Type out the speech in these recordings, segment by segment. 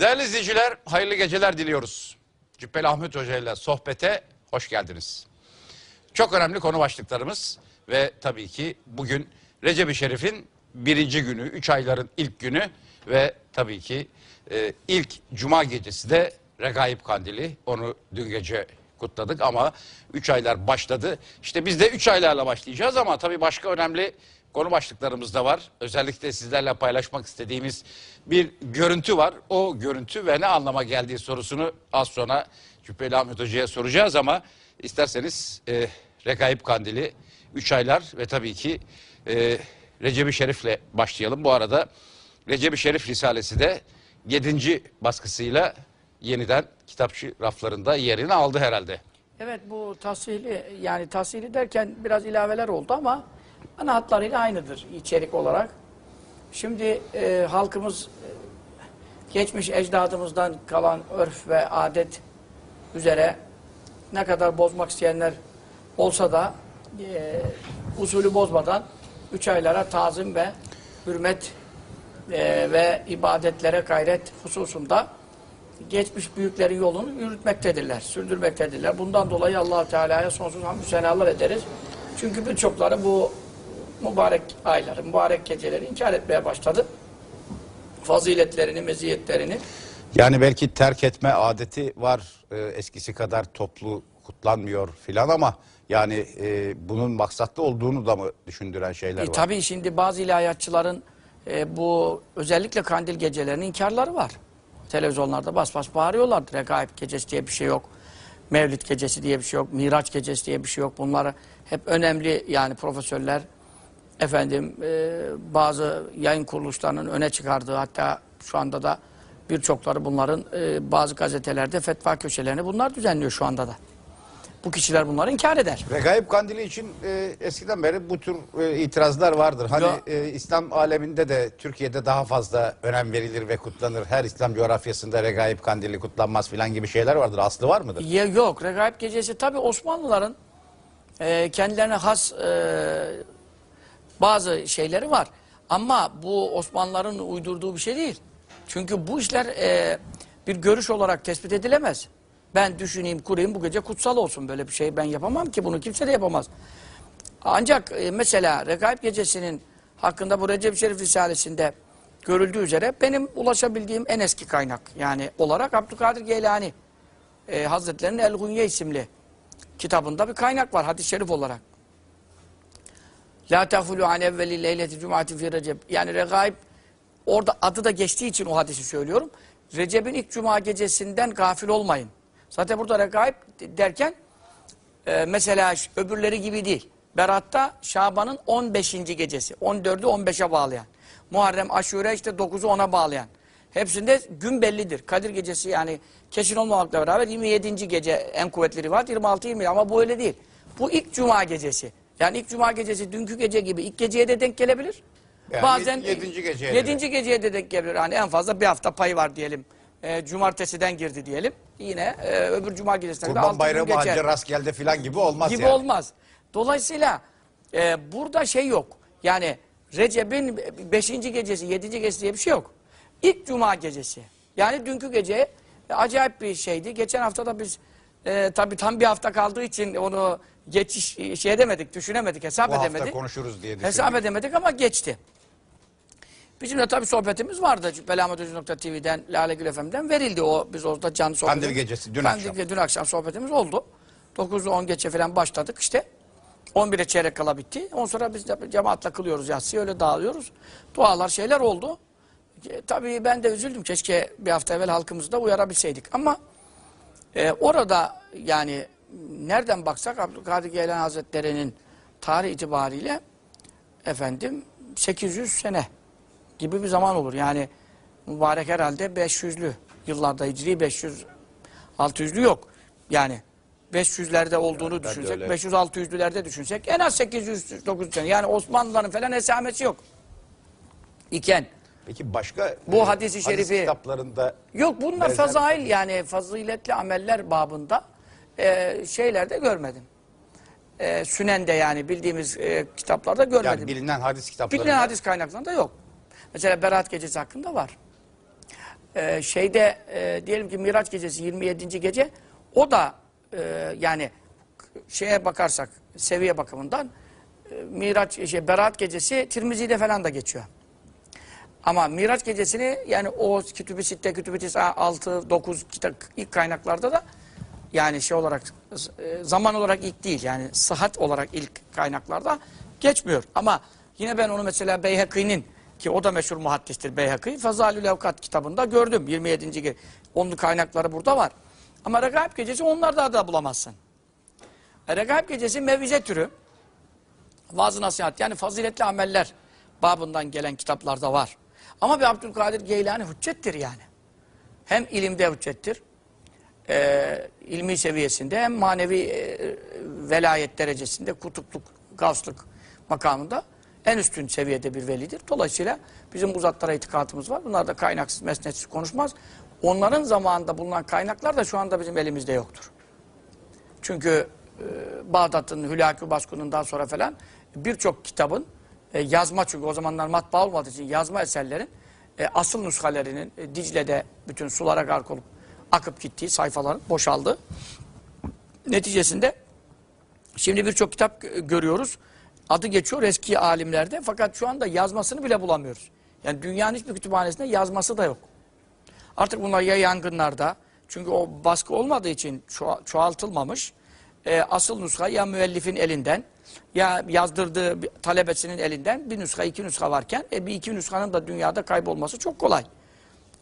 Değerli izleyiciler, hayırlı geceler diliyoruz. Cübbeli Ahmet Hoca ile sohbete hoş geldiniz. Çok önemli konu başlıklarımız ve tabii ki bugün Recep-i Şerif'in birinci günü, üç ayların ilk günü ve tabii ki e, ilk cuma gecesi de Regaib Kandili. Onu dün gece kutladık ama üç aylar başladı. İşte biz de üç aylarla başlayacağız ama tabii başka önemli konu başlıklarımız da var. Özellikle sizlerle paylaşmak istediğimiz bir görüntü var. O görüntü ve ne anlama geldiği sorusunu az sonra Cübbeli Ahmet Hoca'ya soracağız ama isterseniz e, Regaib Kandili 3 aylar ve tabii ki e, Recep-i Şerif'le başlayalım. Bu arada Recep-i Şerif Risalesi de 7. baskısıyla yeniden kitapçı raflarında yerini aldı herhalde. Evet bu tahsili yani tahsili derken biraz ilaveler oldu ama ana hatlarıyla aynıdır içerik olarak. Şimdi e, halkımız e, geçmiş ecdadımızdan kalan örf ve adet üzere ne kadar bozmak isteyenler olsa da e, usulü bozmadan üç aylara tazim ve hürmet e, ve ibadetlere gayret hususunda geçmiş büyüklerin yolunu yürütmektedirler, sürdürmektedirler. Bundan dolayı allah Teala'ya sonsuz hamdü senalar ederiz. Çünkü birçokları bu mübarek ayları, mübarek geceleri inkar etmeye başladı. Faziletlerini, meziyetlerini. Yani belki terk etme adeti var e, eskisi kadar toplu kutlanmıyor filan ama yani e, bunun maksatlı olduğunu da mı düşündüren şeyler E, var? tabii şimdi bazı ilahiyatçıların e, bu özellikle kandil gecelerinin inkarları var. Televizyonlarda bas bas bağırıyorlardı. Regaib gecesi diye bir şey yok. Mevlid gecesi diye bir şey yok. Miraç gecesi diye bir şey yok. Bunlar hep önemli yani profesörler efendim e, bazı yayın kuruluşlarının öne çıkardığı hatta şu anda da birçokları bunların e, bazı gazetelerde fetva köşelerini bunlar düzenliyor şu anda da. Bu kişiler bunları inkar eder. Regaib Kandili için e, eskiden beri bu tür e, itirazlar vardır. Hani e, İslam aleminde de Türkiye'de daha fazla önem verilir ve kutlanır. Her İslam coğrafyasında Regaib Kandili kutlanmaz filan gibi şeyler vardır. Aslı var mıdır? Ya yok. Regaib gecesi tabi Osmanlıların e, kendilerine has e, bazı şeyleri var. Ama bu Osmanlıların uydurduğu bir şey değil. Çünkü bu işler e, bir görüş olarak tespit edilemez. Ben düşüneyim, kurayım bu gece kutsal olsun böyle bir şey ben yapamam ki bunu kimse de yapamaz. Ancak e, mesela Regaib gecesinin hakkında bu Recep Şerif Risalesi'nde görüldüğü üzere benim ulaşabildiğim en eski kaynak yani olarak Abdülkadir Geylani e, Hazretlerinin El Gunye isimli kitabında bir kaynak var hadis-i şerif olarak. La tafulu an evveli leyleti cumati fi recep. Yani regaib orada adı da geçtiği için o hadisi söylüyorum. Recep'in ilk cuma gecesinden gafil olmayın. Zaten burada regaib derken e, mesela öbürleri gibi değil. Berat'ta Şaban'ın 15. gecesi. 14'ü 15'e bağlayan. Muharrem, Aşure işte 9'u 10'a bağlayan. Hepsinde gün bellidir. Kadir gecesi yani kesin olmamakla beraber 27. gece en kuvvetli rivayet 26-27 ama bu öyle değil. Bu ilk cuma gecesi. Yani ilk cuma gecesi dünkü gece gibi ilk geceye de denk gelebilir. Yani Bazen yedinci geceye de. yedinci geceye de denk gelebilir. Yani en fazla bir hafta payı var diyelim. E, cumartesiden girdi diyelim. Yine e, öbür cuma gecesinden de altı Kurban gün Bayramı geçer hacca rast geldi filan gibi olmaz gibi yani. olmaz. Dolayısıyla e, burada şey yok. Yani Recep'in 5. gecesi, 7. gecesi diye bir şey yok. İlk cuma gecesi. Yani dünkü gece e, acayip bir şeydi. Geçen hafta da biz e, tabii tam bir hafta kaldığı için onu geçiş e, şey edemedik, düşünemedik, hesap Bu hafta edemedik. konuşuruz diye Hesap düşündük. edemedik ama geçti. Bizim de tabii sohbetimiz vardı. Belametözü.tv'den, Lale Gül FM'den verildi o. Biz orada canlı sohbet. Kandil gecesi, dün Kandil akşam. Dün akşam sohbetimiz oldu. 9'u 10 geçe falan başladık işte. 11'e çeyrek kala bitti. Ondan sonra biz de cemaatle kılıyoruz yatsıyı öyle dağılıyoruz. Dualar şeyler oldu. E, tabii ben de üzüldüm. Keşke bir hafta evvel halkımızı da uyarabilseydik. Ama e, orada yani nereden baksak Abdülkadir Geylan Hazretleri'nin tarih itibariyle efendim 800 sene gibi bir zaman olur. Yani mübarek herhalde 500'lü yıllarda hicri 500 600'lü yok. Yani 500'lerde olduğunu de düşünsek, öyle. 500-600'lülerde düşünsek en az 800-900 sene. Yani Osmanlıların falan esamesi yok. İken. Peki başka Bu e, hadisi şerifi- hadis kitaplarında Yok bunlar Benzer- fazail yani faziletli ameller babında e, şeylerde görmedim. E, Sünen'de yani bildiğimiz e, kitaplarda görmedim. yani bilinen hadis kitaplarında Bilinen hadis kaynaklarında yok. Mesela Berat Gecesi hakkında var. e, şeyde e, diyelim ki Miraç gecesi 27. gece o da e, yani şeye bakarsak seviye bakımından e, Miraç şey Berat gecesi Tirmizi'de falan da geçiyor. Ama Miraç gecesini yani o Kütüb-i Sitte, Kütüb-i Tisa 6, 9 kitap ilk kaynaklarda da yani şey olarak zaman olarak ilk değil yani sıhhat olarak ilk kaynaklarda geçmiyor. Ama yine ben onu mesela Beyhaki'nin ki o da meşhur muhaddistir Beyhaki. Fazalül Evkat kitabında gördüm 27. ge- Onun kaynakları burada var. Ama Regaib gecesi onlarda da bulamazsın. E, Regaib gecesi mevize türü. Vaaz nasihat yani faziletli ameller babından gelen kitaplarda var. Ama bir Abdülkadir Geylani hüccettir yani. Hem ilimde hüccettir, e, ilmi seviyesinde hem manevi e, velayet derecesinde kutupluk, gavslık makamında en üstün seviyede bir velidir. Dolayısıyla bizim bu zatlara itikadımız var. Bunlar da kaynaksız, mesnetsiz konuşmaz. Onların zamanında bulunan kaynaklar da şu anda bizim elimizde yoktur. Çünkü e, Bağdat'ın Hülaki Baskın'ından sonra falan birçok kitabın e, yazma çünkü o zamanlar matbaa olmadığı için yazma eserlerin e, asıl nüshalerinin e, Dicle'de bütün sulara gark olup akıp gittiği sayfaların boşaldı. Neticesinde şimdi birçok kitap gö- görüyoruz. Adı geçiyor eski alimlerde fakat şu anda yazmasını bile bulamıyoruz. Yani dünyanın hiçbir kütüphanesinde yazması da yok. Artık bunlar ya yangınlarda, çünkü o baskı olmadığı için çoğa- çoğaltılmamış, e, asıl nuska ya müellifin elinden, ya yazdırdığı talebesinin elinden bir nuska, iki nuska varken, e, bir iki nuskanın da dünyada kaybolması çok kolay.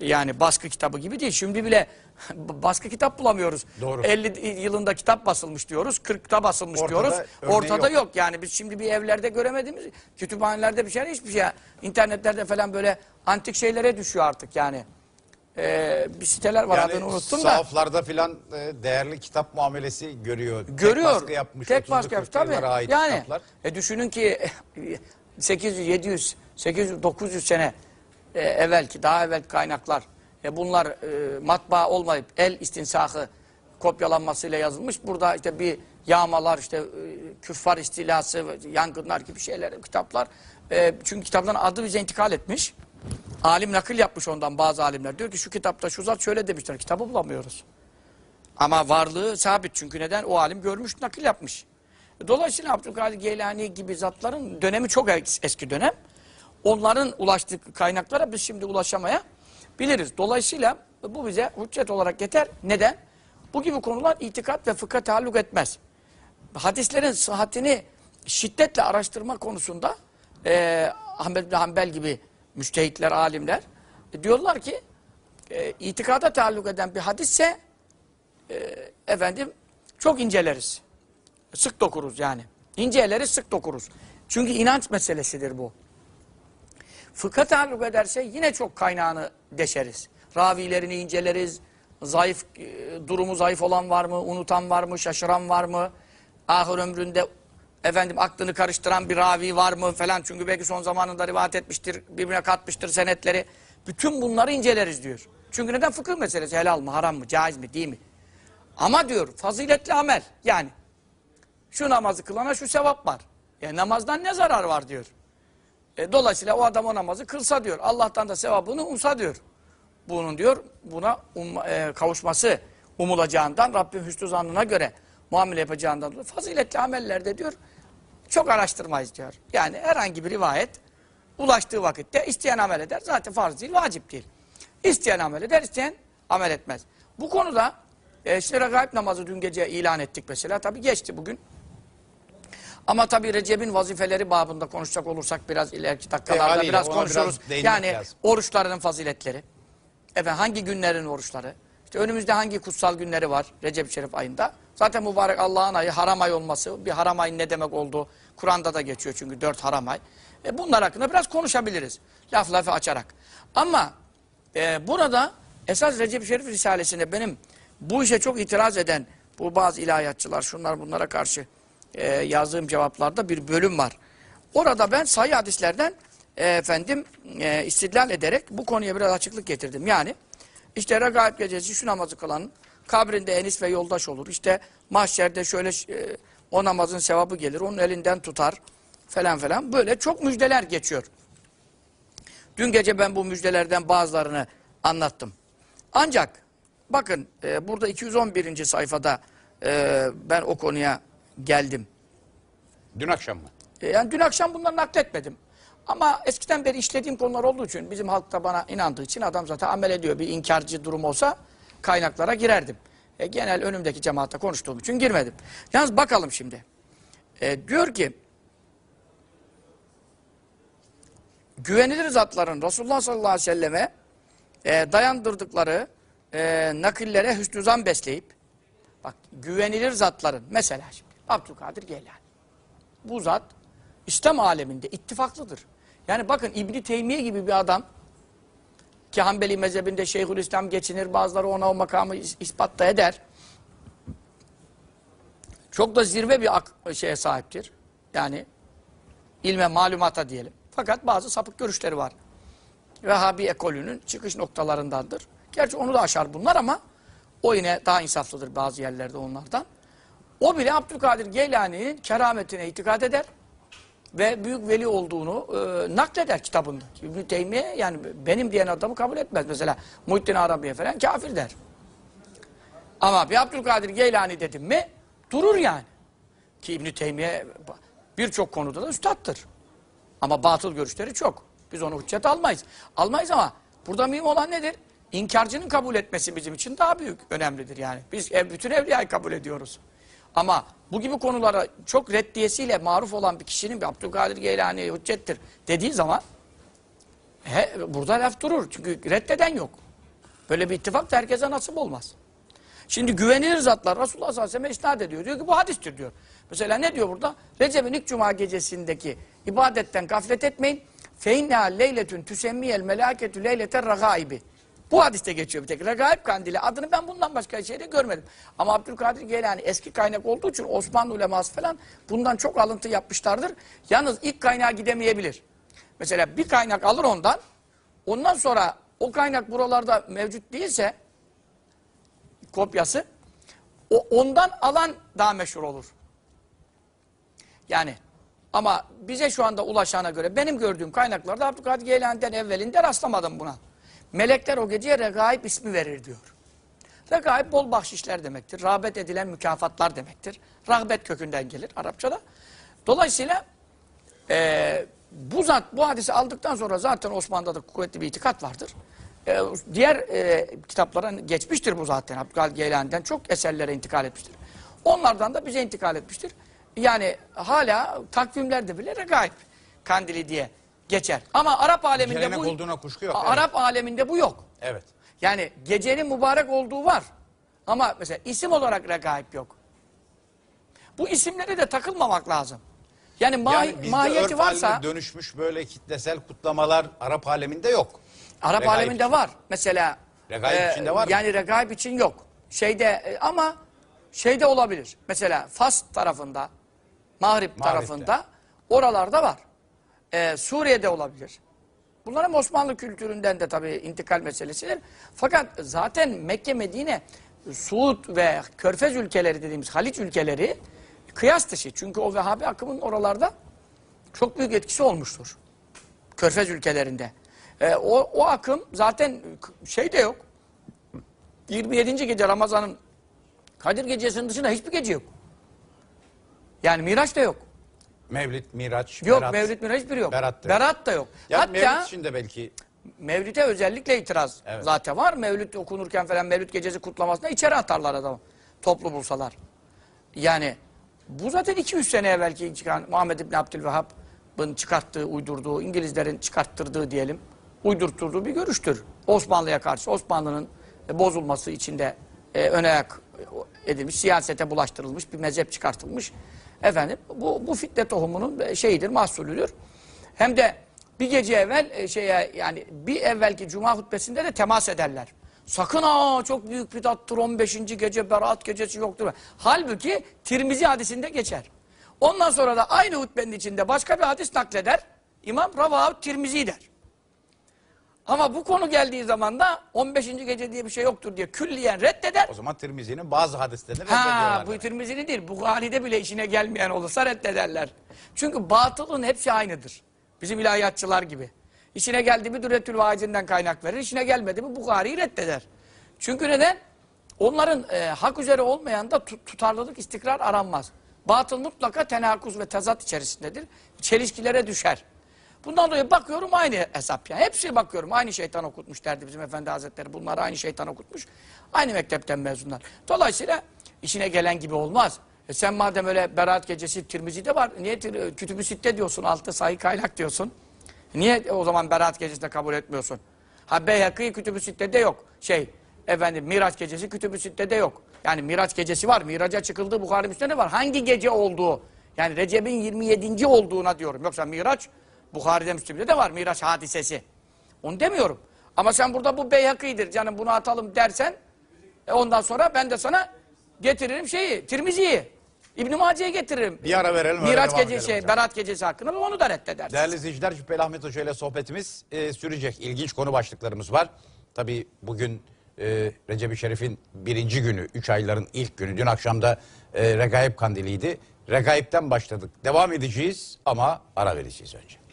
Yani baskı kitabı gibi değil. Şimdi bile baskı kitap bulamıyoruz. Doğru. 50 yılında kitap basılmış diyoruz, 40'ta basılmış Ortada diyoruz. Ortada yok. yok. Yani biz şimdi bir evlerde göremediğimiz, kütüphanelerde bir şey, hiçbir şey. İnternetlerde falan böyle antik şeylere düşüyor artık yani. Ee, bir siteler var Yani adını unuttum da. sahaflarda filan e, değerli kitap muamelesi görüyor. Görüyor. Tek baskı yapmış. Tek 30'lu baskı yapmış. 40'lı Tabii. ait Yani kitaplar. e, düşünün ki 800, 700, 800, 900 sene e, evvelki, daha evvel kaynaklar. E, bunlar e, matbaa olmayıp el istinsahı kopyalanmasıyla yazılmış. Burada işte bir yağmalar, işte e, küffar istilası, yangınlar gibi şeyler, kitaplar. E, çünkü kitapların adı bize intikal etmiş. Alim nakil yapmış ondan bazı alimler. Diyor ki şu kitapta şu zat şöyle demişler. Kitabı bulamıyoruz. Ama varlığı sabit çünkü neden? O alim görmüş, nakil yapmış. Dolayısıyla Abdülkadir Geylani gibi zatların dönemi çok es- eski dönem. Onların ulaştığı kaynaklara biz şimdi ulaşamaya biliriz. Dolayısıyla bu bize hüccet olarak yeter. Neden? Bu gibi konular itikat ve fıkha taalluk etmez. Hadislerin sıhhatini şiddetle araştırma konusunda e, Ahmet bin Hanbel gibi müştehitler, alimler e, diyorlar ki e, itikada taalluk eden bir hadisse efendim çok inceleriz. Sık dokuruz yani. İnceleriz, sık dokuruz. Çünkü inanç meselesidir bu. Fıkha taalluk ederse yine çok kaynağını deşeriz. Ravilerini inceleriz. Zayıf, e, durumu zayıf olan var mı? Unutan var mı? Şaşıran var mı? Ahir ömründe efendim aklını karıştıran bir ravi var mı falan. Çünkü belki son zamanında rivayet etmiştir, birbirine katmıştır senetleri. Bütün bunları inceleriz diyor. Çünkü neden fıkıh meselesi? Helal mı, haram mı, caiz mi, değil mi? Ama diyor faziletli amel. Yani şu namazı kılana şu sevap var. E namazdan ne zarar var diyor. E, dolayısıyla o adam o namazı kılsa diyor. Allah'tan da sevabını umsa diyor. Bunun diyor buna um- e, kavuşması umulacağından Rabbim hüsnü zannına göre muamele yapacağından dolayı faziletli amellerde diyor çok araştırmayız diyor. Yani herhangi bir rivayet ulaştığı vakitte isteyen amel eder. Zaten farz değil, vacip değil. İsteyen amel eder, isteyen amel etmez. Bu konuda e, işte regaib namazı dün gece ilan ettik mesela. Tabii geçti bugün. Ama tabii Recep'in vazifeleri babında konuşacak olursak biraz ileriki dakikalarda haliyle biraz konuşuruz. biraz yani lazım. oruçlarının faziletleri. Efendim hangi günlerin oruçları? İşte önümüzde hangi kutsal günleri var Recep Şerif ayında? Zaten mübarek Allah'ın ayı haram ay olması, bir haram ayın ne demek olduğu Kur'an'da da geçiyor çünkü dört haram ay. E bunlar hakkında biraz konuşabiliriz. Laf lafı açarak. Ama e, burada esas Recep Şerif Risalesi'nde benim bu işe çok itiraz eden bu bazı ilahiyatçılar şunlar bunlara karşı e, yazdığım cevaplarda bir bölüm var. Orada ben sayı hadislerden e, efendim e, istidlal ederek bu konuya biraz açıklık getirdim. Yani işte regaib gecesi şu namazı kılanın kabrinde enis ve yoldaş olur. İşte mahşerde şöyle e, o namazın sevabı gelir. Onun elinden tutar falan falan. Böyle çok müjdeler geçiyor. Dün gece ben bu müjdelerden bazılarını anlattım. Ancak bakın e, burada 211. sayfada e, ben o konuya geldim. Dün akşam mı? E, yani dün akşam bunları nakletmedim. Ama eskiden beri işlediğim konular olduğu için bizim halk da bana inandığı için adam zaten amel ediyor. Bir inkarcı durum olsa kaynaklara girerdim. E, genel önümdeki cemaatle konuştuğum için girmedim. Yalnız bakalım şimdi. E, diyor ki güvenilir zatların Resulullah sallallahu aleyhi ve selleme e, dayandırdıkları e, nakillere hüsnü zan besleyip bak güvenilir zatların mesela Abdülkadir Geylani bu zat İslam aleminde ittifaklıdır. Yani bakın İbni Teymiye gibi bir adam ki Hanbeli mezhebinde Şeyhülislam geçinir bazıları ona o makamı is- ispat da eder. Çok da zirve bir şeye sahiptir. Yani ilme malumata diyelim. Fakat bazı sapık görüşleri var. Vehhabi ekolünün çıkış noktalarındandır. Gerçi onu da aşar bunlar ama o yine daha insaflıdır bazı yerlerde onlardan. O bile Abdülkadir Geylani'nin kerametine itikad eder ve büyük veli olduğunu e, nakleder kitabında. İbn-i Teymiye yani benim diyen adamı kabul etmez. Mesela Muhittin Arabi'ye falan kafir der. Ama bir Abdülkadir Geylani dedim mi durur yani. Ki İbn-i Teymiye birçok konuda da üstattır. Ama batıl görüşleri çok. Biz onu hüccet almayız. Almayız ama burada mühim olan nedir? İnkarcının kabul etmesi bizim için daha büyük, önemlidir yani. Biz bütün evliyayı kabul ediyoruz. Ama bu gibi konulara çok reddiyesiyle maruf olan bir kişinin bir Abdülkadir Geylani hüccettir dediği zaman he, burada laf durur. Çünkü reddeden yok. Böyle bir ittifak da herkese nasip olmaz. Şimdi güvenilir zatlar Resulullah sallallahu aleyhi ve sellem ediyor. Diyor ki bu hadistir diyor. Mesela ne diyor burada? Recep'in ilk cuma gecesindeki ibadetten gaflet etmeyin. Feinneha leyletün tüsemmiyel melâketü leyleter ragaibi. Bu hadiste geçiyor bir tek. Regaib kandili. Adını ben bundan başka şeyde görmedim. Ama Abdülkadir Geylani eski kaynak olduğu için Osmanlı uleması falan bundan çok alıntı yapmışlardır. Yalnız ilk kaynağa gidemeyebilir. Mesela bir kaynak alır ondan. Ondan sonra o kaynak buralarda mevcut değilse kopyası o ondan alan daha meşhur olur. Yani ama bize şu anda ulaşana göre benim gördüğüm kaynaklarda Abdülkadir Geylani'den evvelinde rastlamadım buna. Melekler o geceye regaib ismi verir diyor. Regaib bol bahşişler demektir. Rağbet edilen mükafatlar demektir. Rağbet kökünden gelir Arapçada. Dolayısıyla eee bu zat bu hadisi aldıktan sonra zaten Osmanlı'da da kuvvetli bir itikat vardır. Ee, diğer e, kitaplara geçmiştir bu zaten. Abdülkadir Geylani'den çok eserlere intikal etmiştir. Onlardan da bize intikal etmiştir. Yani hala takvimlerde bile regaib kandili diye geçer. Ama Arap aleminde Gelenek bu olduğuna kuşku yok, A-. Arap aleminde bu yok. Evet. Yani gecenin mübarek olduğu var. Ama mesela isim olarak regaib yok. Bu isimlere de takılmamak lazım. Yani, mahi- Yani bizde mahiyeti örf varsa haline dönüşmüş böyle kitlesel kutlamalar Arap aleminde yok. Arap Regaib aleminde için. var. Mesela Regaib içinde var mı? Yani regaib için yok. Şeyde e, ama şeyde olabilir. Mesela Fas tarafında, Mağrip tarafında oralarda var. E, Suriye'de olabilir. Bunlar hem Osmanlı kültüründen de tabii intikal meselesidir. Fakat zaten Mekke, Medine, Suud ve Körfez ülkeleri dediğimiz Haliç ülkeleri kıyas dışı. Çünkü o Vehhabi akımın oralarda çok büyük etkisi olmuştur. Körfez ülkelerinde. Ee, o, o akım zaten şey de yok. 27. gece Ramazan'ın Kadir gecesinin dışında hiçbir gece yok. Yani Miraç da yok. Mevlid, Miraç, Yok Berat. Mevlid Miraç hiçbiri yok. Berat da yok. Berat da yok. Ya Hatta Mevlid için de belki Mevlid'e özellikle itiraz Evet. zaten var. Mevlid okunurken falan Mevlid gecesi kutlamasına içeri atarlar adamı. Toplu bulsalar. Yani bu zaten 200 sene evvelki çıkan Muhammed İbni Abdülvehhab'ın çıkarttığı, uydurduğu, İngilizlerin çıkarttırdığı diyelim, uydurtturduğu bir görüştür. Osmanlı'ya karşı Osmanlı'nın e, bozulması içinde e, ön ayak edilmiş, siyasete bulaştırılmış bir mezhep çıkartılmış. Efendim bu, bu fitne tohumunun şeyidir, mahsulüdür. Hem de bir gece evvel e, şeye yani bir evvelki cuma hutbesinde de temas ederler. Sakın ha çok büyük bidattır 15. gece berat gecesi yoktur. Halbuki Tirmizi hadisinde geçer. Ondan sonra da aynı hutbenin içinde başka bir hadis nakleder. İmam Ravav Tirmizi der. Ama bu konu geldiği zaman da 15. gece diye bir şey yoktur diye külliyen reddeder. o zaman Tirmizi'nin bazı hadislerini Ha reddediyorlar. bu demek. Tirmizi'nin değil. Bukhari'de bile işine gelmeyen olursa reddederler. Çünkü batılın hepsi aynıdır. Bizim ilahiyatçılar gibi. İşine geldi mi Düretül Vacidinden kaynak verir. İşine gelmedi mi Bukhari'yi reddeder. Çünkü neden? Onların e, hak üzere olmayan da tut- tutarlılık, istikrar aranmaz. Batıl mutlaka tenakuz ve tezat içerisindedir. Çelişkilere düşer. Bundan dolayı bakıyorum aynı hesap ya. Hepsi bakıyorum aynı şeytan okutmuş derdi bizim Efendi Hazretleri. Bunlar aynı şeytan okutmuş. Aynı mektepten mezunlar. Dolayısıyla işine gelen gibi olmaz. E sen madem öyle Berat Gecesi Tirmizi'de var. Niye Kütüb-ü Sitte diyorsun? Altta sahih kaynak diyorsun. Niye o zaman Berat Gecesi de kabul etmiyorsun? Ha Beyhakî Kütüb-ü Sitte'de yok. Şey efendim Miraç Gecesi Kütüb-ü Sitte'de yok. Yani Miraç Gecesi var. Miraç'a çıkıldığı Bukhari Müslim'de var. Hangi gece olduğu? Yani Recep'in 27. olduğuna diyorum. Yoksa Miraç Bukhari'de Müslim'de de var Miraç hadisesi. Onu demiyorum. Ama sen burada bu Beyhakî'dir canım bunu atalım dersen e ondan sonra ben de sana getiririm şeyi Tirmizi'yi. İbn-i Mace'ye getiririm. Bir ara verelim. Miraç gecesi, şey. Berat gecesi hakkında da onu da reddedersin. Değerli izleyiciler Cübbeli Ahmet Hoca ile sohbetimiz e, sürecek. İlginç konu başlıklarımız var. Tabii bugün e, Recep-i Şerif'in birinci günü, üç ayların ilk günü. Dün akşam da e, Regaib Kandili'ydi. Regaib'den başladık. Devam edeceğiz ama ara vereceğiz önce.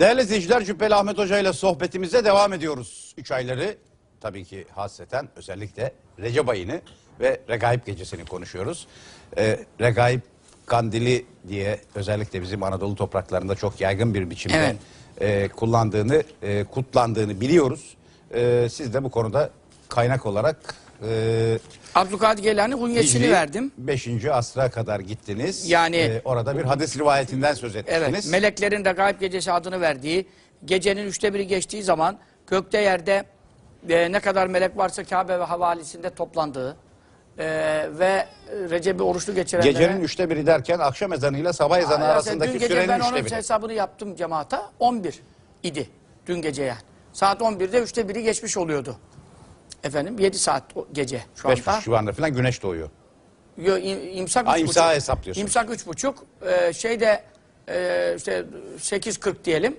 Değerli izleyiciler Cübbeli Ahmet Hoca ile sohbetimize devam ediyoruz. Üç ayları tabii ki hasreten özellikle Recep ayını ve Regaib gecesini konuşuyoruz. Ee, Regaib Kandili diye özellikle bizim Anadolu topraklarında çok yaygın bir biçimde e, kullandığını, e, kutlandığını biliyoruz. E, siz de bu konuda kaynak olarak e, Abdülkadir Geylani hunyesini Hicri verdim. 5. asra kadar gittiniz. Yani- E, orada bir hadis rivayetinden söz. Evet, meleklerin de gayb gecesi adını verdiği, gecenin üçte biri geçtiği zaman gökte yerde e, ne kadar melek varsa Kabe ve havalisinde toplandığı e, ve Recep'i oruçlu geçirenlere... Gecenin üçte biri derken akşam ezanıyla sabah ezanı Aa, arasındaki dün gece sürenin ben üçte onun biri. hesabını yaptım cemaata. 11 idi dün gece yani. Saat 11'de üçte biri geçmiş oluyordu. Efendim 7 saat gece şu Beş anda. buçuk civarında falan güneş doğuyor. Yo, im- imsak Ha, buçuk. hesaplıyorsun. İmsak üç buçuk. Ee, şeyde e, işte 8.40 diyelim.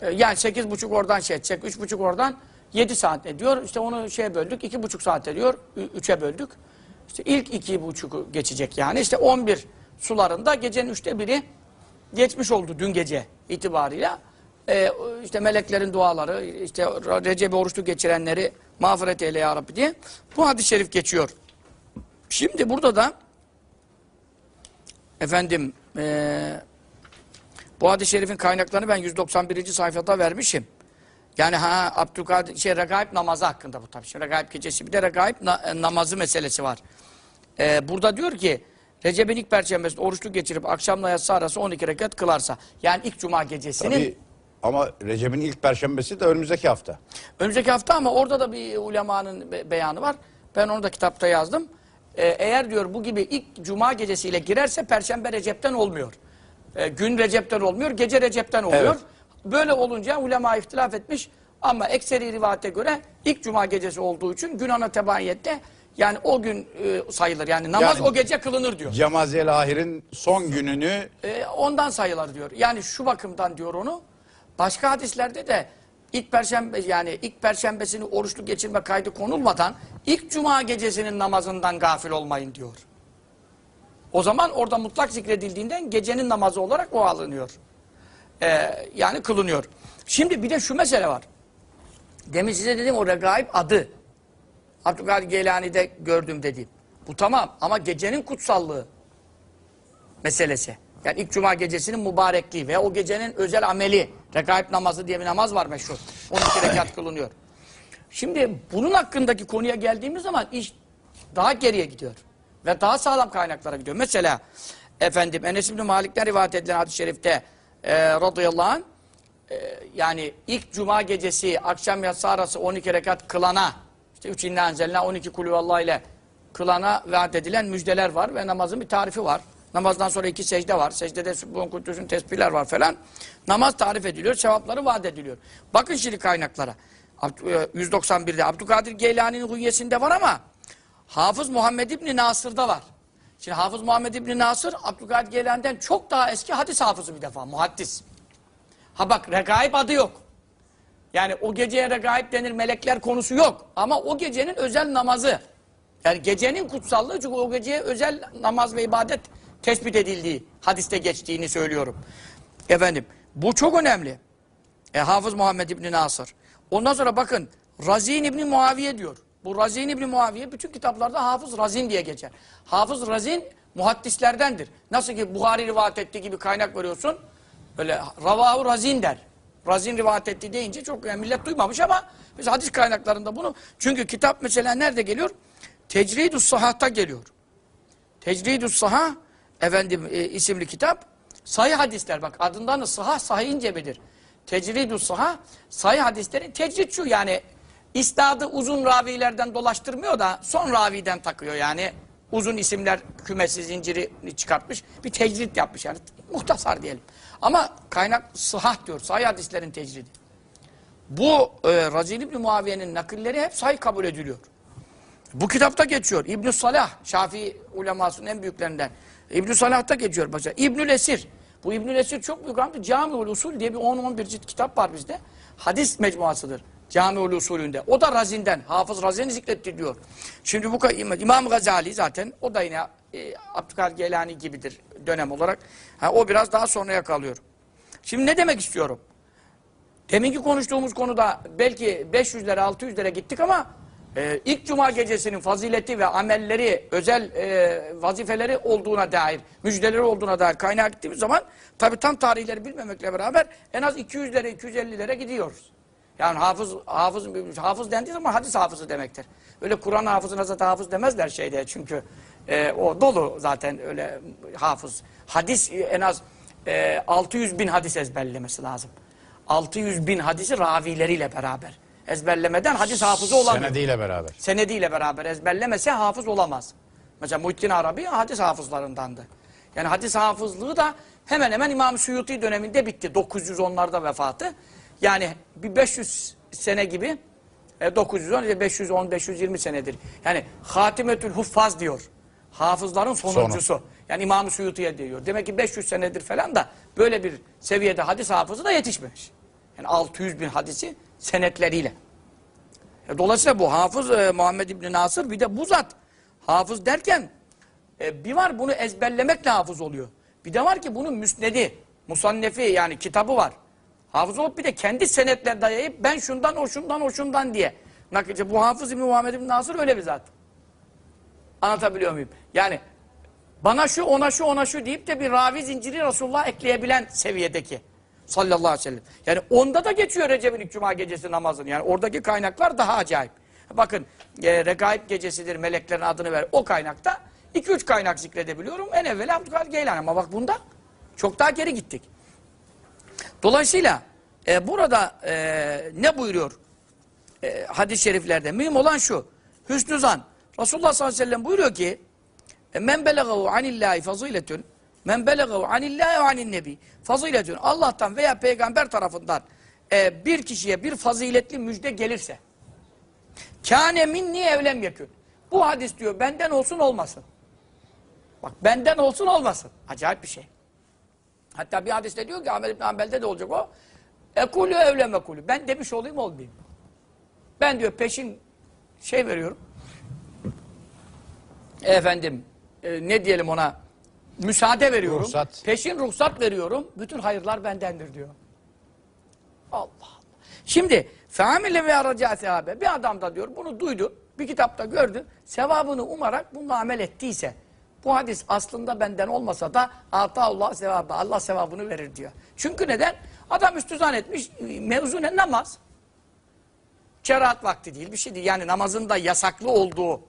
Ee, yani sekiz buçuk oradan şey edecek. Üç buçuk oradan 7 saat ediyor. İşte onu şeye böldük. iki buçuk saat ediyor. Ü- Üçe böldük. İşte ilk iki buçuku geçecek yani. İşte 11 sularında gecenin üçte biri geçmiş oldu dün gece itibarıyla. Ee, işte meleklerin duaları, işte Recep'i oruçlu geçirenleri mağfiret eyle ya Rabbi diye bu hadis-i şerif geçiyor. Şimdi burada da efendim eee, bu hadis-i şerifin kaynaklarını ben 191. sayfada vermişim. Yani ha Abdülkadir şey regaib namazı hakkında bu tabii. Şimdi regaib gecesi bir de regaib na- e, namazı meselesi var. Eee, burada diyor ki Recep'in ilk perşembesinde oruçlu geçirip akşamla yatsı arası 12 rekat kılarsa. Yani ilk cuma gecesinin Tabii, ama Recep'in ilk perşembesi de önümüzdeki hafta. Önümüzdeki hafta ama orada da bir ulemanın be- beyanı var. Ben onu da kitapta yazdım. Ee, eğer diyor bu gibi ilk cuma gecesiyle girerse perşembe Recep'ten olmuyor. Ee, gün Recep'ten olmuyor, gece Recep'ten oluyor. Evet. Böyle olunca ulema ihtilaf etmiş. Ama ekseri rivayete göre ilk cuma gecesi olduğu için gün ana tebaiyette yani o gün e, sayılır. Yani namaz Yani- o gece kılınır diyor. Cemazel Ahir'in son gününü E, ondan sayılır diyor. Yani şu bakımdan diyor onu. Başka hadislerde de ilk perşembe yani ilk perşembesini oruçlu geçirme kaydı konulmadan ilk cuma gecesinin namazından gafil olmayın diyor. O zaman orada mutlak zikredildiğinden gecenin namazı olarak o alınıyor. E, yani kılınıyor. Şimdi bir de şu mesele var. Demin size dedim o regaib adı. Abdülkadir Geylani'de gördüm dediğim. Bu tamam ama gecenin kutsallığı meselesi. Yani ilk cuma gecesinin mübarekliği ve o gecenin özel ameli. Rekaip namazı diye bir namaz var meşhur. 12 rekat kılınıyor. Şimdi bunun hakkındaki konuya geldiğimiz zaman iş daha geriye gidiyor. Ve daha sağlam kaynaklara gidiyor. Mesela efendim Enes İbni Malik'ten rivayet edilen hadis-i şerifte e, radıyallahu anh e, yani ilk cuma gecesi akşam yatsı arası 12 rekat kılana işte 3 inna enzelna 12 kulüvallah ile kılana vaat edilen müjdeler var ve namazın bir tarifi var. Namazdan sonra iki secde var. Secdede Sübhun Kudüs'ün tesbihler var falan. Namaz tarif ediliyor, sevapları vaat ediliyor. Bakın şimdi kaynaklara. Abd- e, 191'de Abdülkadir Geylani'nin hunyesinde var ama Hafız Muhammed İbni Nasır'da var. Şimdi Hafız Muhammed İbni Nasır Abdülkadir Geylani'den çok daha eski hadis hafızı bir defa, muhaddis. Ha bak regaib adı yok. Yani o geceye regaib denir melekler konusu yok. Ama o gecenin özel namazı. Yani gecenin kutsallığı çünkü o geceye özel namaz ve ibadet tespit edildiği, hadiste geçtiğini söylüyorum. Efendim bu çok önemli. E, Hafız Muhammed İbni Nasır. Ondan sonra bakın Razin İbni Muaviye diyor. Bu Razin İbni Muaviye bütün kitaplarda Hafız Razin diye geçer. Hafız Razin muhaddislerdendir. Nasıl ki Buhari rivayet ettiği gibi kaynak veriyorsun. Böyle Ravahu Razin der. Razin rivayet etti deyince çok yani millet duymamış ama biz hadis kaynaklarında bunu çünkü kitap mesela nerede geliyor? Tecridus Sahah'ta geliyor. Tecridus Sahah efendim e, isimli kitap sahih hadisler bak adından da sahah sahihin cebidir. Tecridus Sahah sahih hadislerin tecrid şu yani isnadı uzun ravilerden dolaştırmıyor da son raviden takıyor yani uzun isimler kümesi zincirini çıkartmış bir tecrid yapmış yani muhtasar diyelim. Ama kaynak sahah diyor sahih hadislerin tecridi. Bu e, Razil İbni Muaviye'nin nakilleri hep sahih kabul ediliyor. Bu kitapta geçiyor. İbn Salah, Şafii ulemasının en büyüklerinden. İbn Salah'ta geçiyor mesela. İbnül Esir. Bu İbnül Esir çok büyük ama Camiul Usul diye bir 10-11 cilt kitap var bizde. Hadis mecmuasıdır. Camiul Usulü'nde. O da Razin'den. Hafız Razin'i zikrettiriyor. Şimdi bu İmam Gazali zaten o da yine e, Abdülkadir Geylani gibidir dönem olarak. Ha, o biraz daha sonraya kalıyor. Şimdi ne demek istiyorum? Deminki konuştuğumuz konuda belki 500'lere 600'lere gittik ama e, ilk cuma gecesinin fazileti ve amelleri, özel e, vazifeleri olduğuna dair, müjdeleri olduğuna dair kaynağa gittiğimiz zaman tabi tam tarihleri bilmemekle beraber en az 200'lere 250'lere gidiyoruz. Yani hafız hafız hafız dendiği zaman hadis hafızı demektir. Öyle Kur'an hafızına zaten hafız demezler şeyde çünkü e, o dolu zaten öyle hafız. Hadis en az e, 600 bin hadis ezberlemesi lazım. 600 bin hadisi ravileriyle beraber. Ezberlemeden hadis hafızı olamıyor. Senediyle beraber. Senediyle beraber ezberlemese hafız olamaz. Mesela Muhittin Arabi hadis hafızlarındandı. Yani hadis hafızlığı da hemen hemen İmam Suyuti döneminde bitti. 910'larda vefatı. Yani bir 500 sene gibi e, 910, 510, 520 senedir. Yani Hatimetül Huffaz diyor. Hafızların sonuncusu. Yani İmam-ı Suyuti'ye diyor. Demek ki 500 senedir falan da böyle bir seviyede hadis hafızı da yetişmemiş. Yani 600 bin hadisi senetleriyle. E, Dolayısıyla bu hafız e, Muhammed İbni Nasır bir de bu zat. Hafız derken e, bir var bunu ezberlemekle hafız oluyor. Bir de var ki bunun müsnedi, musannefi yani kitabı var. Hafız olup bir de kendi senetler dayayıp ben şundan o şundan o şundan diye. Nakilce bu Hafız İbni Muhammed İbni Nasır öyle bir zat. Anlatabiliyor muyum? Yani bana şu ona şu ona şu deyip de bir ravi zinciri Resulullah ekleyebilen seviyedeki. Sallallahu aleyhi ve sellem. Yani onda da geçiyor Recep'in cuma gecesi namazını. Yani oradaki kaynaklar daha acayip. Bakın e, Regaib gecesidir meleklerin adını ver. O kaynakta 2-3 kaynak zikredebiliyorum. En evveli Abdülkadir Geylan ama bak bunda çok daha geri gittik. Dolayısıyla e, burada e, ne buyuruyor e, hadis-i şeriflerde? Mühim olan şu. Hüsnü zan. Resulullah sallallahu aleyhi ve sellem buyuruyor ki men belegahu anillahi faziletün men belegahu anillahi ve anin nebi faziletün Allah'tan veya peygamber tarafından e, bir kişiye bir faziletli müjde gelirse kâne minni evlem yekün bu hadis diyor benden olsun olmasın. Bak benden olsun olmasın. Acayip bir şey. Hatta bir hadiste diyor ki Ahmet İbn Hanbel'de de olacak o. Ekulü evlem ekulü. Ben demiş olayım olmayayım. Ben diyor peşin şey veriyorum. Efendim e, ne diyelim ona müsaade veriyorum. Ruhsat. Peşin ruhsat veriyorum. Bütün hayırlar bendendir diyor. Allah Allah. Şimdi feamile ve araca sehabe. Bir adam da diyor bunu duydu. Bir kitapta gördü. Sevabını umarak bununla amel ettiyse bu hadis aslında benden olmasa da Allah sevabı. Allah sevabını verir diyor. Çünkü neden? Adam üstüzan etmiş. Mevzu ne? Namaz. Kerahat vakti değil bir şey değil. Yani namazın da yasaklı olduğu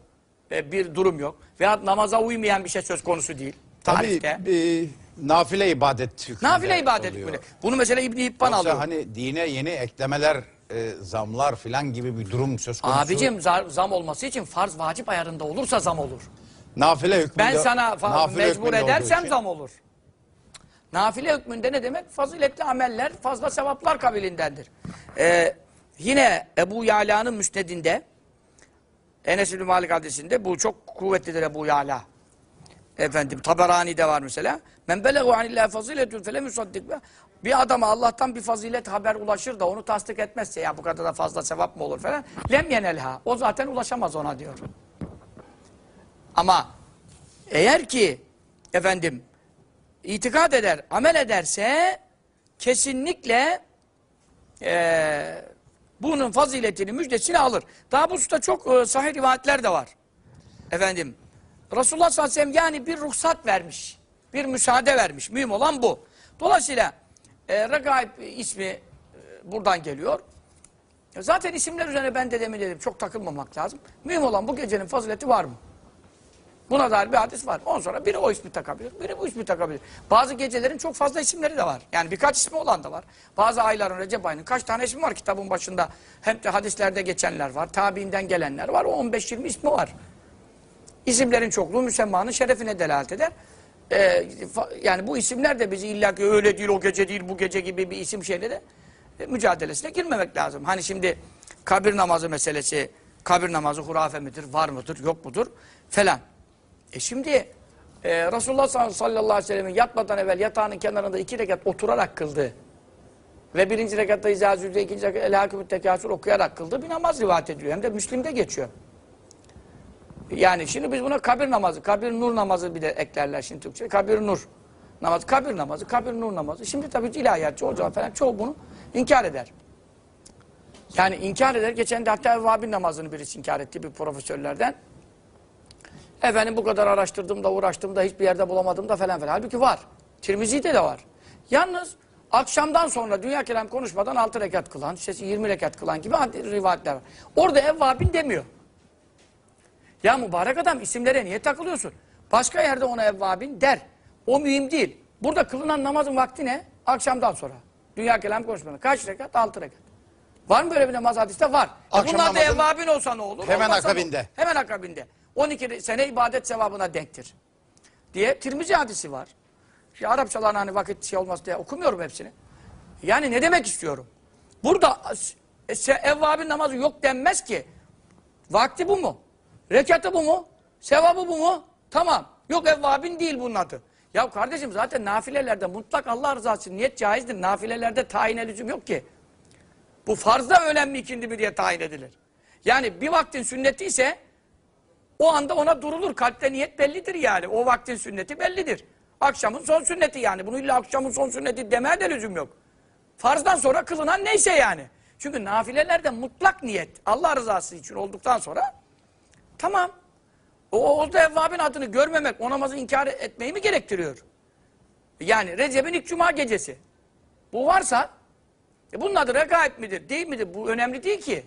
e, bir durum yok. Veya namaza uymayan bir şey söz konusu değil. Tabii Tarifte. e, nafile ibadet hükmünde Nafile ibadet oluyor. hükmünde. Bunu mesela İbn-i İbban Yoksa alıyor. hani dine yeni eklemeler, e, zamlar filan gibi bir durum söz konusu. Abicim za- zam olması için farz vacip ayarında olursa zam olur. Nafile hükmünde. Ben sana fa- nafile mecbur hükmünde olduğu edersem için. zam olur. Nafile hükmünde ne demek? Faziletli ameller fazla sevaplar kabilindendir. Ee, yine Ebu Yala'nın müsnedinde Enes İbni Malik hadisinde bu çok kuvvetlidir Ebu Yala. Efendim Taberani'de var mesela. Men belegu anillahi faziletun felem yusaddik be. Bir adama Allah'tan bir fazilet haber ulaşır da onu tasdik etmezse ya bu kadar da fazla sevap mı olur falan. Lem yenelha. O zaten ulaşamaz ona diyor. Ama eğer ki efendim itikad eder, amel ederse kesinlikle eee, bunun faziletini, müjdesini alır. Daha bu hususta çok e, sahih rivayetler de var. Efendim, Resulullah sallallahu aleyhi ve sellem yani bir ruhsat vermiş. Bir müsaade vermiş. Mühim olan bu. Dolayısıyla e, Regaib ismi e, buradan geliyor. Zaten isimler üzerine ben de demin dedim çok takılmamak lazım. Mühim olan bu gecenin fazileti var mı? Buna dair bir hadis var. Ondan sonra biri o ismi takabilir, biri bu ismi takabilir. Bazı gecelerin çok fazla isimleri de var. Yani birkaç ismi olan da var. Bazı ayların Recep ayının kaç tane ismi var kitabın başında. Hem de hadislerde geçenler var, tabiinden gelenler var. O 15-20 ismi var. İsimlerin çokluğu müsemmanın şerefine delalet eder. Ee, yani bu isimler de bizi illa ki öyle değil, o gece değil, bu gece gibi bir isim şeyle de e, mücadelesine girmemek lazım. Hani şimdi kabir namazı meselesi, kabir namazı hurafe midir, var mıdır, yok mudur falan. E şimdi e, Resulullah sallallahu aleyhi ve sellem'in yatmadan evvel yatağının kenarında iki rekat oturarak kıldı. Ve birinci rekatta İzâ Zülde, ikinci rekatta El Hakimut Tekâsür okuyarak kıldı. Bir namaz rivayet ediliyor. Hem de Müslim'de geçiyor. Yani şimdi biz buna kabir namazı, kabir nur namazı bir de eklerler şimdi Türkçe. Kabir nur namazı, kabir namazı, kabir nur namazı. Şimdi tabii ilahiyatçı hocalar falan çoğu bunu inkar eder. Yani inkar eder. Geçen de hatta evvabin namazını birisi inkar etti bir profesörlerden. Efendim bu kadar araştırdım da uğraştım da hiçbir yerde bulamadım da falan falan. Halbuki var. Tirmizi'de de var. Yalnız akşamdan sonra dünya kelam konuşmadan 6 rekat kılan, işte 20 rekat kılan gibi rivayetler var. Orada evvabin demiyor. Ya mübarek adam isimlere niye takılıyorsun? Başka yerde ona evvabin der. O mühim değil. Burada kılınan namazın vakti ne? Akşamdan sonra. Dünya kelam konuşmadan. Kaç rekat? 6 rekat. Var mı böyle bir namaz hadiste? Var. E Akşam bunlar da evvabin olsa ne olur? hemen Olmazsa akabinde. olur? Hemen akabinde. 12 sene ibadet sevabına denktir. Diye Tirmizi hadisi var. Şimdi Arapçalarına hani vakit şey olmaz diye okumuyorum hepsini. Yani ne demek istiyorum? Burada e, evvabin namazı yok denmez ki. Vakti bu mu? Rekatı bu mu? Sevabı bu mu? Tamam. Yok evvabin değil bunun adı. Ya kardeşim zaten nafilelerde mutlak Allah rızası için niyet caizdir. Nafilelerde tayine lüzum yok ki. Bu farzda önemli ikindi mi diye tayin edilir. Yani bir vaktin sünneti ise o anda ona durulur. Kalpte niyet bellidir yani. O vaktin sünneti bellidir. Akşamın son sünneti yani. Bunu illa akşamın son sünneti demeye de lüzum yok. Farzdan sonra kılınan neyse yani. Çünkü nafilelerde mutlak niyet Allah rızası için olduktan sonra tamam. O, o da evvabin adını görmemek, o namazı inkar etmeyi mi gerektiriyor? Yani Recep'in ilk cuma gecesi. Bu varsa e bunun adı regaib midir, değil midir? Bu önemli değil ki.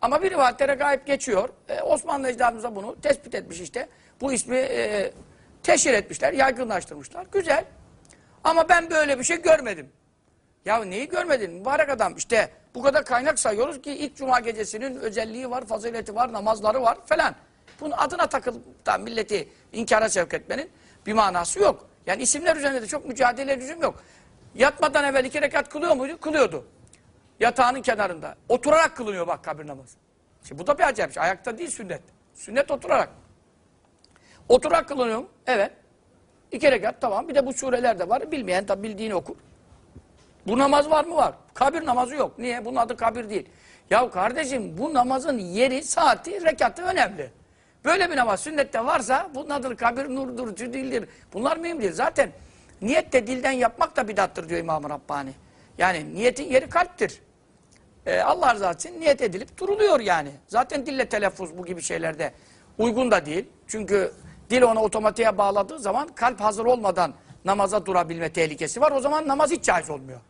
Ama bir rivayette regaib geçiyor. E, Osmanlı ecdadımız da bunu tespit etmiş işte. Bu ismi e, teşhir etmişler, yaygınlaştırmışlar. Güzel. Ama ben böyle bir şey görmedim. Ya neyi görmedin? Mübarek adam. İşte bu kadar kaynak sayıyoruz ki ilk cuma gecesinin özelliği var, fazileti var, namazları var falan. Bunun adına takılıp da milleti inkara sevk etmenin bir manası yok. Yani isimler üzerinde de çok mücadele lüzum yok. Yatmadan evvel iki rekat kılıyor muydu? Kılıyordu. Yatağının kenarında. Oturarak kılınıyor bak kabir namazı. Şimdi bu da bir acayip şey. Ayakta değil sünnet. Sünnet oturarak. Oturarak kılınıyor mu? Evet. İki rekat tamam. Bir de bu sureler de var. Bilmeyen tabi bildiğini okur. Bu namaz var mı? Var. Kabir namazı yok. Niye? Bunun adı kabir değil. Ya kardeşim bu namazın yeri, saati, rekatı önemli. Böyle bir namaz sünnette varsa bunun adı kabir nurdur, değildir. Bunlar mühim değil. Zaten niyet de dilden yapmak da bidattır diyor İmam-ı Rabbani. Yani niyetin yeri kalptir. Ee, Allah rızası için niyet edilip duruluyor yani. Zaten dille telaffuz bu gibi şeylerde uygun da değil. Çünkü dil onu otomatiğe bağladığı zaman kalp hazır olmadan namaza durabilme tehlikesi var. O zaman namaz hiç caiz olmuyor.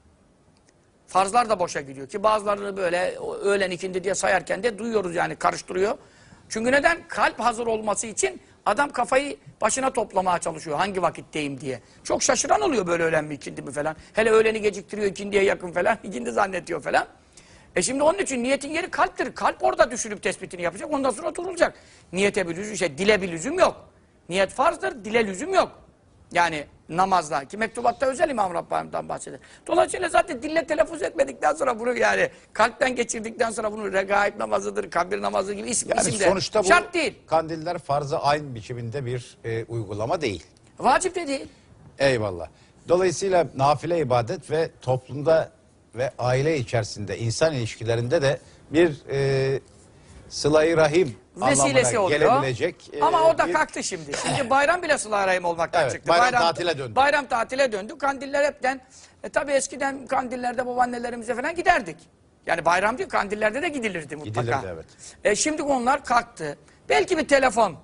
Farzlar da boşa gidiyor ki bazılarını böyle öğlen ikindi diye sayarken de duyuyoruz yani karıştırıyor. Çünkü neden? Kalp hazır olması için adam kafayı başına toplamaya çalışıyor hangi vakitteyim diye. Çok şaşıran oluyor böyle öğlen mi ikindi mi falan. Hele öğleni geciktiriyor ikindiye yakın falan ikindi zannediyor falan. E şimdi onun için niyetin yeri kalptir. Kalp orada düşünüp tespitini yapacak ondan sonra durulacak. Niyete bir lüzum, şey, dile bir lüzum yok. Niyet farzdır, dile lüzum yok. Yani namazda ki mektubatta özel İmam Rabbani'den bahseder. Dolayısıyla zaten dille telaffuz etmedikten sonra bunu yani kalpten geçirdikten sonra bunu regaib namazıdır, kabir namazı gibi isim, Yani isim de sonuçta bu şart değil. kandiller farz-ı ayn biçiminde bir e, uygulama değil. Vacip de değil. Eyvallah. Dolayısıyla nafile ibadet ve toplumda ve aile içerisinde insan ilişkilerinde de bir e, sıla-i rahim Vesilesi anlamına oluyor. gelebilecek. e, Ama o da bir- kalktı şimdi. Şimdi bayram bile sıla rahim olmaktan Evet, çıktı. bayram tatile döndü. Bayram tatile döndü. Kandiller hepten. E tabi eskiden kandillerde babaannelerimize falan giderdik. Yani bayram değil kandillerde de gidilirdi mutlaka. Gidilirdi, evet. E, şimdi onlar kalktı. Belki bir telefon.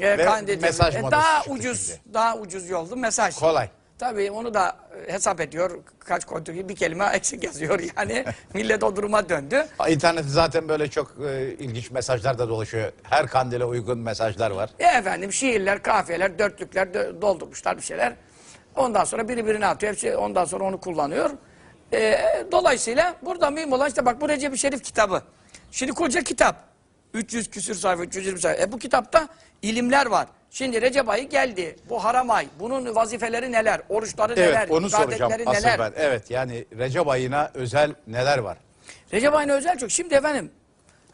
E, Ve kandil- mesaj e, modası daha çıktı ucuz, şimdi. daha ucuz yoldu mesaj. Kolay. Tabii onu da e, hesap ediyor. Kaç koyduğu bir kelime eksik yazıyor yani. Millet o duruma döndü. İnternette zaten böyle çok e, ilginç mesajlar da dolaşıyor. Her kandile uygun mesajlar var. E efendim şiirler, kafiyeler, dörtlükler dö- doldurmuşlar bir şeyler. Ondan sonra biri birine atıyor. Hepsi ondan sonra onu kullanıyor. E, dolayısıyla burada mühim olan işte bak bu Recep-i Şerif kitabı. Şimdi koca kitap. 300 küsür sayfa, 320 sayfa. E bu kitapta ilimler var. Şimdi Recep ayı geldi. Bu haram ay. Bunun vazifeleri neler? Oruçları neler? Evet onu soracağım ibadetleri asıl neler? ben. Evet yani Recep ayına özel neler var? Recep ayına özel çok. Şimdi efendim.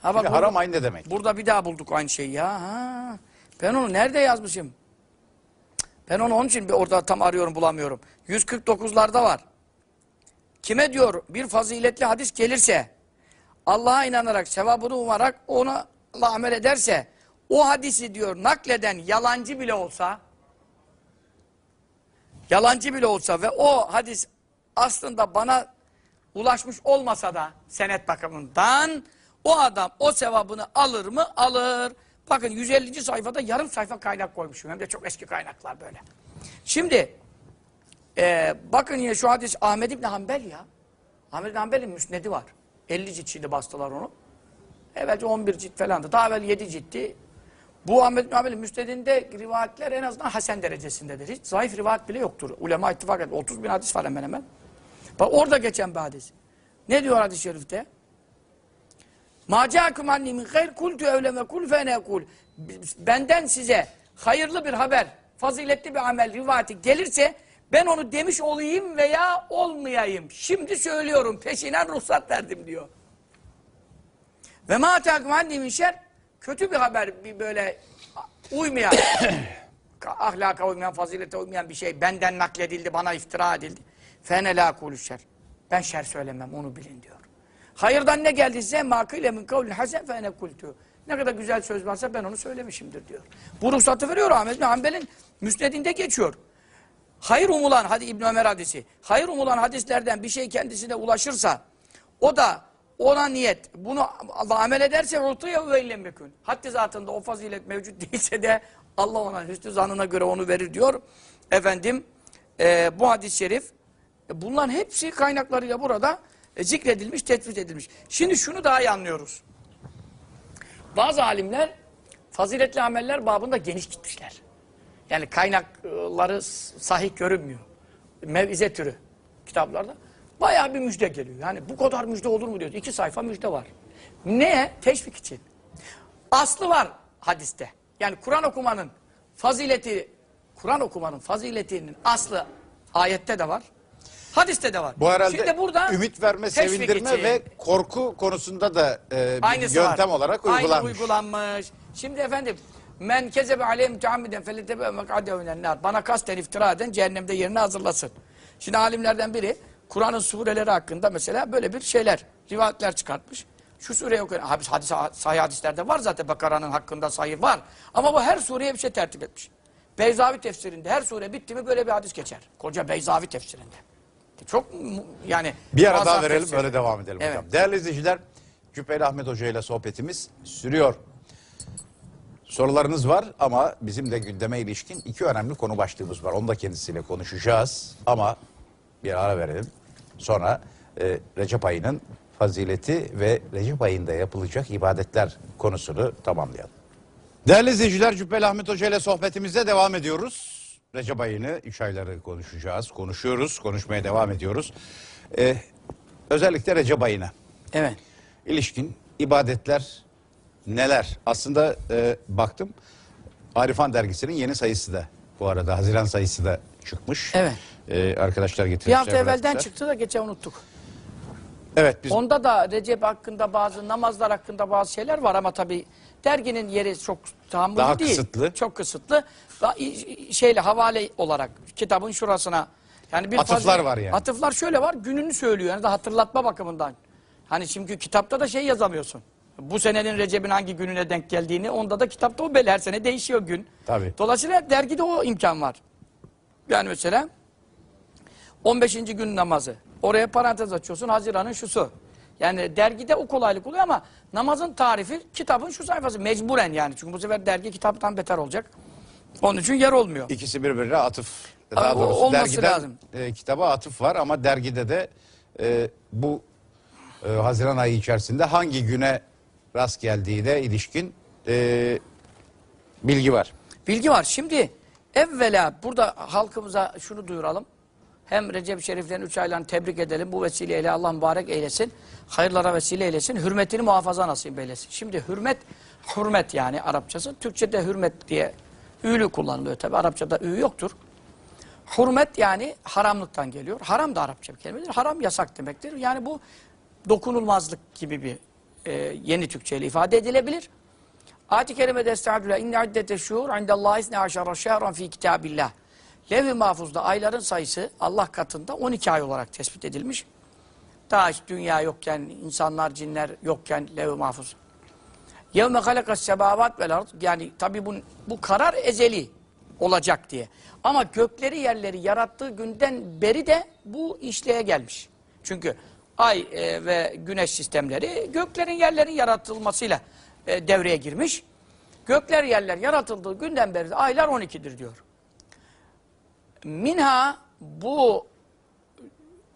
Ha bak Şimdi haram ayı ne demek? Burada bir daha bulduk aynı şeyi ya. Ha. Ben onu nerede yazmışım? Ben onu onun için bir orada tam arıyorum bulamıyorum. 149'larda var. Kime diyor bir faziletli hadis gelirse Allah'a inanarak sevabını umarak ona amel ederse o hadisi diyor nakleden yalancı bile olsa yalancı bile olsa ve o hadis aslında bana ulaşmış olmasa da senet bakımından o adam o sevabını alır mı? Alır. Bakın 150. sayfada yarım sayfa kaynak koymuşum. Hem de çok eski kaynaklar böyle. Şimdi e, bakın yine şu hadis Ahmed İbni Hanbel ya. Ahmed İbni Hanbel'in müsnedi var. 50 cilt şimdi bastılar onu. Evvelce 11 cilt falandı. Daha evvel 7 ciltti. Bu Ahmet Hanbel'in müstedinde rivayetler en azından hasen derecesindedir. Hiç zayıf rivayet bile yoktur. Ulema ittifak ediyor. 30 bin hadis var hemen hemen. Bak orada geçen bir hadis. Ne diyor hadis-i şerifte? Ca'akum anni min hayr kultu evleme kul fene kul. Benden size hayırlı bir haber, faziletli bir amel rivayeti gelirse ben onu demiş olayım veya olmayayım. Şimdi söylüyorum peşinen ruhsat verdim diyor. Ve ma atakum anni min şer kötü bir haber bir böyle uymayan ahlaka uymayan, fazilete uymayan bir şey benden nakledildi, bana iftira edildi. Fene la kulü şer. Ben şer söylemem, onu bilin diyor. Hayırdan ne geldiyse makile min kavlin hasen fene kultu. Ne kadar güzel söz varsa ben onu söylemişimdir diyor. Bu ruhsatı veriyor Ahmet bin Hanbel'in müsnedinde geçiyor. Hayır umulan, hadi İbn Ömer hadisi. Hayır umulan hadislerden bir şey kendisine ulaşırsa o da ona niyet, bunu Allah amel ederse rutuya ve illemekün. Haddi zatında o fazilet mevcut değilse de Allah ona hüsnü zanına göre onu verir diyor. Efendim e, bu hadis-i şerif e, bunların hepsi kaynaklarıyla burada e, zikredilmiş, tetkik edilmiş. Şimdi şunu daha iyi anlıyoruz. Bazı alimler faziletli ameller babında geniş gitmişler. Yani kaynakları sahih görünmüyor. Mevize türü kitaplarda. Bayağı bir müjde geliyor. Yani bu kadar müjde olur mu diyor. İki sayfa müjde var. Ne? Teşvik için. Aslı var hadiste. Yani Kur'an okumanın fazileti, Kur'an okumanın faziletinin aslı ayette de var. Hadiste de var. Bu herhalde Şimdi burada ümit verme, sevindirme için- ve korku konusunda da e, bir yöntem var. olarak Aynı uygulanmış. uygulanmış. Şimdi efendim men kezebe aleyhim teammiden feletebe mek'adev nar. Bana kasten iftira eden cehennemde yerini hazırlasın. Şimdi alimlerden biri Kur'an'ın sureleri hakkında mesela böyle bir şeyler, rivayetler çıkartmış. Şu sureyi okuyun. Hadis, hadis, sahih hadislerde var zaten Bakara'nın hakkında sahih var. Ama bu her sureye bir şey tertip etmiş. Beyzavi tefsirinde her sure bitti mi böyle bir hadis geçer. Koca Beyzavi tefsirinde. Çok yani Bir ara daha verelim tefsir. böyle devam edelim Evet. hocam. Değerli izleyiciler Cübbeli Ahmet Hoca ile sohbetimiz sürüyor. Sorularınız var ama bizim de gündeme ilişkin iki önemli konu başlığımız var. Onu da kendisiyle konuşacağız ama bir ara verelim. Sonra e, Recep ayının fazileti ve Recep ayında yapılacak ibadetler konusunu tamamlayalım. Değerli izleyiciler Cübbeli Ahmet Hoca ile sohbetimize devam ediyoruz. Recep ayını, üç ayları konuşacağız, konuşuyoruz, konuşmaya devam ediyoruz. Ee, özellikle Recep ayına Evet. ilişkin ibadetler neler? Aslında e, baktım Arifan dergisinin yeni sayısı da bu arada Haziran sayısı da çıkmış. Evet. Ee, arkadaşlar Bir getirmişler. hafta evvelden çıktı da geçen unuttuk. Evet biz Onda da Recep hakkında bazı namazlar hakkında bazı şeyler var ama tabii derginin yeri çok tahammülü Daha değil. kısıtlı. Çok kısıtlı. Daha Şeyle havale olarak kitabın şurasına yani bir Atıflar fazil- var yani. Atıflar şöyle var gününü söylüyor yani da hatırlatma bakımından. Hani çünkü kitapta da şey yazamıyorsun. Bu senenin Recep'in hangi gününe denk geldiğini onda da kitapta o belli her sene değişiyor gün. Tabii. Dolayısıyla dergide o imkan var. Yani mesela 15. gün namazı. Oraya parantez açıyorsun Haziran'ın şusu. Yani dergide o kolaylık oluyor ama namazın tarifi kitabın şu sayfası mecburen yani. Çünkü bu sefer dergi kitaptan beter olacak. Onun için yer olmuyor. İkisi birbirine atıf. Daha o- doğrusu olması dergiden lazım. e, kitaba atıf var ama dergide de e, bu e, Haziran ayı içerisinde hangi güne rast geldiğine ilişkin e, bilgi var. Bilgi var. Şimdi evvela burada halkımıza şunu duyuralım. Hem Recep Şeriflerin üç aylarını tebrik edelim. Bu vesileyle Allah mübarek eylesin. Hayırlara vesile eylesin. Hürmetini muhafaza nasip eylesin. Şimdi hürmet, hürmet yani Arapçası. Türkçe'de hürmet diye ü'lü kullanılıyor tabi. Arapçada ü yoktur. Hürmet yani haramlıktan geliyor. Haram da Arapça bir kelimedir. Haram yasak demektir. Yani bu dokunulmazlık gibi bir e, yeni Türkçe ile ifade edilebilir. Ayet-i kerimede estağfirullah inne iddete şuhur indallahi isne aşara şehran fi kitabillah. Lev-i mahfuzda ayların sayısı Allah katında 12 ay olarak tespit edilmiş. Daha hiç dünya yokken, insanlar, cinler yokken lev-i mahfuz. Yevme halakas sebavat vel. Yani tabi bu, bu karar ezeli olacak diye. Ama gökleri yerleri yarattığı günden beri de bu işleye gelmiş. Çünkü ay e, ve güneş sistemleri göklerin yerlerin yaratılmasıyla e, devreye girmiş. Gökler yerler yaratıldığı günden beri de aylar 12'dir diyor. Minha bu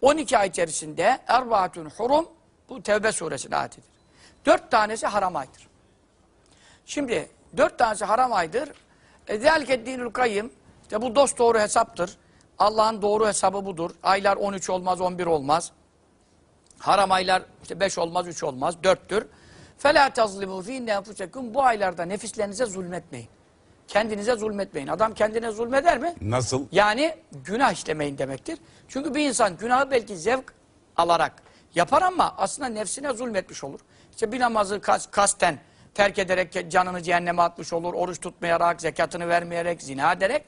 12 ay içerisinde erbaatun hurum bu Tevbe suresinin ayetidir. Dört tanesi haram aydır. Şimdi dört tanesi haram aydır. E, Zelke dinül kayyım. İşte bu dost doğru hesaptır. Allah'ın doğru hesabı budur. Aylar 13 olmaz, 11 olmaz. Haram aylar işte 5 olmaz, 3 olmaz, 4'tür. فَلَا تَظْلِمُوا ف۪ي نَفُسَكُمْ Bu aylarda nefislerinize zulmetmeyin. Kendinize zulmetmeyin. Adam kendine zulmeder mi? Nasıl? Yani günah işlemeyin demektir. Çünkü bir insan günahı belki zevk alarak yapar ama aslında nefsine zulmetmiş olur. İşte bir namazı kas, kasten terk ederek canını cehenneme atmış olur. Oruç tutmayarak, zekatını vermeyerek, zina ederek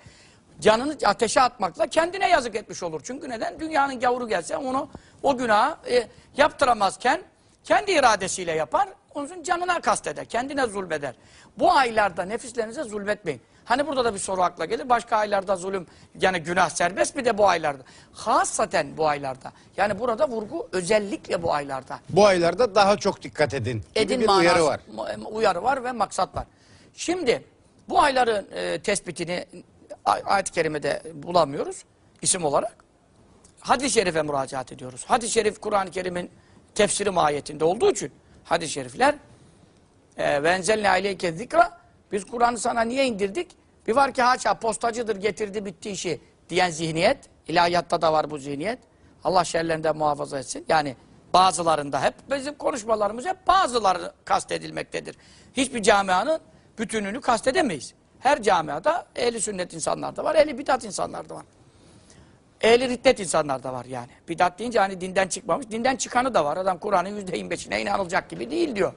canını ateşe atmakla kendine yazık etmiş olur. Çünkü neden? Dünyanın gavuru gelse onu o günahı e, yaptıramazken kendi iradesiyle yapar. Onun canına kasteder, kendine zulmeder. Bu aylarda nefislerinize zulmetmeyin. Hani burada da bir soru akla gelir. Başka aylarda zulüm, yani günah serbest mi de bu aylarda? Hasaten bu aylarda. Yani burada vurgu özellikle bu aylarda. Bu aylarda daha çok dikkat edin. Edin bir manası, uyarı var. mu- Uyarı var ve maksat var. Şimdi bu ayların e, tespitini ay- ayet-i kerimede bulamıyoruz isim olarak. Hadis-i şerife müracaat ediyoruz. Hadis-i şerif Kur'an-ı Kerim'in tefsiri mahiyetinde olduğu için hadis-i şerifler e, ve enzelne aleyke zikra biz Kur'an'ı sana niye indirdik? Bir var ki haşa postacıdır getirdi bitti işi diyen zihniyet. İlahiyatta da var bu zihniyet. Allah şerlerinden muhafaza etsin. Yani bazılarında hep bizim konuşmalarımız hep bazıları kastedilmektedir. Hiçbir camianın bütününü kastedemeyiz. Her camiada ehli sünnet insanlar da var, ehli bidat insanlar da var. Ehli riddet insanlar da var yani. Bidat deyince hani dinden çıkmamış, dinden çıkanı da var. Adam Kur'an'ın yüzde yirmi beşine inanılacak gibi değil diyor.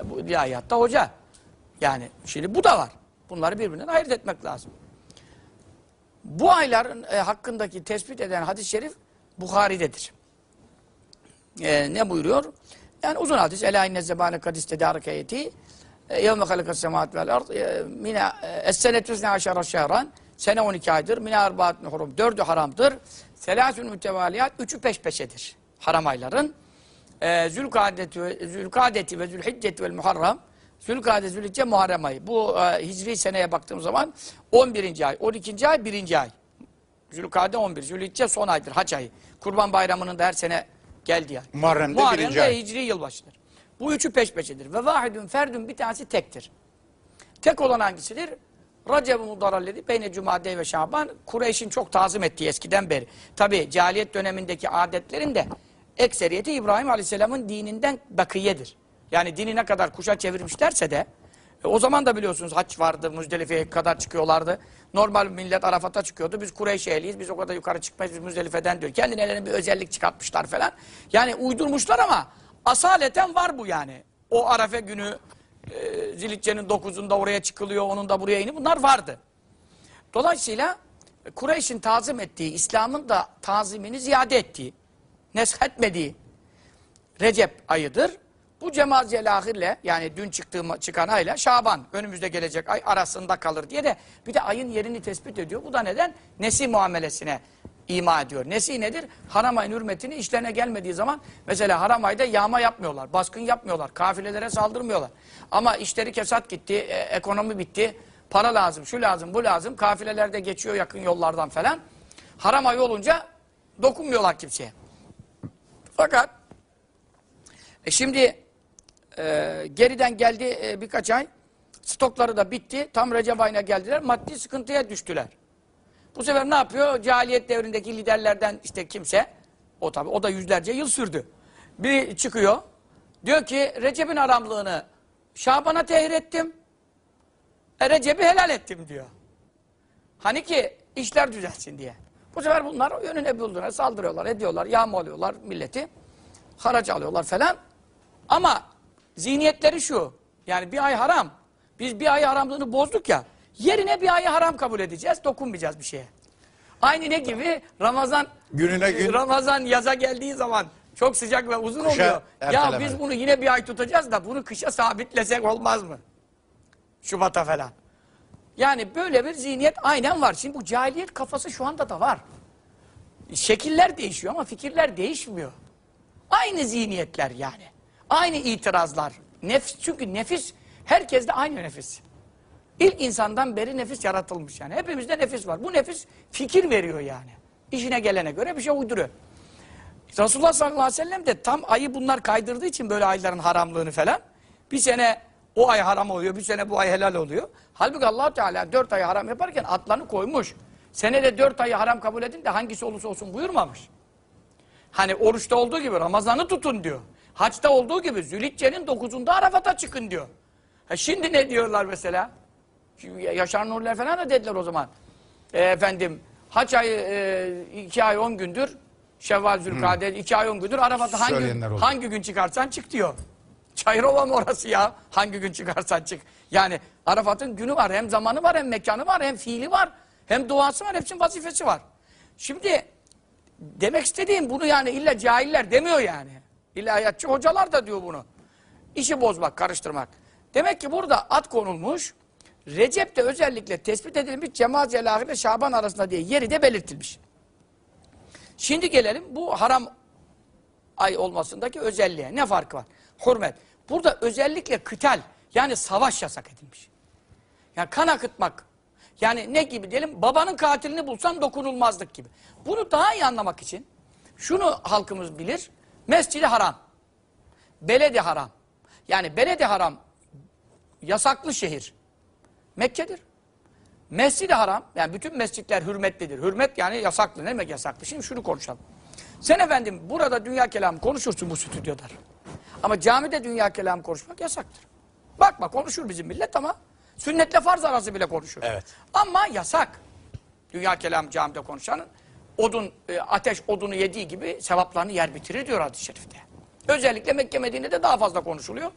E Bu ilahiyatta hoca. Yani şimdi bu da var. Bunları birbirinden ayırt etmek lazım. Bu ayların e, hakkındaki tespit eden hadis-i şerif Bukhari'dedir. E, ne buyuruyor? Yani uzun hadis. Ela inne zebane kad istedarek ayeti. Yevme halikas semaat vel ard. e, Mina es-senetu isne aşara şehran. Sene 12 aydır. Mina erbaatun hurum. Dördü haramdır. Selâsün mütevaliyat. Üçü peş peşedir. Haram ayların. E, Zülkadeti, ve- Zülkadeti ve Zülhicceti vel Muharram. Zülkade, Zülhicce, Muharrem ayı. Bu e, hicri seneye baktığım zaman 11. ay, 12. ay, 1. ay. Zülkade 11, Zülhicce son aydır, haç ayı. Kurban bayramının da her sene geldiği ay. Muharrem'de Muharrem birinci de ay. hicri yılbaşıdır. Bu üçü peş peşedir. Ve vahidun ferdun bir tanesi tektir. Tek olan hangisidir? Recep-i Mudaralledi Beyne Cumade ve Şaban Kureyş'in çok tazim ettiği eskiden beri. Tabi cahiliyet dönemindeki adetlerin de ekseriyeti İbrahim Aleyhisselam'ın dininden bakiyedir. Yani dini ne kadar kuşa çevirmişlerse de e, o zaman da biliyorsunuz haç vardı, Müzdelife'ye kadar çıkıyorlardı. Normal millet Arafat'a çıkıyordu. Biz Kureyş ehliyiz, biz o kadar yukarı çıkmayız, biz Müzdelife'den diyor. Kendilerine bir özellik çıkartmışlar falan. Yani uydurmuşlar ama asaleten var bu yani. O Arafa günü e, Zilitçe'nin 9'unda oraya çıkılıyor, onun da buraya iniyor. Bunlar vardı. Dolayısıyla Kureyş'in tazim ettiği, İslam'ın da tazimini ziyade ettiği, neshetmediği Recep ayıdır. Bu Cemaziyel Ahir'le yani dün çıktığım, çıkan ayla Şaban önümüzde gelecek ay arasında kalır diye de bir de ayın yerini tespit ediyor. Bu da neden? Nesi muamelesine ima ediyor. Nesi nedir? Haram ayın hürmetini işlerine gelmediği zaman mesela haram ayda yağma yapmıyorlar, baskın yapmıyorlar, kafilelere saldırmıyorlar. Ama işleri kesat gitti, e, ekonomi bitti, para lazım, şu lazım, bu lazım, kafilelerde geçiyor yakın yollardan falan. Haram ay olunca dokunmuyorlar kimseye. Fakat e şimdi e, geriden geldi e, birkaç ay. Stokları da bitti. Tam Recep ayına geldiler. Maddi sıkıntıya düştüler. Bu sefer ne yapıyor? Cahiliyet devrindeki liderlerden işte kimse, o tabi o da yüzlerce yıl sürdü. Bir çıkıyor. Diyor ki Recep'in haramlığını Şaban'a tehir ettim. E, Recep'i helal ettim diyor. Hani ki işler düzelsin diye. Bu sefer bunlar önüne bulduğuna saldırıyorlar, ediyorlar, yağmalıyorlar milleti. Haraç alıyorlar falan. Ama zihniyetleri şu. Yani bir ay haram. Biz bir ay haramlığını bozduk ya. Yerine bir ayı haram kabul edeceğiz. Dokunmayacağız bir şeye. Aynı ne gibi? Ramazan Gününe gün. Ramazan yaza geldiği zaman çok sıcak ve uzun Kışa oluyor. Ya erteleme. biz bunu yine bir ay tutacağız da bunu kışa sabitlesek olmaz mı? Şubat'a falan. Yani böyle bir zihniyet aynen var. Şimdi bu cahiliyet kafası şu anda da var. Şekiller değişiyor ama fikirler değişmiyor. Aynı zihniyetler yani. Aynı itirazlar. Nefis, çünkü nefis, herkeste aynı nefis. İlk insandan beri nefis yaratılmış yani. Hepimizde nefis var. Bu nefis fikir veriyor yani. İşine gelene göre bir şey uyduruyor. Resulullah sallallahu aleyhi ve sellem de tam ayı bunlar kaydırdığı için böyle ayların haramlığını falan. Bir sene o ay haram oluyor, bir sene bu ay helal oluyor. Halbuki allah Teala dört ayı haram yaparken atlarını koymuş. Senede dört ayı haram kabul edin de hangisi olursa olsun buyurmamış. Hani oruçta olduğu gibi Ramazan'ı tutun diyor. Haçta olduğu gibi Zülhicce'nin dokuzunda Arafat'a çıkın diyor. Ha şimdi ne diyorlar mesela? Yaşar Nuriler falan da dediler o zaman. E, efendim haç ayı e, iki ay on gündür Şevval Zülkade iki ay on gündür Arafat'a hangi, hangi gün çıkarsan çık diyor. Çayırova mı orası ya? Hangi gün çıkarsan çık. Yani Arafat'ın günü var, hem zamanı var, hem mekanı var, hem fiili var, hem duası var, hepsinin vazifesi var. Şimdi demek istediğim bunu yani illa cahiller demiyor yani. İlahiyatçı hocalar da diyor bunu. İşi bozmak, karıştırmak. Demek ki burada at konulmuş. Recep'te özellikle tespit edilmiş Cemaat Celahir ile Şaban arasında diye yeri de belirtilmiş. Şimdi gelelim bu haram ay olmasındaki özelliğe. Ne farkı var? Hürmet. Burada özellikle kıtal yani savaş yasak edilmiş. Yani kan akıtmak. Yani ne gibi diyelim babanın katilini bulsan dokunulmazlık gibi. Bunu daha iyi anlamak için şunu halkımız bilir. Mescidi haram. Beledi haram. Yani beledi haram yasaklı şehir. Mekke'dir. Mescid-i Haram, yani bütün mescitler hürmetlidir. Hürmet yani yasaklı. Ne demek yasaklı? Şimdi şunu konuşalım. Sen efendim burada dünya kelamı konuşursun bu stüdyoda. Ama camide dünya kelamı konuşmak yasaktır. Bakma konuşur bizim millet ama sünnetle farz arası bile konuşur. Evet. Ama yasak. Dünya kelamı camide konuşanın odun, e, ateş odunu yediği gibi sevaplarını yer bitirir diyor hadis-i şerifte. Özellikle Mekke Medine'de daha fazla konuşuluyor.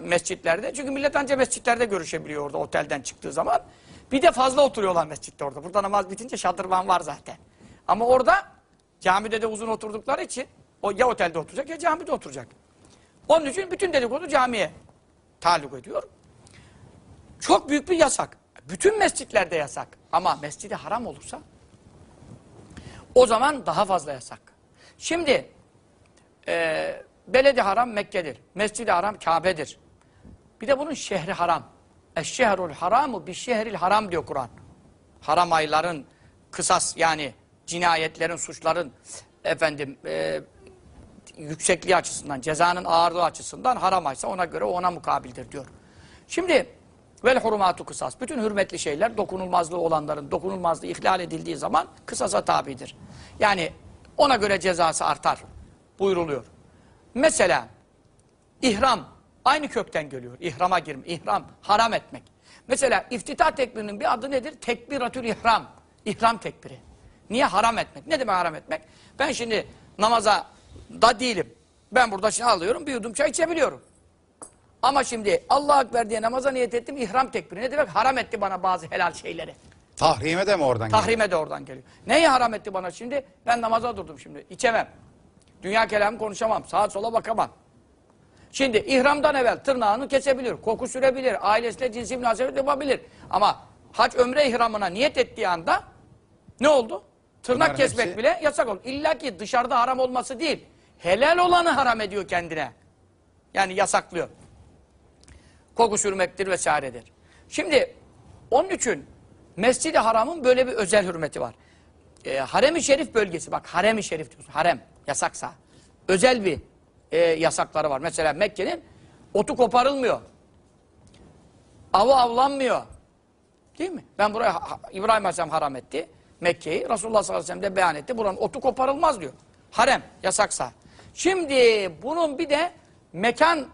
Mescitlerde. Çünkü millet ancak mescitlerde görüşebiliyor orada otelden çıktığı zaman. Bir de fazla oturuyorlar mescitte orada. Burada namaz bitince şadırvan var zaten. Ama orada camide de uzun oturdukları için o ya otelde oturacak ya camide oturacak. Onun için bütün dedikodu camiye taluk ediyor. Çok büyük bir yasak. Bütün mescitlerde yasak. Ama mescidi haram olursa o zaman daha fazla yasak. Şimdi e, beledi haram Mekke'dir. Mescidi haram Kabe'dir. Bir de bunun şehri haram. Eşşehrul haramu bir şehril haram diyor Kur'an. Haram ayların kısas yani cinayetlerin, suçların efendim e, yüksekliği açısından, cezanın ağırlığı açısından haram aysa ona göre ona mukabildir diyor. Şimdi vel hurumatu kısas. Bütün hürmetli şeyler dokunulmazlığı olanların dokunulmazlığı ihlal edildiği zaman kısasa tabidir. Yani ona göre cezası artar buyruluyor. Mesela ihram aynı kökten geliyor. İhrama girme, ihram, haram etmek. Mesela iftitah tekbirinin bir adı nedir? Tekbiratül ihram. İhram tekbiri. Niye haram etmek? Ne demek haram etmek? Ben şimdi namaza da değilim. Ben burada şimdi alıyorum, bir yudum çay içebiliyorum. Ama şimdi Allah Ekber diye namaza niyet ettim, ihram tekbiri. Ne demek? Haram etti bana bazı helal şeyleri. Tahrime de mi oradan geliyor? Tahrime de oradan geliyor. Neyi haram etti bana şimdi? Ben namaza durdum şimdi. İçemem. Dünya kelamı konuşamam. Sağa sola bakamam. Şimdi ihramdan evvel tırnağını kesebilir, koku sürebilir, ailesiyle cinsi münasebet yapabilir. Ama hac ömre ihramına niyet ettiği anda ne oldu? Tırnak Bunların kesmek hepsi- bile yasak olur. İlla ki dışarıda haram olması değil. Helal olanı haram ediyor kendine. Yani yasaklıyor. Koku sürmektir vesairedir. Şimdi onun için Mescid-i Haram'ın böyle bir özel hürmeti var. Ee, Harem-i Şerif bölgesi bak Harem-i Şerif diyorsun. Harem yasaksa. Özel bir e, yasakları var. Mesela Mekke'nin otu koparılmıyor. Avı avlanmıyor. Değil mi? Ben buraya İbrahim Aleyhisselam haram etti. Mekke'yi. Resulullah sallallahu aleyhi ve sellem de beyan etti. Buranın otu koparılmaz diyor. Harem yasaksa. Şimdi bunun bir de mekan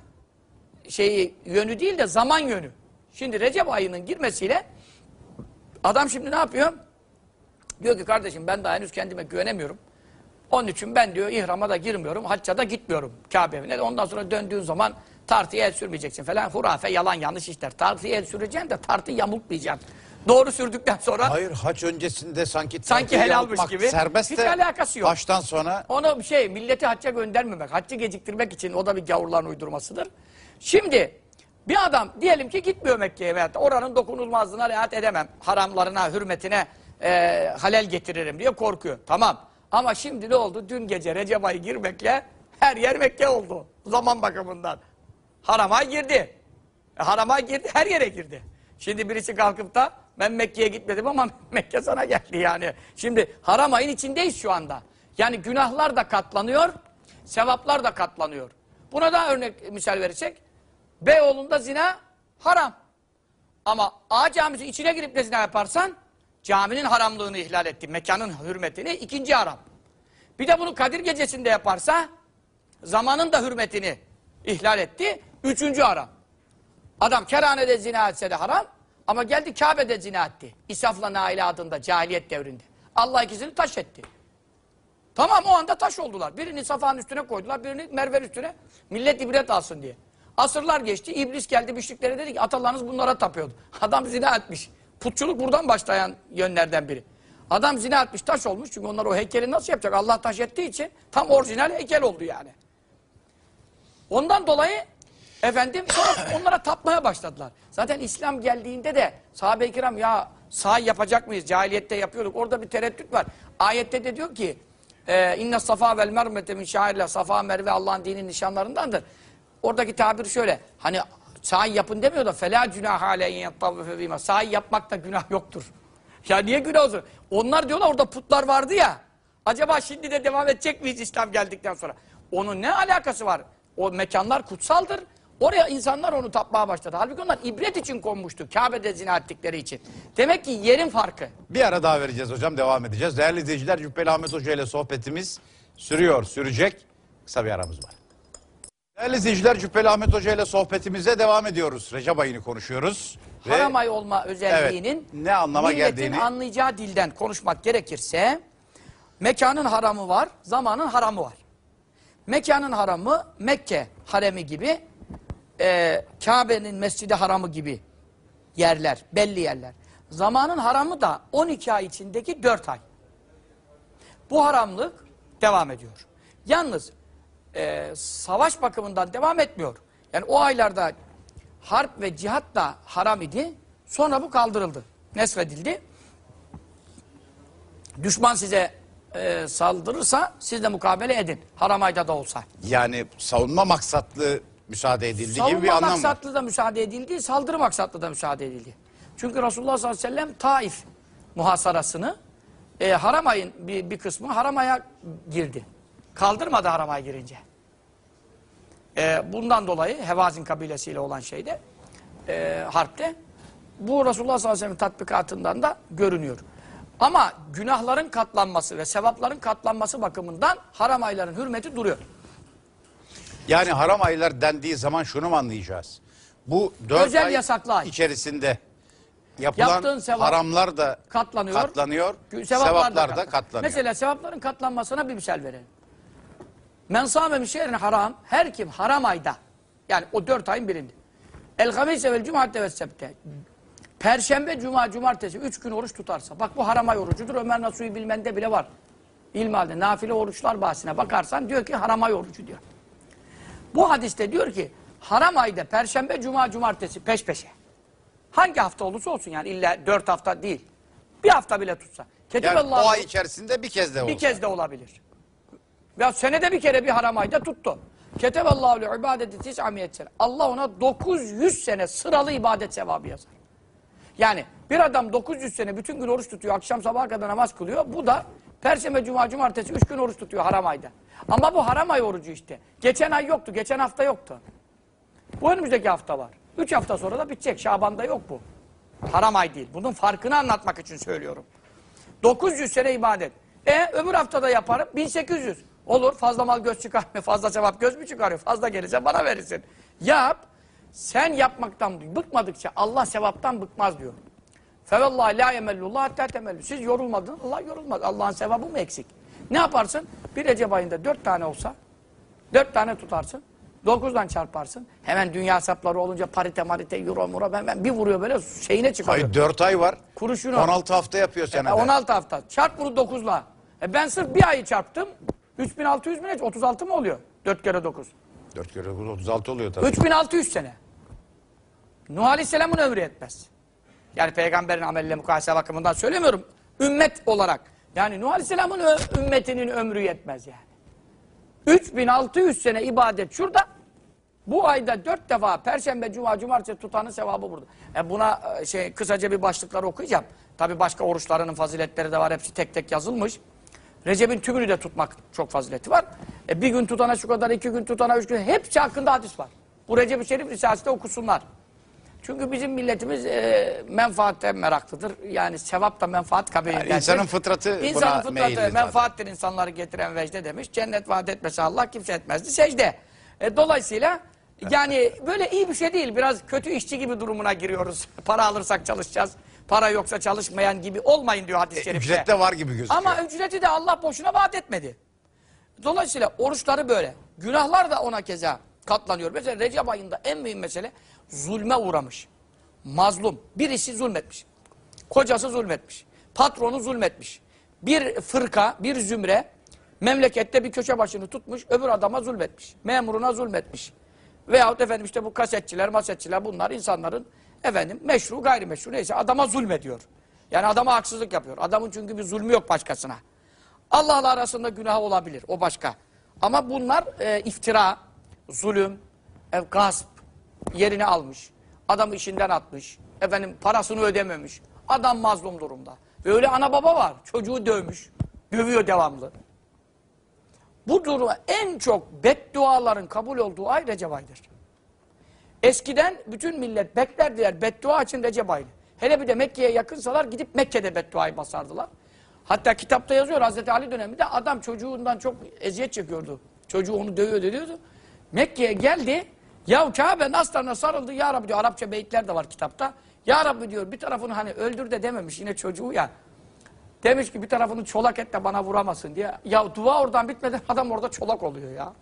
şeyi yönü değil de zaman yönü. Şimdi Recep ayının girmesiyle adam şimdi ne yapıyor? Diyor ki kardeşim ben daha henüz kendime güvenemiyorum. Onun için ben diyor ihrama da girmiyorum, hacca da gitmiyorum Kabe evine. Ondan sonra döndüğün zaman tartıya el sürmeyeceksin falan. Hurafe, yalan, yanlış işler. Tartıya el süreceksin de tartı yamultmayacaksın. Doğru sürdükten sonra Hayır haç öncesinde sanki Sanki helalmiş gibi. Serbest Hiç de alakası yok. Baştan sonra bir şey milleti hacca göndermemek, haccı geciktirmek için o da bir gavurların uydurmasıdır. Şimdi bir adam diyelim ki gitmiyor Mekke'ye veyahut oranın dokunulmazlığına riayet edemem. Haramlarına, hürmetine e, halel getiririm diye korkuyor. Tamam. Ama şimdi ne oldu? Dün gece Recep ayı girmekle her yer Mekke oldu. Zaman bakımından. Harama girdi. E, harama girdi, her yere girdi. Şimdi birisi kalkıp da ben Mekke'ye gitmedim ama Mekke sana geldi yani. Şimdi haram ayın içindeyiz şu anda. Yani günahlar da katlanıyor, sevaplar da katlanıyor. Buna da örnek misal verirsek, Beyoğlu'nda zina haram. Ama A camisi içine girip de zina yaparsan, caminin haramlığını ihlal etti, mekanın hürmetini ikinci haram. Bir de bunu Kadir gecesinde yaparsa, zamanın da hürmetini ihlal etti, üçüncü haram. Adam kerhanede zina etse de haram ama geldi Kabe'de zina etti. İsafla Naile adında cahiliyet devrinde. Allah ikisini taş etti. Tamam o anda taş oldular. Birini Safa'nın üstüne koydular, birini Merve üstüne. Millet ibret alsın diye. Asırlar geçti, iblis geldi müşriklere dedi ki atalarınız bunlara tapıyordu. Adam zina etmiş. Putçuluk buradan başlayan yönlerden biri. Adam zina etmiş, taş olmuş. Çünkü onlar o heykeli nasıl yapacak? Allah taş ettiği için tam orijinal heykel oldu yani. Ondan dolayı efendim sonra onlara tapmaya başladılar. Zaten İslam geldiğinde de sahabe-i kiram ya sahi yapacak mıyız? Cahiliyette yapıyorduk. Orada bir tereddüt var. Ayette de diyor ki e, inne safa vel mermete min şairillah. Safa merve Allah'ın dinin nişanlarındandır. Oradaki tabir şöyle. Hani sahi yapın demiyor da felâ günah aleyhin yattavvefe bîmâ. Sahi yapmakta günah yoktur. Ya niye günah olsun? Onlar diyorlar orada putlar vardı ya. Acaba şimdi de devam edecek miyiz İslam geldikten sonra? Onun ne alakası var? O mekanlar kutsaldır. Oraya insanlar onu tapmaya başladı. Halbuki onlar ibret için konmuştu. Kabe'de zina ettikleri için. Demek ki yerin farkı. bir ara daha vereceğiz hocam devam edeceğiz. Değerli izleyiciler Cübbeli Ahmet Hoca ile sohbetimiz sürüyor, sürecek. Kısa bir aramız var. Değerli izleyiciler Cübbeli Ahmet Hoca ile sohbetimize devam ediyoruz. Recep ayını konuşuyoruz. Ve Haram ay olma özelliğinin ne anlama milletin geldiğini- anlayacağı dilden konuşmak gerekirse mekanın haramı var, zamanın haramı var. Mekanın haramı Mekke haremi gibi e, Kabe'nin mescidi haramı gibi yerler, belli yerler. Zamanın haramı da 12 ay içindeki 4 ay. Bu haramlık devam ediyor. Yalnız e, savaş bakımından devam etmiyor. Yani o aylarda harp ve cihat da haram idi. Sonra bu kaldırıldı. Nesfedildi. Düşman size e, saldırırsa siz de mukabele edin. Haram ayda da olsa. yani savunma maksatlı müsaade edildiği gibi bir Savunma anlam var. maksatlı da müsaade edildi, saldırı maksatlı da müsaade edildi. Çünkü Resulullah sallallahu aleyhi ve sellem Taif muhasarasını e, haram ayın bir, bir kısmı haram aya girdi. Kaldırmadı haram aya girince. E, bundan dolayı Hevazin kabilesiyle olan şeyde e, harpte bu Resulullah sallallahu aleyhi ve sellem tatbikatından da görünüyor. Ama günahların katlanması ve sevapların katlanması bakımından haram ayların hürmeti duruyor. Yani haram aylar dendiği zaman şunu mu anlayacağız? Bu dört Özel ay yasaklı ay. içerisinde yapılan Yaptığın sevap haramlar da katlanıyor. katlanıyor, Sevaplar, sevaplar, da, da katlanıyor. Mesela sevapların katlanmasına bir misal verelim. Men sâme min şehrin haram, her kim haram ayda, yani o dört ayın birinde. El hamise vel cumatte ve sebte. Perşembe, cuma, cumartesi, üç gün oruç tutarsa. Bak bu haram ay orucudur. Ömer Nasuhi bilmende bile var. İlmihalde nafile oruçlar bahsine bakarsan diyor ki haram ay orucu diyor. Bu hadiste diyor ki haram ayda perşembe, cuma, cumartesi peş peşe. Hangi hafta olursa olsun yani illa dört hafta değil. Bir hafta bile tutsa. Yani Keteballahu o ay içerisinde bir kez de olsa. bir kez de olabilir. Ya senede bir kere bir haram ayda tuttu. Keteballahu li ibadeti tis'amiyet sene. Allah ona 900 sene sıralı ibadet sevabı yazar. Yani bir adam 900 sene bütün gün oruç tutuyor, akşam sabaha kadar namaz kılıyor. Bu da Perşembe, Cuma, Cumartesi 3 gün oruç tutuyor haram ayda. Ama bu haram ay orucu işte. Geçen ay yoktu, geçen hafta yoktu. Bu önümüzdeki hafta var. 3 hafta sonra da bitecek. Şaban'da yok bu. Haram ay değil. Bunun farkını anlatmak için söylüyorum. 900 sene ibadet. E öbür haftada yaparım 1800. Olur fazla mal göz çıkarmıyor. Fazla sevap göz mü çıkarıyor? Fazla gelirse bana verirsin. Yap. Sen yapmaktan bıkmadıkça Allah sevaptan bıkmaz diyor. Fevallahi la yemellullah hatta temellü. Siz yorulmadın. Allah yorulmaz. Allah'ın sevabı mı eksik? Ne yaparsın? Bir Recep ayında dört tane olsa dört tane tutarsın. Dokuzdan çarparsın. Hemen dünya hesapları olunca parite marite euro mura hemen bir vuruyor böyle şeyine çıkarıyor. Hayır 4 ay var. Kuruşunu. 16 hafta yapıyor E, senede. 16 hafta. Çarp bunu 9'la. E ben sırf bir ayı çarptım. 3600 mi ne? 36 mı oluyor? 4 kere 9. 4 kere 9 36 oluyor tabii. 3600 sene. Nuh Aleyhisselam'ın ömrü yetmez. Yani peygamberin ameliyle mukayese bakımından söylemiyorum. Ümmet olarak. Yani Nuh Aleyhisselam'ın ümmetinin ömrü yetmez yani. 3600 sene ibadet şurada. Bu ayda dört defa Perşembe, Cuma, Cumartesi tutanın sevabı burada. E buna e, şey kısaca bir başlıkları okuyacağım. Tabi başka oruçlarının faziletleri de var. Hepsi tek tek yazılmış. Recep'in tümünü de tutmak çok fazileti var. E bir gün tutana şu kadar, iki gün tutana üç gün. Hepsi hakkında hadis var. Bu Recep-i Şerif Risalesi'de okusunlar. Çünkü bizim milletimiz e, menfaatte meraklıdır. Yani sevap da menfaat kabelindendir. Yani insanın fıtratı buna İnsanın fıtratı meyilli zaten. menfaattir insanları getiren vecde demiş. Cennet vaat etmese Allah kimse etmezdi secde. E, dolayısıyla yani böyle iyi bir şey değil. Biraz kötü işçi gibi durumuna giriyoruz. Para alırsak çalışacağız. Para yoksa çalışmayan gibi olmayın diyor hadis-i şerifte. Ücret de var gibi gözüküyor. Ama ücreti de Allah boşuna vaat etmedi. Dolayısıyla oruçları böyle. Günahlar da ona keza katlanıyor. Mesela Recep ayında en mühim mesele zulme uğramış. Mazlum. Birisi zulmetmiş. Kocası zulmetmiş. Patronu zulmetmiş. Bir fırka, bir zümre memlekette bir köşe başını tutmuş, öbür adama zulmetmiş. Memuruna zulmetmiş. Veyahut efendim işte bu kasetçiler, masetçiler bunlar insanların efendim meşru, gayrimeşru neyse adama zulmediyor. Yani adama haksızlık yapıyor. Adamın çünkü bir zulmü yok başkasına. Allah'la arasında günah olabilir. O başka. Ama bunlar e, iftira, zulüm, e, gasp yerini almış. Adamı işinden atmış. Efendim parasını ödememiş. Adam mazlum durumda. Ve öyle ana baba var. Çocuğu dövmüş. Dövüyor devamlı. Bu duruma en çok bedduaların kabul olduğu ay Recep ayıdır. Eskiden bütün millet beklerdiler beddua için Recep ayını. Hele bir de Mekke'ye yakınsalar gidip Mekke'de bedduayı basardılar. Hatta kitapta yazıyor Hazreti Ali döneminde adam çocuğundan çok eziyet çekiyordu. Çocuğu onu dövüyor diyordu. Mekke'ye geldi. Ya Kabe naslarına sarıldı. Ya Rabbi diyor. Arapça beyitler de var kitapta. Ya Rabbi diyor bir tarafını hani öldür de dememiş yine çocuğu ya. Demiş ki bir tarafını çolak et de bana vuramasın diye. Ya dua oradan bitmeden adam orada çolak oluyor ya.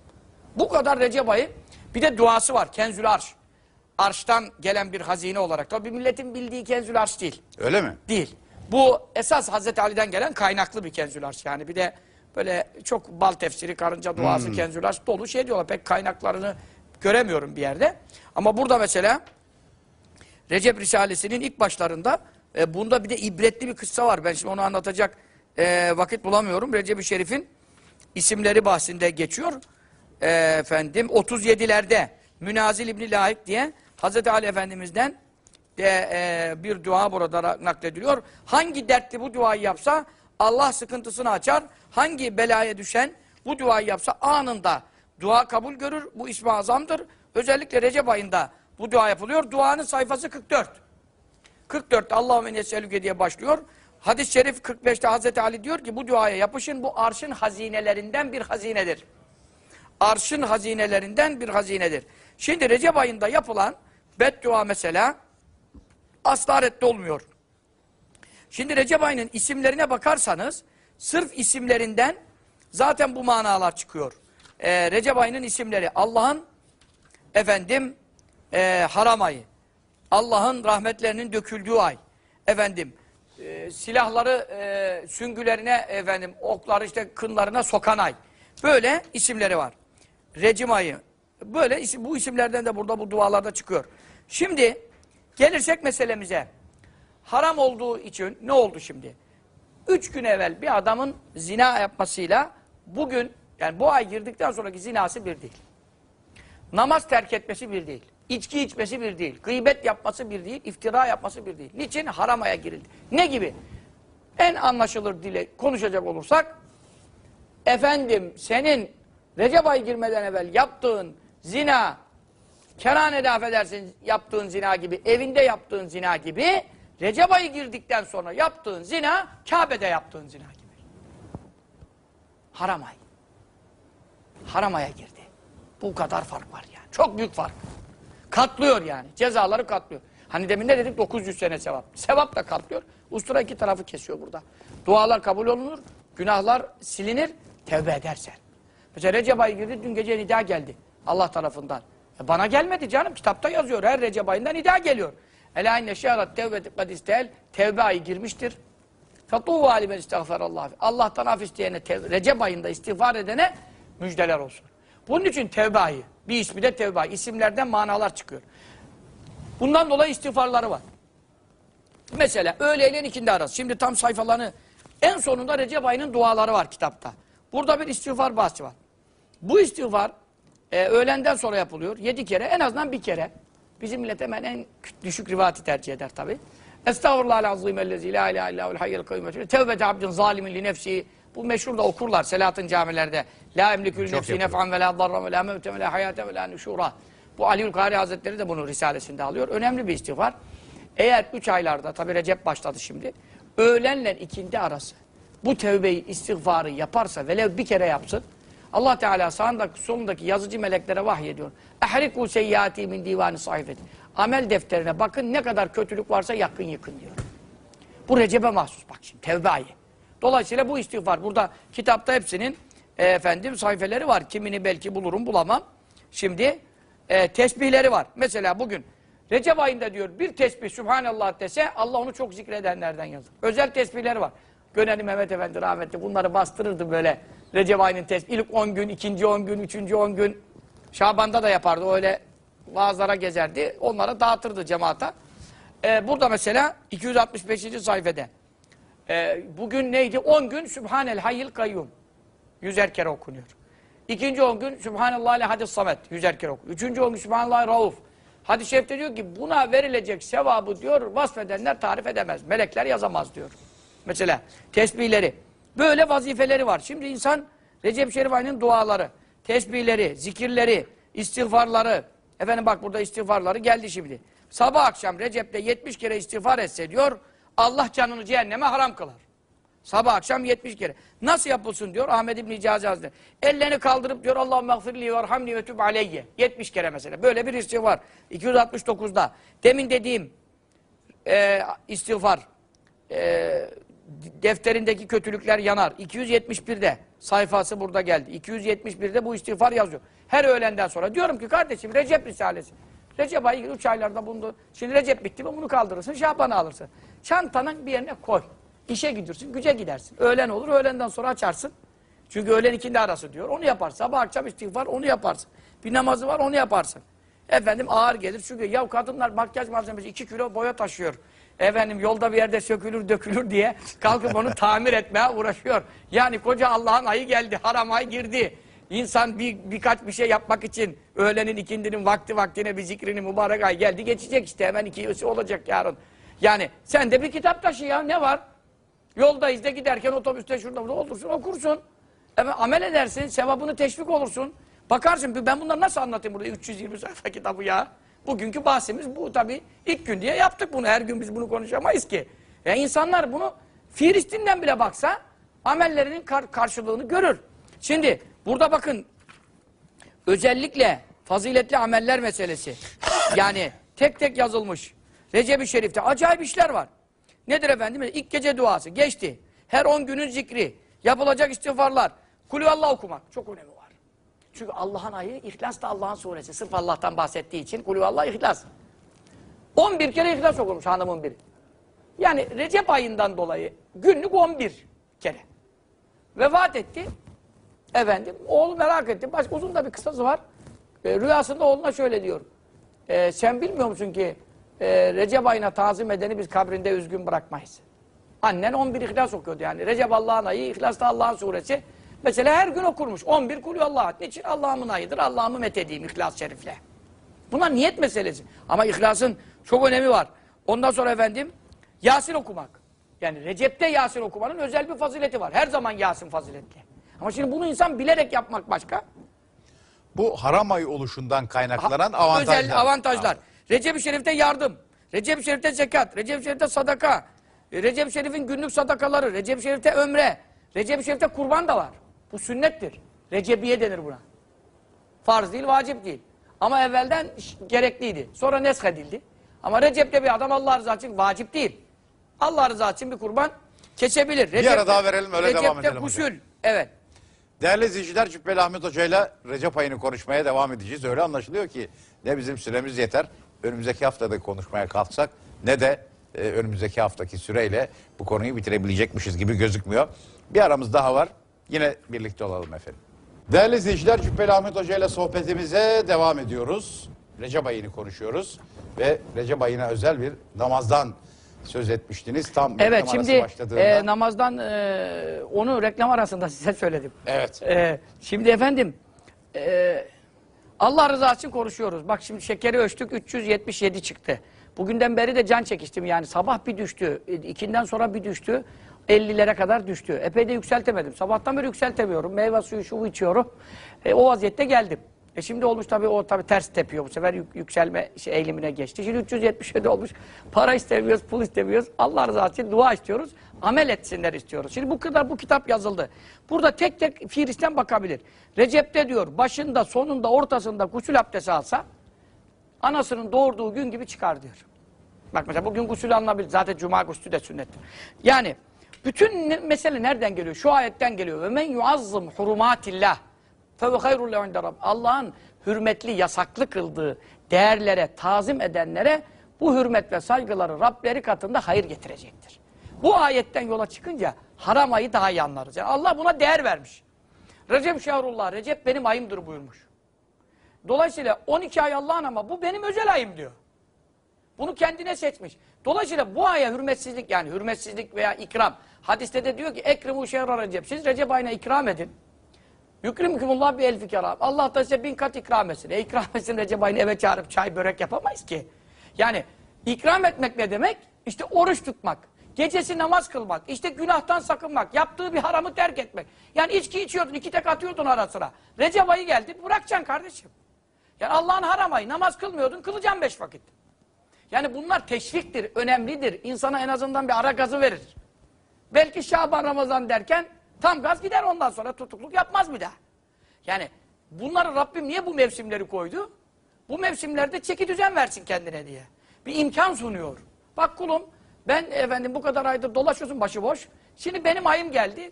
Bu kadar Recep ayı. Bir de duası var. Kenzül Arş. Arştan gelen bir hazine olarak. Tabi milletin bildiği Kenzül Arş değil. Öyle mi? Değil. Bu esas Hazreti Ali'den gelen kaynaklı bir Kenzül Arş. Yani bir de böyle çok bal tefsiri, karınca duası, Hmm. Kenzül Arş dolu şey diyorlar. Pek kaynaklarını göremiyorum bir yerde. Ama burada mesela Recep Risalesi'nin ilk başlarında e, bunda bir de ibretli bir kıssa var. Ben şimdi onu anlatacak e, vakit bulamıyorum. Recep-i Şerif'in isimleri bahsinde geçiyor. E, efendim 37'lerde Münazil İbni Laik diye Hazreti Ali Efendimiz'den de, e, bir dua burada ra- naklediliyor. Hangi dertli bu duayı yapsa Allah sıkıntısını açar. Hangi belaya düşen bu duayı yapsa anında dua kabul görür. Bu ismi azamdır. Özellikle Recep ayında bu dua yapılıyor. Duanın sayfası 44. 44'te Allahümme nesselüke diye başlıyor. Hadis-i şerif 45'te Hazreti Ali diyor ki bu duaya yapışın bu arşın hazinelerinden bir hazinedir. Arşın hazinelerinden bir hazinedir. Şimdi Recep ayında yapılan beddua mesela aslarette olmuyor. Şimdi Recep ayının isimlerine bakarsanız sırf isimlerinden zaten bu manalar çıkıyor. Ee, Recep ayının isimleri Allah'ın efendim e, haram ayı. Allah'ın rahmetlerinin döküldüğü ay. Efendim e, silahları e, süngülerine efendim okları işte kınlarına sokan ay. Böyle isimleri var. Recim ayı. Böyle isim, bu isimlerden de burada bu dualarda çıkıyor. Şimdi gelirsek meselemize. haram olduğu için ne oldu şimdi? Üç gün evvel bir adamın zina yapmasıyla bugün yani bu ay girdikten sonraki zinası bir değil. Namaz terk etmesi bir değil. İçki içmesi bir değil. Gıybet yapması bir değil. iftira yapması bir değil. Niçin? Haramaya girildi. Ne gibi? En anlaşılır dile konuşacak olursak efendim senin Recep ayı girmeden evvel yaptığın zina kerhanede affedersin yaptığın zina gibi evinde yaptığın zina gibi Recep ayı girdikten sonra yaptığın zina Kabe'de yaptığın zina gibi. Haram ay. Haramaya girdi. Bu kadar fark var yani. Çok büyük fark. Katlıyor yani. Cezaları katlıyor. Hani demin ne dedik? 900 sene sevap. Sevap da katlıyor. Ustura iki tarafı kesiyor burada. Dualar kabul olunur. Günahlar silinir. Tevbe edersen. Mesela Recep ayı girdi. Dün gece nida geldi. Allah tarafından. E bana gelmedi canım. Kitapta yazıyor. Her Recep ayında nida geliyor. Ela inne şehrat tevbeti kad istel. Tevbe ayı girmiştir. Fetuvu alimen istağfarallah. Allah'tan af isteyene, Recep ayında istiğfar edene müjdeler olsun. Bunun için tevbe ayı. Bir ismi de tevbe ayı. İsimlerden manalar çıkıyor. Bundan dolayı istiğfarları var. Mesela öğleyle ikindi arası. Şimdi tam sayfalarını en sonunda Recep ayının duaları var kitapta. Burada bir istiğfar bahsi var. Bu istiğfar e, öğlenden sonra yapılıyor. Yedi kere en azından bir kere. Bizim millet hemen en düşük rivati tercih eder tabi. Estağfurullah azim ellezi la ilahe illahul hayyel kayyum. Tevbete abdin zalimin li nefsi. Bu meşhur da okurlar Selahattin camilerde. La emlikül nefsi nef'an ve la darran ve la mevten ve la hayaten ve la nüşura. Bu Aliül Kari Hazretleri de bunu risalesinde alıyor. Önemli bir istiğfar. Eğer üç aylarda, tabi Recep başladı şimdi, öğlenle ikindi arası bu tevbeyi, istiğfarı yaparsa, velev bir kere yapsın, Allah Teala sağındaki, solundaki yazıcı meleklere vahyediyor. Ehriku seyyati min divani sayfeti. Amel defterine bakın ne kadar kötülük varsa yakın yıkın diyor. Bu Recep'e mahsus bak şimdi tevbe ayı. Dolayısıyla bu istiğfar burada kitapta hepsinin e, efendim sayfeleri var. Kimini belki bulurum bulamam. Şimdi e, tesbihleri var. Mesela bugün Recep ayında diyor bir tesbih Subhanallah dese Allah onu çok zikredenlerden yazır. Özel tesbihleri var. Göneli Mehmet Efendi rahmetli bunları bastırırdı böyle Recep ayının tesbih. İlk 10 gün, ikinci 10 gün, üçüncü 10 gün. Şaban'da da yapardı. Öyle vaazlara gezerdi. Onlara dağıtırdı cemaata. Ee, burada mesela 265. sayfede. Ee, bugün neydi? 10 gün Sübhanel Hayyil Kayyum. Yüzer kere okunuyor. İkinci 10 gün Sübhanallah le hadis samet. Yüzer kere okunuyor. Üçüncü 10 gün Sübhanallah rauf. Hadis-i şerifte diyor ki buna verilecek sevabı diyor vasfedenler tarif edemez. Melekler yazamaz diyor. Mesela tesbihleri. Böyle vazifeleri var. Şimdi insan Recep Şerif ayının duaları, tesbihleri, zikirleri, istiğfarları. Efendim bak burada istiğfarları geldi şimdi. Sabah akşam Recep'te 70 kere istiğfar etse diyor Allah canını cehenneme haram kılar. Sabah akşam 70 kere. Nasıl yapılsın diyor Ahmet İbn Hicazi Hazretleri. Ellerini kaldırıp diyor Allahümme mağfirli ve rahmni ve tüb aleyye. 70 kere mesela. Böyle bir istiğfar. 269'da. Demin dediğim e, istiğfar e, defterindeki kötülükler yanar. 271'de sayfası burada geldi. 271'de bu istiğfar yazıyor. Her öğlenden sonra. Diyorum ki kardeşim Recep Risalesi. Recep ayı 3 aylarda bulundu. Şimdi Recep bitti mi bunu kaldırırsın. Şaban'ı alırsın. Çantanın bir yerine koy. İşe gidiyorsun, güce gidersin. Öğlen olur, öğlenden sonra açarsın. Çünkü öğlen ikindi arası diyor. Onu yaparsın. Sabah akşam istiğfar onu yaparsın. Bir namazı var onu yaparsın. Efendim ağır gelir. Çünkü ya kadınlar makyaj malzemesi 2 kilo boya taşıyor. Efendim yolda bir yerde sökülür dökülür diye kalkıp onu tamir etmeye uğraşıyor. Yani koca Allah'ın ayı geldi, haram ay girdi. İnsan bir, birkaç bir şey yapmak için öğlenin ikindinin vakti vaktine bir zikrini mübarek ay geldi geçecek işte hemen ikisi olacak yarın. Yani sen de bir kitap taşı ya ne var? Yoldayız da giderken otobüste şurada burada olursun okursun. Evet, amel edersin, sevabını teşvik olursun. Bakarsın ben bunları nasıl anlatayım burada 320 sayfa kitabı ya. Bugünkü bahsimiz bu tabii ilk gün diye yaptık bunu. Her gün biz bunu konuşamayız ki. Ya insanlar bunu Filistin'den bile baksa amellerinin kar- karşılığını görür. Şimdi burada bakın özellikle faziletli ameller meselesi. Yani tek tek yazılmış. Recep-i Şerif'te acayip işler var. Nedir efendim? İlk gece duası geçti. Her on günün zikri. Yapılacak istiğfarlar. Kulüvallah okumak. Çok önemi var. Çünkü Allah'ın ayı İhlas da Allah'ın suresi. Sırf Allah'tan bahsettiği için Kulüvallah İhlas. 11 kere İhlas okumuş hanımın biri. Yani Recep ayından dolayı günlük 11 kere. Vefat etti. Efendim oğlu merak etti. Başka uzun da bir kısası var. E, rüyasında oğluna şöyle diyor. E, sen bilmiyor musun ki e, Recep ayına tazim edeni biz kabrinde üzgün bırakmayız. Annen 11 İhlas okuyordu yani. Recep Allah'ın ayı, İhlas da Allah'ın suresi. Mesela her gün okurmuş. 11 kulü Allah. Niçin? Allah'ımın ayıdır. Allah'ımı methedeyim İhlas Şerif'le. Bunlar niyet meselesi. Ama ihlasın çok önemi var. Ondan sonra efendim Yasin okumak. Yani Recep'te Yasin okumanın özel bir fazileti var. Her zaman Yasin faziletli. Ama şimdi bunu insan bilerek yapmak başka. Bu haram ayı oluşundan kaynaklanan Ha- avantajlar. Özel avantajlar. Recep-i Şerif'te yardım. Recep-i Şerif'te zekat. Recep-i Şerif'te sadaka. e, Recep-i Şerif'in günlük sadakaları. Recep-i Şerif'te ömre. Recep-i Şerif'te kurban da var. Bu sünnettir. Recebiye denir buna. Farz değil, vacip değil. Ama evvelden gerekliydi. Sonra nesk edildi. Ama Recep'te bir adam Allah rızası için vacip değil. Allah rızası için bir kurban kesebilir. Bir ara daha verelim, öyle devam Recep'te edelim hocam. gusül. Evet. Değerli izleyiciler Cübbeli Ahmet Hoca ile Recep ayını konuşmaya devam edeceğiz. Öyle anlaşılıyor ki ne bizim süremiz yeter. Önümüzdeki haftada konuşmaya kalksak ne de e, önümüzdeki haftaki süreyle bu konuyu bitirebilecekmişiz gibi gözükmüyor. Bir aramız daha var. Yine birlikte olalım efendim. Değerli izleyiciler Cübbeli Ahmet Hoca ile sohbetimize devam ediyoruz. Recep ayını konuşuyoruz ve Recep ayına özel bir namazdan söz etmiştiniz. Tam Evet şimdi başladığında. e, namazdan e, onu reklam arasında size söyledim. Evet. E, şimdi efendim e, Allah rızası için konuşuyoruz. Bak şimdi şekeri ölçtük 377 çıktı. Bugünden beri de can çekiştim yani sabah bir düştü, e, ikinden sonra bir düştü. 50'lere kadar düştü. Epey de yükseltemedim. Sabahtan beri yükseltemiyorum. Meyve suyu şu içiyorum. E, o vaziyette geldim. E şimdi olmuş tabii o tabii ters tepiyor bu sefer yük- yükselme şey, eğilimine geçti. Şimdi 377 olmuş. Para istemiyoruz, pul istemiyoruz. Allah rızası için dua istiyoruz. Amel etsinler istiyoruz. Şimdi bu kadar bu kitap yazıldı. Burada tek tek Firis'ten bakabilir. Recep'te diyor başında, sonunda, ortasında gusül abdesti alsa anasının doğurduğu gün gibi çıkar diyor. Bak mesela bugün gusül alınabilir. Zaten cuma gusülü de sünnettir. Yani bütün mesele nereden geliyor? Şu ayetten geliyor. Ve men yuazzım hurumatillah fe ve hayrul lehu inde Rabb. Allah'ın hürmetli, yasaklı kıldığı değerlere tazim edenlere bu hürmet ve saygıları Rableri katında hayır getirecektir. Bu ayetten yola çıkınca haram ayı daha iyi anlarız. Yani Allah buna değer vermiş. Recep şehrullah, Recep benim ayımdır buyurmuş. Dolayısıyla 12 ay Allah'ın ama bu benim özel ayım diyor. Bunu kendine seçmiş. Dolayısıyla bu aya hürmetsizlik yani hürmetsizlik veya ikram. Hadiste de diyor ki ekrimu şehra recep. Siz Recep ayına ikram edin. Yükrimkumullah bir elfi keram. Allah da size bin kat ikram etsin. E ikram etsin Recep ayını eve çağırıp çay börek yapamayız ki. Yani ikram etmek ne demek? İşte oruç tutmak. Gecesi namaz kılmak. işte günahtan sakınmak. Yaptığı bir haramı terk etmek. Yani içki içiyordun, iki tek atıyordun ara sıra. Recep ayı geldi, bırakacaksın kardeşim. Yani Allah'ın haram ayı, namaz kılmıyordun, kılacaksın beş vakit. Yani bunlar teşviktir, önemlidir. İnsana en azından bir ara gazı verir. Belki Şaban Ramazan derken tam gaz gider ondan sonra tutukluk yapmaz bir daha. Yani bunları Rabbim niye bu mevsimleri koydu? Bu mevsimlerde çeki düzen versin kendine diye. Bir imkan sunuyor. Bak kulum ben efendim bu kadar aydır dolaşıyorsun başıboş. Şimdi benim ayım geldi.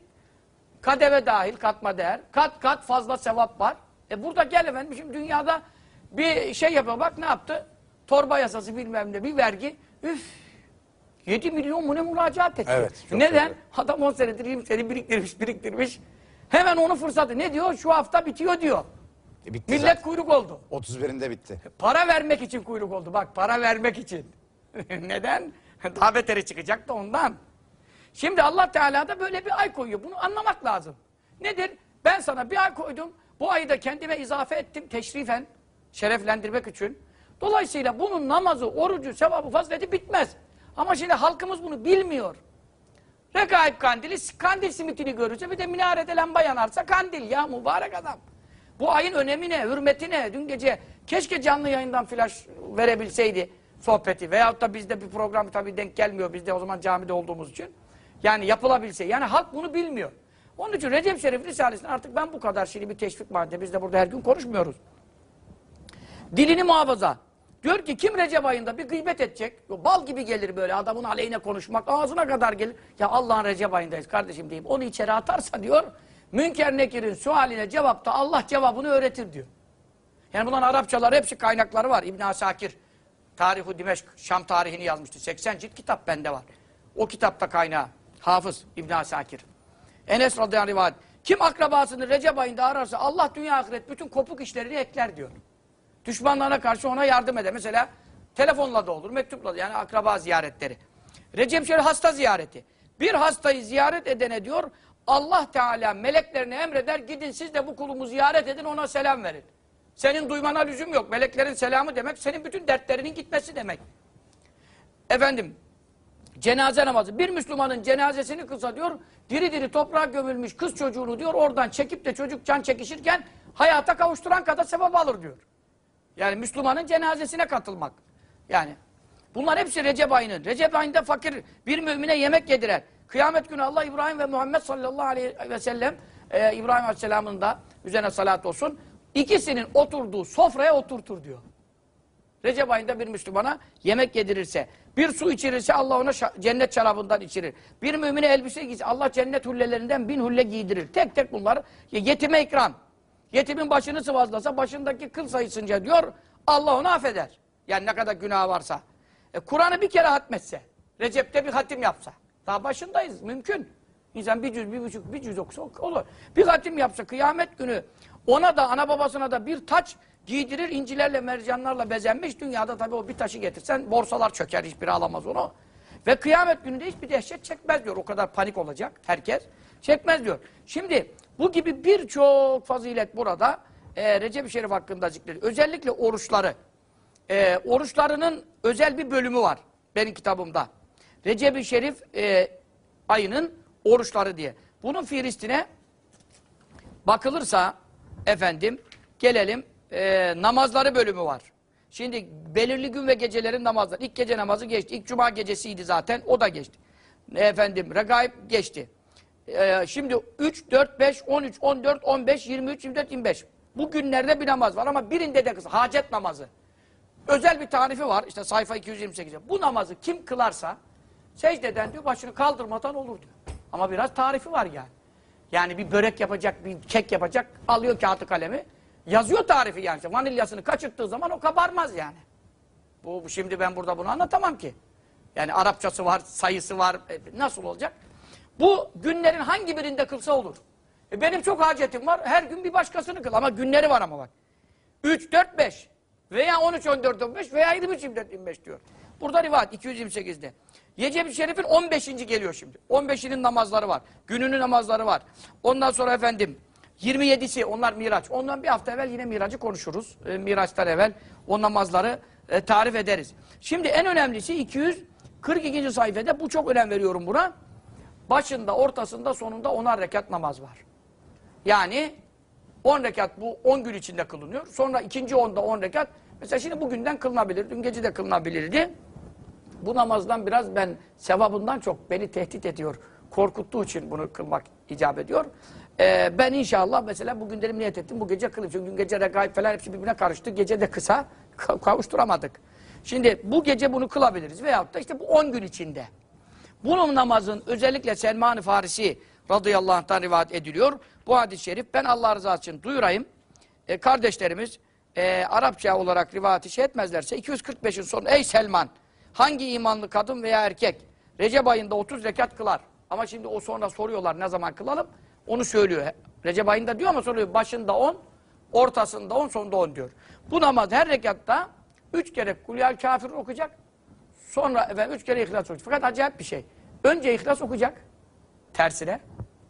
Kadeve dahil katma değer. Kat kat fazla sevap var. E burada gel efendim şimdi dünyada bir şey yapıyor. Bak ne yaptı? Torba yasası bilmem ne bir vergi. Üf 7 milyon mu ne müracaat etti. Evet, Neden? doğru. Adam 10 senedir 20 senedir biriktirmiş biriktirmiş. Hemen onu fırsatı ne diyor? Şu hafta bitiyor diyor. E, bitti Millet zaten. kuyruk oldu. 31'inde bitti. Para vermek için kuyruk oldu. Bak para vermek için. Neden? Daha beteri çıkacak da ondan. Şimdi Allah Teala da böyle bir ay koyuyor. Bunu anlamak lazım. Nedir? Ben sana bir ay koydum. Bu ayı da kendime izafe ettim teşrifen. Şereflendirmek için. Dolayısıyla bunun namazı, orucu, sevabı, fazileti bitmez. Ama şimdi halkımız bunu bilmiyor. Regaib kandili, kandil simitini görürse bir de minarede lamba yanarsa kandil ya mübarek adam. Bu ayın önemi ne, hürmeti ne? Dün gece keşke canlı yayından flash verebilseydi sohbeti. Veyahut da bizde bir program tabii denk gelmiyor. Biz de o zaman camide olduğumuz için. Yani yapılabilse. Yani halk bunu bilmiyor. Onun için Recep Şerif Risalesi'nin artık ben bu kadar şimdi bir teşvik madde. Biz de burada her gün konuşmuyoruz. Dilini muhafaza. Diyor ki kim Recep ayında bir gıybet edecek, bal gibi gelir böyle adamın aleyhine konuşmak, ağzına kadar gelir. Ya Allah'ın Recep ayındayız kardeşim deyip onu içeri atarsa diyor, Münker Nekir'in sualine cevapta Allah cevabını öğretir diyor. Yani bunların Arapçalar hepsi kaynakları var. İbn Asakir, Tarihu Dimeşk, Şam tarihini yazmıştı. 80 cilt kitap bende var. O kitapta kaynağı. Hafız İbn Asakir. Enes radıyallahu anh. Kim akrabasını Recep ayında ararsa Allah dünya ahiret bütün kopuk işlerini ekler diyor. Düşmanlarına karşı ona yardım eder. Mesela Telefonla da olur, mektupla da yani akraba ziyaretleri. Recep Şerif hasta ziyareti. Bir hastayı ziyaret edene diyor Allah Teala meleklerine emreder gidin siz de bu kulumu ziyaret edin ona selam verin. Senin duymana lüzum yok. Meleklerin selamı demek senin bütün dertlerinin gitmesi demek. Efendim cenaze namazı. Bir Müslümanın cenazesini kılsa diyor, diri diri toprağa gömülmüş kız çocuğunu diyor, oradan çekip de çocuk can çekişirken hayata kavuşturan kadar sevap alır diyor. Yani Müslümanın cenazesine katılmak. Yani bunlar hepsi Recep ayının. Recep ayında fakir bir mümine yemek yedirer. Kıyamet günü Allah İbrahim ve Muhammed sallallahu aleyhi ve sellem e, İbrahim aleyhisselamın da üzerine salat olsun. ikisinin oturduğu sofraya oturtur diyor. Recep ayında bir Müslümana yemek yedirirse, bir su içirirse Allah ona cennet şarabından içirir. Bir mümine elbise giyse Allah cennet hullelerinden bin hulle giydirir. Tek tek bunlar yetime ikram. Yetimin başını sıvazlasa başındaki kıl sayısınca diyor Allah onu affeder. Yani ne kadar günah varsa. E, Kur'an'ı bir kere hatmetse, Recep'te bir hatim yapsa. Daha başındayız, mümkün. İnsan bir cüz, bir buçuk, bir cüz okusa olur. Bir hatim yapsa kıyamet günü ona da ana babasına da bir taç giydirir incilerle mercanlarla bezenmiş. Dünyada tabii o bir taşı getirsen borsalar çöker hiçbiri alamaz onu. Ve kıyamet gününde hiçbir dehşet çekmez diyor. O kadar panik olacak herkes. Çekmez diyor. Şimdi bu gibi birçok fazilet burada e, Recep-i Şerif hakkında zikrediyor. Özellikle oruçları. E, oruçlarının özel bir bölümü var benim kitabımda. Recep-i Şerif e, ayının oruçları diye. Bunun fihristine bakılırsa efendim gelelim e, namazları bölümü var. Şimdi belirli gün ve gecelerin namazları. İlk gece namazı geçti. İlk cuma gecesiydi zaten. O da geçti. Efendim regaib geçti. E, şimdi 3, 4, 5, 13, 14, 15, 23, 24, 25. Bu günlerde bir namaz var ama birinde de kısa. Hacet namazı. Özel bir tarifi var. İşte sayfa 228'de. Bu namazı kim kılarsa secdeden diyor başını kaldırmadan olur diyor. Ama biraz tarifi var yani. Yani bir börek yapacak, bir kek yapacak, alıyor kağıtı kalemi. Yazıyor tarifi yani. Vanilyasını kaçırttığı zaman o kabarmaz yani. Bu şimdi ben burada bunu anlatamam ki. Yani Arapçası var, sayısı var. E, nasıl olacak? Bu günlerin hangi birinde kılsa olur. E, benim çok hacetim var. Her gün bir başkasını kıl. Ama günleri var ama bak. 3, 4, 5 veya 13, 14, 15 veya 23, 24, 25 diyor. Burada rivayet 228'de. Recep-i Şerif'in 15. geliyor şimdi. 15'inin namazları var. Gününün namazları var. Ondan sonra efendim 27'si onlar Miraç. Ondan bir hafta evvel yine Miraç'ı konuşuruz. E, Miraç'tan evvel o namazları e, tarif ederiz. Şimdi en önemlisi 242. sayfada bu çok önem veriyorum buna. Başında, ortasında, sonunda 10'ar rekat namaz var. Yani 10 rekat bu 10 gün içinde kılınıyor. Sonra ikinci 10'da 10 rekat. Mesela şimdi bugünden kılınabilir. Dün gece de kılınabilirdi. Bu namazdan biraz ben sevabından çok beni tehdit ediyor. Korkuttuğu için bunu kılmak icap ediyor. Ee, ben inşallah mesela bugün dedim niyet ettim bu gece kılayım. Çünkü dün gece regaib falan hepsi birbirine karıştı. Gece de kısa ka- kavuşturamadık. Şimdi bu gece bunu kılabiliriz. Veyahut da işte bu 10 gün içinde. Bunun namazın özellikle Selman-ı Farisi radıyallahu anh'tan rivayet ediliyor. Bu hadis-i şerif ben Allah rızası için duyurayım. E, kardeşlerimiz e, Arapça olarak rivayeti şey etmezlerse 245'in sonu ey Selman hangi imanlı kadın veya erkek Recep ayında 30 rekat kılar. Ama şimdi o sonra soruyorlar ne zaman kılalım onu söylüyor. Recep ayında diyor ama soruyor başında 10 ortasında 10 sonunda 10 diyor. Bu namaz her rekatta 3 kere Kulyal Kafir okuyacak. Sonra efendim üç kere ihlas okuyacak. Fakat acayip bir şey. Önce ihlas okuyacak. Tersine.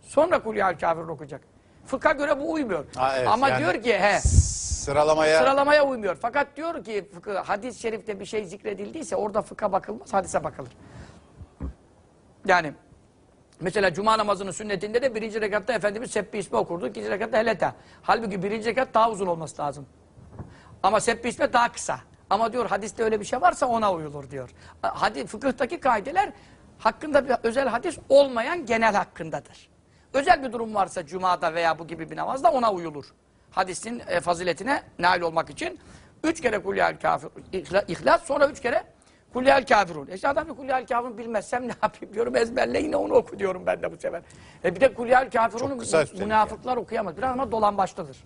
Sonra Kulyal Kafir okuyacak. Fıkha göre bu uymuyor. Ha, evet, Ama yani diyor ki he Sıralamaya sıralamaya uymuyor. Fakat diyor ki fıkıh, hadis-i şerifte bir şey zikredildiyse orada fıkha bakılmaz, hadise bakılır. Yani mesela cuma namazının sünnetinde de birinci rekatta Efendimiz Sebbi ismi okurdu, ikinci rekatta Heleta. Halbuki birinci rekat daha uzun olması lazım. Ama Sebbi ismi daha kısa. Ama diyor hadiste öyle bir şey varsa ona uyulur diyor. Hadi fıkıhtaki kaideler hakkında bir özel hadis olmayan genel hakkındadır. Özel bir durum varsa cumada veya bu gibi bir namazda ona uyulur. Hadisin e, faziletine nail olmak için üç kere kulyal kafir ihla- ihlas sonra üç kere kulyal kafirun. E işte adam bir kulyal kafirun bilmezsem ne yapayım diyorum ezberle yine onu oku diyorum ben de bu sefer. E bir de kulyal kafirunu münafıklar okuyamaz. Biraz ama dolan baştadır.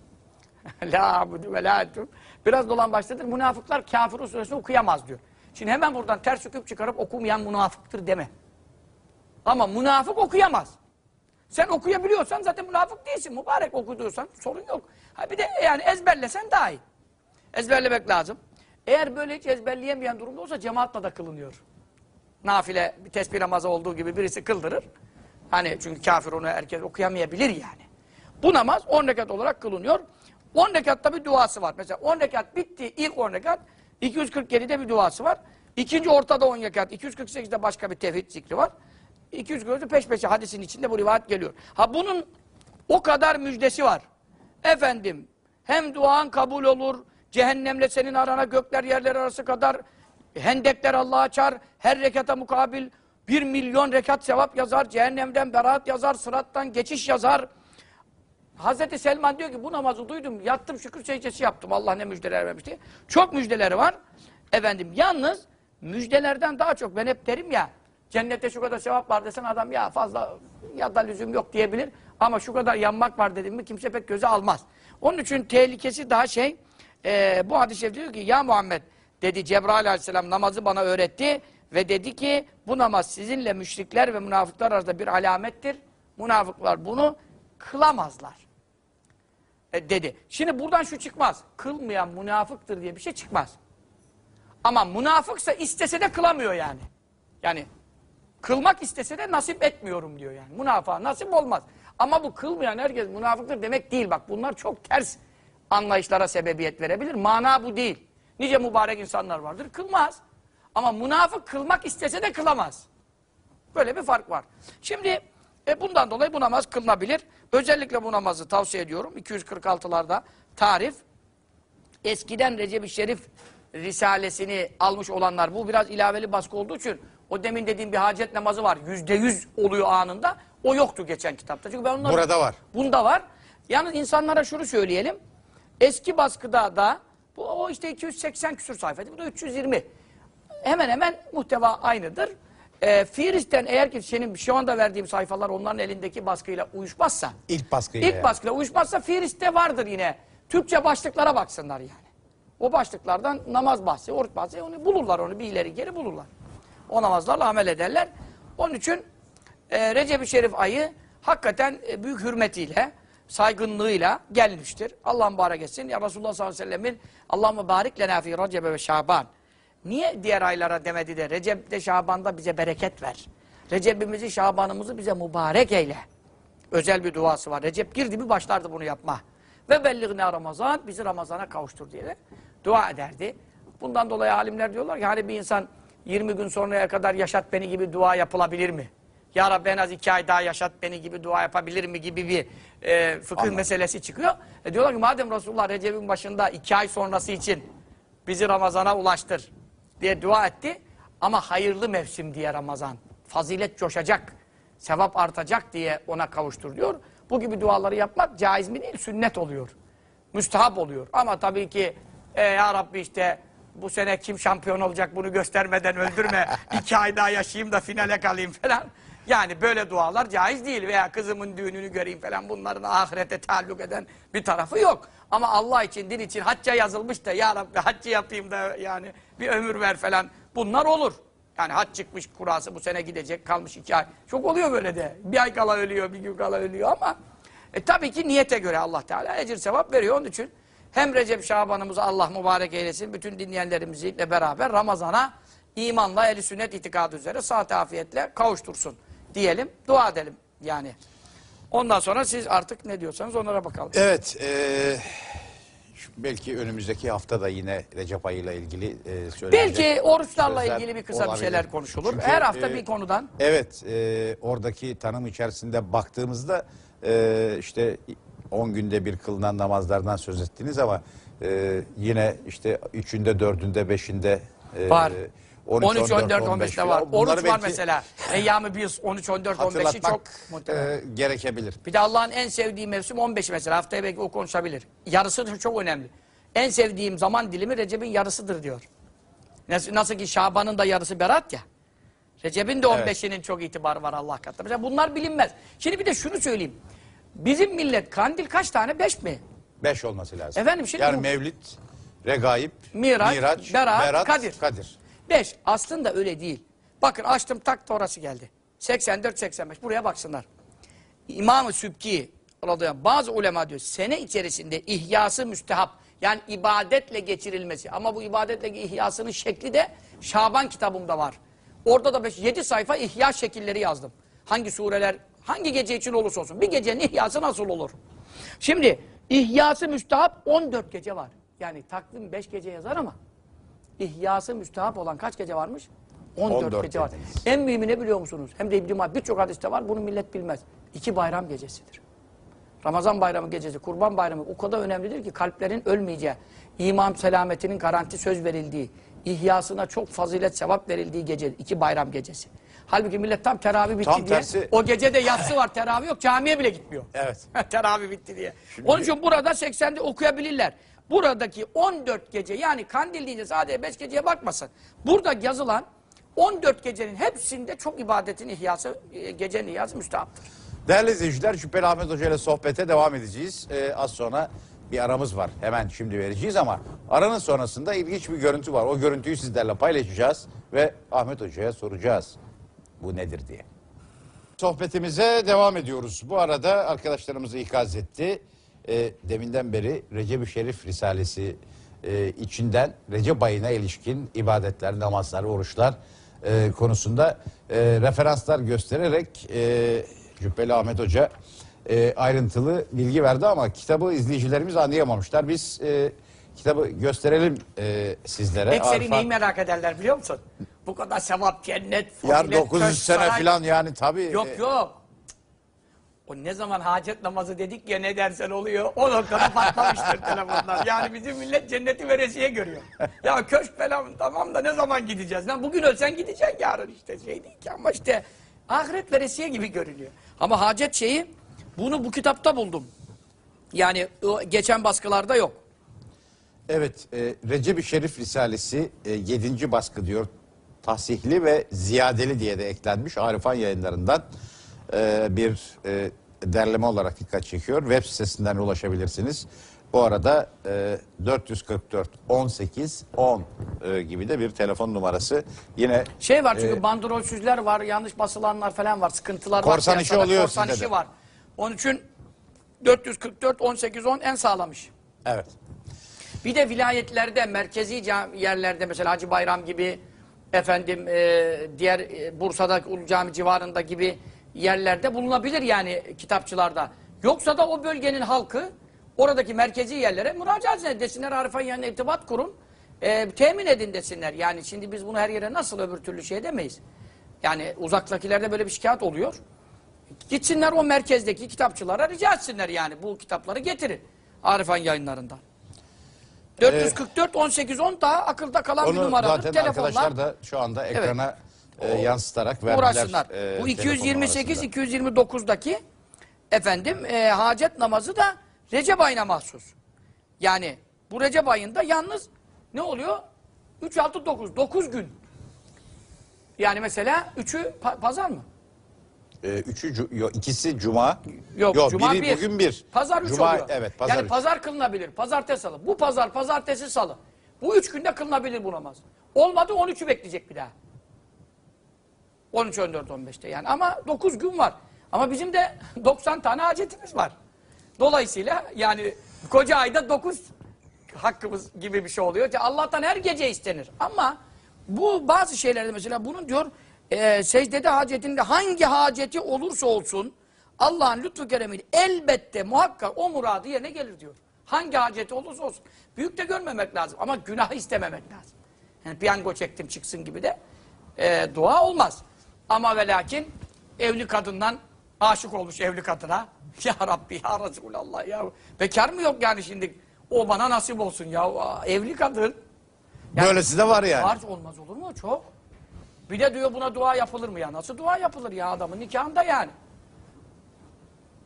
la abudu ve la etum. Biraz dolan baştadır. Münafıklar kafirun suresini okuyamaz diyor. Şimdi hemen buradan ters hüküm çıkarıp okumayan münafıktır deme. Ama münafık okuyamaz. Sen okuyabiliyorsan zaten münafık değilsin. Mübarek okuduysan sorun yok. Ha bir de yani ezberlesen daha iyi. Ezberlemek lazım. Eğer böyle hiç ezberleyemeyen durumda olsa cemaatle de kılınıyor. Nafile bir tesbih namazı olduğu gibi birisi kıldırır. Hani çünkü kafir onu herkes okuyamayabilir yani. Bu namaz 10 rekat olarak kılınıyor. 10 rekatta bir duası var. Mesela 10 rekat bitti ilk 10 rekat 247'de bir duası var. İkinci ortada 10 rekat 248'de başka bir tevhid zikri var. 240'da peş peşe hadisin içinde bu rivayet geliyor. Ha bunun o kadar müjdesi var. Efendim hem duan kabul olur, cehennemle senin arana gökler yerler arası kadar hendekler Allah açar, her rekata mukabil bir milyon rekat sevap yazar, cehennemden beraat yazar, sırattan geçiş yazar. Hazreti Selman diyor ki bu namazı duydum, yattım şükür secdesi yaptım. Allah ne müjdeler vermiş diye. Çok müjdeleri var. Efendim yalnız müjdelerden daha çok ben hep derim ya cennette şu kadar sevap var desen adam ya fazla ya da lüzum yok diyebilir. Ama şu kadar yanmak var dedim mi kimse pek göze almaz. Onun için tehlikesi daha şey e, bu hadis-i şerif diyor ki ya Muhammed dedi Cebrail aleyhisselam namazı bana öğretti ve dedi ki bu namaz sizinle müşrikler ve münafıklar arasında bir alamettir. Münafıklar bunu kılamazlar. E, dedi. Şimdi buradan şu çıkmaz. Kılmayan münafıktır diye bir şey çıkmaz. Ama münafıksa istese de kılamıyor yani. Yani kılmak istese de nasip etmiyorum diyor yani. Münafığa nasip olmaz. Ama bu kılmayan herkes münafıktır demek değil. Bak bunlar çok ters anlayışlara sebebiyet verebilir. Mana bu değil. Nice mübarek insanlar vardır. Kılmaz. Ama münafık kılmak istese de kılamaz. Böyle bir fark var. Şimdi e, bundan dolayı bu namaz kılınabilir. Özellikle bu namazı tavsiye ediyorum. 246'larda tarif. Eskiden Recep-i Şerif Risalesini almış olanlar bu biraz ilaveli baskı olduğu için o demin dediğim bir hacet namazı var. Yüzde yüz oluyor anında. O yoktu geçen kitapta. Çünkü ben onları... Burada var. Bunda var. Yalnız insanlara şunu söyleyelim. Eski baskıda da bu o işte 280 küsur sayfaydı. Bu da 320 hemen hemen muhteva aynıdır. E, Firis'ten eğer ki senin şu anda verdiğim sayfalar onların elindeki baskıyla uyuşmazsa, İlk baskıyla ilk yani. baskıyla uyuşmazsa Firis'te vardır yine. Türkçe başlıklara baksınlar yani. O başlıklardan namaz bahsi, oruç bahsi onu bulurlar onu bir ileri geri bulurlar. O namazlarla amel ederler. Onun için e, Recep-i Şerif ayı hakikaten e, büyük hürmetiyle, saygınlığıyla gelmiştir. Allah mübarek etsin. Ya Resulullah sallallahu aleyhi ve sellemin Allahümme barik lena fi Recebe ve Şaban. Niye diğer aylara demedi de Recep'te Şaban'da bize bereket ver. Recep'imizi Şaban'ımızı bize mübarek eyle. Özel bir duası var. Recep girdi mi başlardı bunu yapma. Ve belliğine Ramazan bizi Ramazan'a kavuştur diye de dua ederdi. Bundan dolayı alimler diyorlar ki hani bir insan 20 gün sonraya kadar yaşat beni gibi dua yapılabilir mi? Ya Rabbi en az iki ay daha yaşat beni gibi dua yapabilir mi gibi bir e, fıkıh meselesi çıkıyor. E diyorlar ki madem Resulullah Recep'in başında iki ay sonrası için bizi Ramazan'a ulaştır diye dua etti. Ama hayırlı mevsim diye Ramazan. Fazilet coşacak, sevap artacak diye ona kavuştur diyor. Bu gibi duaları yapmak caiz mi değil, sünnet oluyor. Müstahap oluyor. Ama tabii ki e, ya Rabbi işte bu sene kim şampiyon olacak bunu göstermeden öldürme. İki ay daha yaşayayım da finale kalayım falan. Yani böyle dualar caiz değil veya kızımın düğününü göreyim falan bunların ahirete taalluk eden bir tarafı yok. Ama Allah için, din için hacca yazılmış da ya Rabbi haccı yapayım da yani bir ömür ver falan bunlar olur. Yani hac çıkmış kurası bu sene gidecek kalmış iki ay. Çok oluyor böyle de. Bir ay kala ölüyor, bir gün kala ölüyor ama e, tabii ki niyete göre Allah Teala ecir sevap veriyor. Onun için hem Recep Şaban'ımızı Allah mübarek eylesin. Bütün dinleyenlerimizle beraber Ramazan'a imanla, eli sünnet itikadı üzere saat afiyetle kavuştursun diyelim. Dua edelim yani. Ondan sonra siz artık ne diyorsanız onlara bakalım. Evet. şu- belki önümüzdeki hafta da yine Recep ayıyla ilgili eee söylenecek Belki oruçlarla ilgili bir kısa bir olabilir. şeyler konuşulur. Çünkü, Her hafta eee, bir konudan. Evet. eee, oradaki tanım içerisinde baktığımızda eee, işte 10 günde bir kılınan namazlardan söz ettiniz ama eee, yine işte üçünde, dördünde, beşinde eee, Var. 13, 13, 14, 15'te var. Bunları Oruç var belki mesela. Eyyam-ı biz 13, 14, 15'i çok Hatırlatmak muhtemelen. eee, gerekebilir. Bir de Allah'ın en sevdiği mevsim 15 mesela. Haftaya belki o konuşabilir. Yarısı da çok önemli. En sevdiğim zaman dilimi Recep'in yarısıdır diyor. Nasıl, nasıl ki Şaban'ın da yarısı Berat ya. Recep'in de 15'inin çok itibarı var Allah katında. Mesela bunlar bilinmez. Şimdi bir de şunu söyleyeyim. Bizim millet kandil kaç tane? 5 mi? 5 olması lazım. Efendim, şimdi yani bu- Mevlid, Regaib, Miraç, Berat, Kadir. Kadir. 5. Aslında öyle değil. Bakın açtım tak da orası geldi. 84-85 buraya baksınlar. İmam-ı Sübki bazı ulema diyor sene içerisinde ihyası müstehap Yani ibadetle geçirilmesi. Ama bu ibadetle ihyasının şekli de Şaban kitabımda var. Orada da 7 sayfa ihya şekilleri yazdım. Hangi sureler, hangi gece için olursa olsun. Bir gecenin ihyası nasıl olur? Şimdi ihyası müstahap 14 gece var. Yani takvim 5 gece yazar ama İhyası müstahap olan kaç gece varmış? 14, 14 gece var. dediniz. En mühimi ne biliyor musunuz? Hem de İbn-i birçok hadiste var. Bunu millet bilmez. İki bayram gecesidir. Ramazan bayramı gecesi, kurban bayramı o kadar önemlidir ki kalplerin ölmeyeceği, iman selametinin garanti söz verildiği, ihyasına çok fazilet sevap verildiği gece, iki bayram gecesi. Halbuki millet tam teravih bitti Tam diye, tersi- o gece de yatsı var, teravih yok, camiye bile gitmiyor. Evet. teravih bitti diye. Onun için burada 80'de okuyabilirler. Buradaki 14 gece yani kandil deyince sadece 5 geceye bakmasın. Burada yazılan 14 gecenin hepsinde çok ibadetin ihyası, e, gecenin ihyası müstahaptır. Değerli izleyiciler Şüpheli Ahmet Hoca ile sohbete devam edeceğiz. Ee, az sonra bir aramız var. Hemen şimdi vereceğiz ama aranın sonrasında ilginç bir görüntü var. O görüntüyü sizlerle paylaşacağız ve Ahmet Hoca'ya soracağız. Bu nedir diye. Sohbetimize devam ediyoruz. Bu arada arkadaşlarımızı ikaz etti. Ee, deminden beri Recep-i Şerif Risalesi e, içinden Recep ayına ilişkin ibadetler, namazlar, oruçlar e, konusunda e, referanslar göstererek e, Cübbeli Ahmet Hoca e, ayrıntılı bilgi verdi ama kitabı izleyicilerimiz anlayamamışlar. Biz e, kitabı gösterelim e, sizlere. Ekseri Arifan- neyi merak ederler biliyor musun? Bu kadar sevap, cennet, fazilet, 900 köşk, sene falan yani tabii. Yok e, yok. O ne zaman hacet namazı dedik ya ne dersen oluyor. O noktada patlamıştır telefonlar. Yani bizim millet cenneti veresiye görüyor. Ya köşk falan tamam da ne zaman gideceğiz? Lan bugün ölsen gideceksin yarın işte şey değil ki ama işte ahiret veresiye gibi görünüyor. Ama hacet şeyi bunu bu kitapta buldum. Yani geçen baskılarda yok. Evet, e, Recep-i Şerif Risalesi 7. baskı diyor. Tahsihli ve ziyadeli diye de eklenmiş. Arifan yayınlarından e, bir e, derleme olarak dikkat çekiyor. Web sitesinden ulaşabilirsiniz. Bu arada e, 444 18 10 e, gibi de bir telefon numarası. Yine Şey var çünkü e, bandrolsüzler var, yanlış basılanlar falan var, sıkıntılar var. Korsan işi piyasada, oluyor Korsan sizde işi de. var. Onun için 444 18 10 en sağlamış. evet. Bir de vilayetlerde, merkezi cam- yerlerde mesela Hacı Bayram gibi, efendim e, diğer e, Bursa'da Ulu Cami civarında gibi yerlerde bulunabilir yani kitapçılarda. Yoksa da o bölgenin halkı oradaki merkezi yerlere müracaat. Desinler Arifan yanına irtibat kurun. e, temin edin desinler. Yani şimdi biz bunu her yere nasıl öbür türlü şey demeyiz. Yani uzaktakilerde böyle bir şikayet oluyor. Gitsinler o merkezdeki kitapçılara rica etsinler yani bu kitapları getirin. Arifan yayınlarından. 444 18 10 daha akılda kalan bir Onu numaradır. zaten Telefonlar arkadaşlar da şu anda ekrana e, yansıtarak verdiler. uğraşsınlar. e, Bu telefon 228 numarasında. 229'daki efendim e, hacet namazı da Recep ayına mahsus. Yani bu Recep ayında yalnız ne oluyor? 3 6 9 9 gün. Yani mesela 3'ü pazar mı? E, üçü, cu- yo, ikisi cuma. Yok, Yo, cuma biri bir. bugün bir. Pazar üç cuma, oluyor. Evet pazar yani üç. pazar kılınabilir. Pazartesi salı. Bu pazar, pazartesi salı. Bu üç günde kılınabilir bu namaz. Olmadı 13'ü bekleyecek bir daha. 13, 14, 15'te yani. Ama 9 gün var. Ama bizim de 90 tane hacetimiz var. Dolayısıyla yani koca ayda 9 hakkımız gibi bir şey oluyor. Allah'tan her gece istenir. Ama bu bazı şeylerde mesela bunun diyor e, secdede hacetinde hangi haceti olursa olsun Allah'ın lütfu keremiyle elbette muhakkak o muradı yerine gelir diyor. Hangi haceti olursa olsun. Büyük de görmemek lazım ama günahı istememek lazım. Yani piyango çektim çıksın gibi de e, dua olmaz. Ama ve lakin evli kadından aşık olmuş evli kadına. Ya Rabbi ya Resulallah ya. Bekar mı yok yani şimdi? O bana nasip olsun ya. Evli kadın. Yani- Böylesi de var yani. Var olmaz olur mu? Çok. Bir de diyor buna dua yapılır mı ya? Nasıl dua yapılır ya adamın nikahında yani?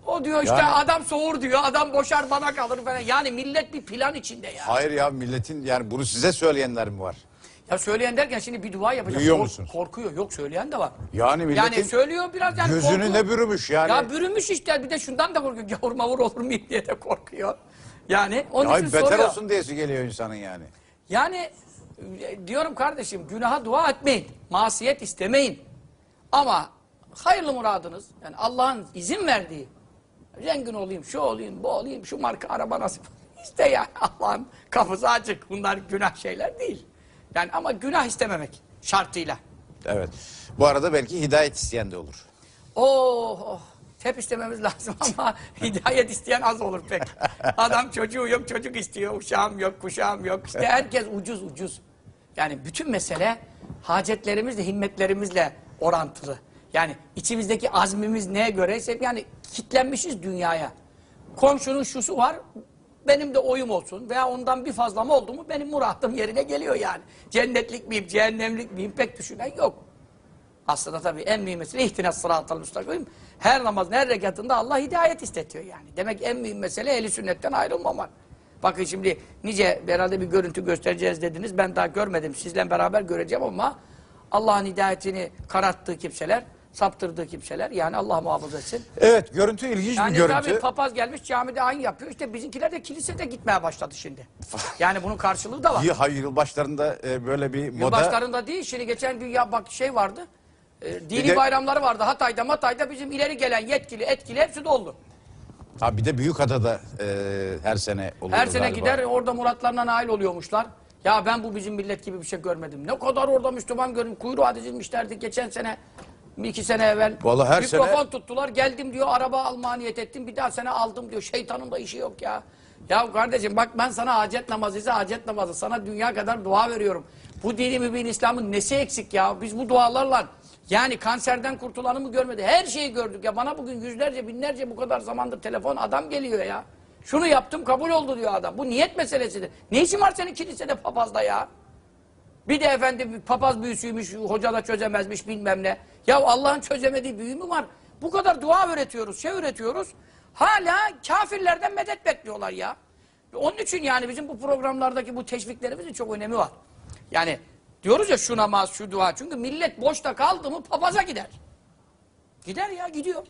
O diyor işte Yani- adam soğur diyor, adam boşar bana kalır falan. Yani millet bir plan içinde ya. Hayır ya milletin yani bunu size söyleyenler mi var? Ya söyleyen derken şimdi bir dua yapacak. Duyuyor Kork- musunuz? Korkuyor. Yok söyleyen de var. Yani milletin Yani söylüyor biraz yani gözünü korku- ne bürümüş yani. Ya bürümüş işte bir de şundan da korkuyor. Gavur mavur olur mu diye de korkuyor. Yani onun Ay için beter soruyor. olsun diyesi geliyor insanın yani. Yani e, diyorum kardeşim günaha dua etmeyin. Masiyet istemeyin. Ama hayırlı muradınız yani Allah'ın izin verdiği zengin olayım, şu olayım, bu olayım, şu marka araba nasip. İste yani Allah'ın kapısı açık. Bunlar günah şeyler değil. Yani ama günah istememek şartıyla. Evet. Bu arada belki hidayet isteyen de olur. Oh, oh. Hep istememiz lazım ama hidayet isteyen az olur pek. Adam çocuğu yok, çocuk istiyor. Uşağım yok, kuşağım yok. İşte herkes ucuz ucuz. Yani bütün mesele hacetlerimizle, himmetlerimizle orantılı. Yani içimizdeki azmimiz neye göre? Yani kitlenmişiz dünyaya. Komşunun şusu var, benim de oyum olsun veya ondan bir fazla mı oldu mu benim muradım yerine geliyor yani. Cennetlik miyim, cehennemlik miyim pek düşünen yok. Aslında tabii en mühim ihtinas sıratal müstakim. Her namazın her rekatında Allah hidayet istetiyor yani. Demek en mühim mesele ehli sünnetten ayrılmamak. Bakın şimdi nice herhalde bir görüntü göstereceğiz dediniz. Ben daha görmedim. Sizle beraber göreceğim ama Allah'ın hidayetini kararttığı kimseler, saptırdığı kimseler yani Allah muhafaza etsin. Evet görüntü ilginç Yani bir görüntü. tabii papaz gelmiş camide ayin yapıyor. İşte bizimkiler de kilisede gitmeye başladı şimdi. Yani bunun karşılığı da var. İyi hayır yılbaşlarında e, böyle bir moda. Yılbaşlarında değil. Şimdi geçen gün ya bak şey vardı. e, dini de- bayramları vardı. Hatay'da Matay'da bizim ileri gelen yetkili etkili hepsi doldu. Ha bir de Büyükada'da e, her sene oluyor Her sene galiba. gider orada muratlarına nail oluyormuşlar. Ya ben bu bizim millet gibi bir şey görmedim. Ne kadar orada Müslüman görün kuyruğa dizilmişlerdi geçen sene. İki sene evvel. Vallahi her Mikrofon sene- tuttular. Geldim diyor araba almaya niyet ettim. Bir daha sene aldım diyor. Şeytanın da işi yok ya. Ya kardeşim bak ben sana hacet namazı ise hacet namazı. Sana dünya kadar dua veriyorum. Bu dini mübin İslam'ın nesi eksik ya? Biz bu dualarla yani kanserden kurtulanı mı görmedi? Her şeyi gördük ya. Bana bugün yüzlerce binlerce bu kadar zamandır telefon adam geliyor ya. Şunu yaptım kabul oldu diyor adam. Bu niyet meselesidir. Ne işin var senin kilisede papazda ya? Bir de efendim papaz büyüsüymüş, hoca da çözemezmiş bilmem ne. Ya Allah'ın çözemediği büyü mü var? Bu kadar dua öğretiyoruz, şey öğretiyoruz. Hala kafirlerden medet bekliyorlar ya. Onun için yani bizim bu programlardaki bu teşviklerimizin çok önemi var. Yani diyoruz ya şu namaz, şu dua. Çünkü millet boşta kaldı mı papaza gider. Gider ya gidiyor.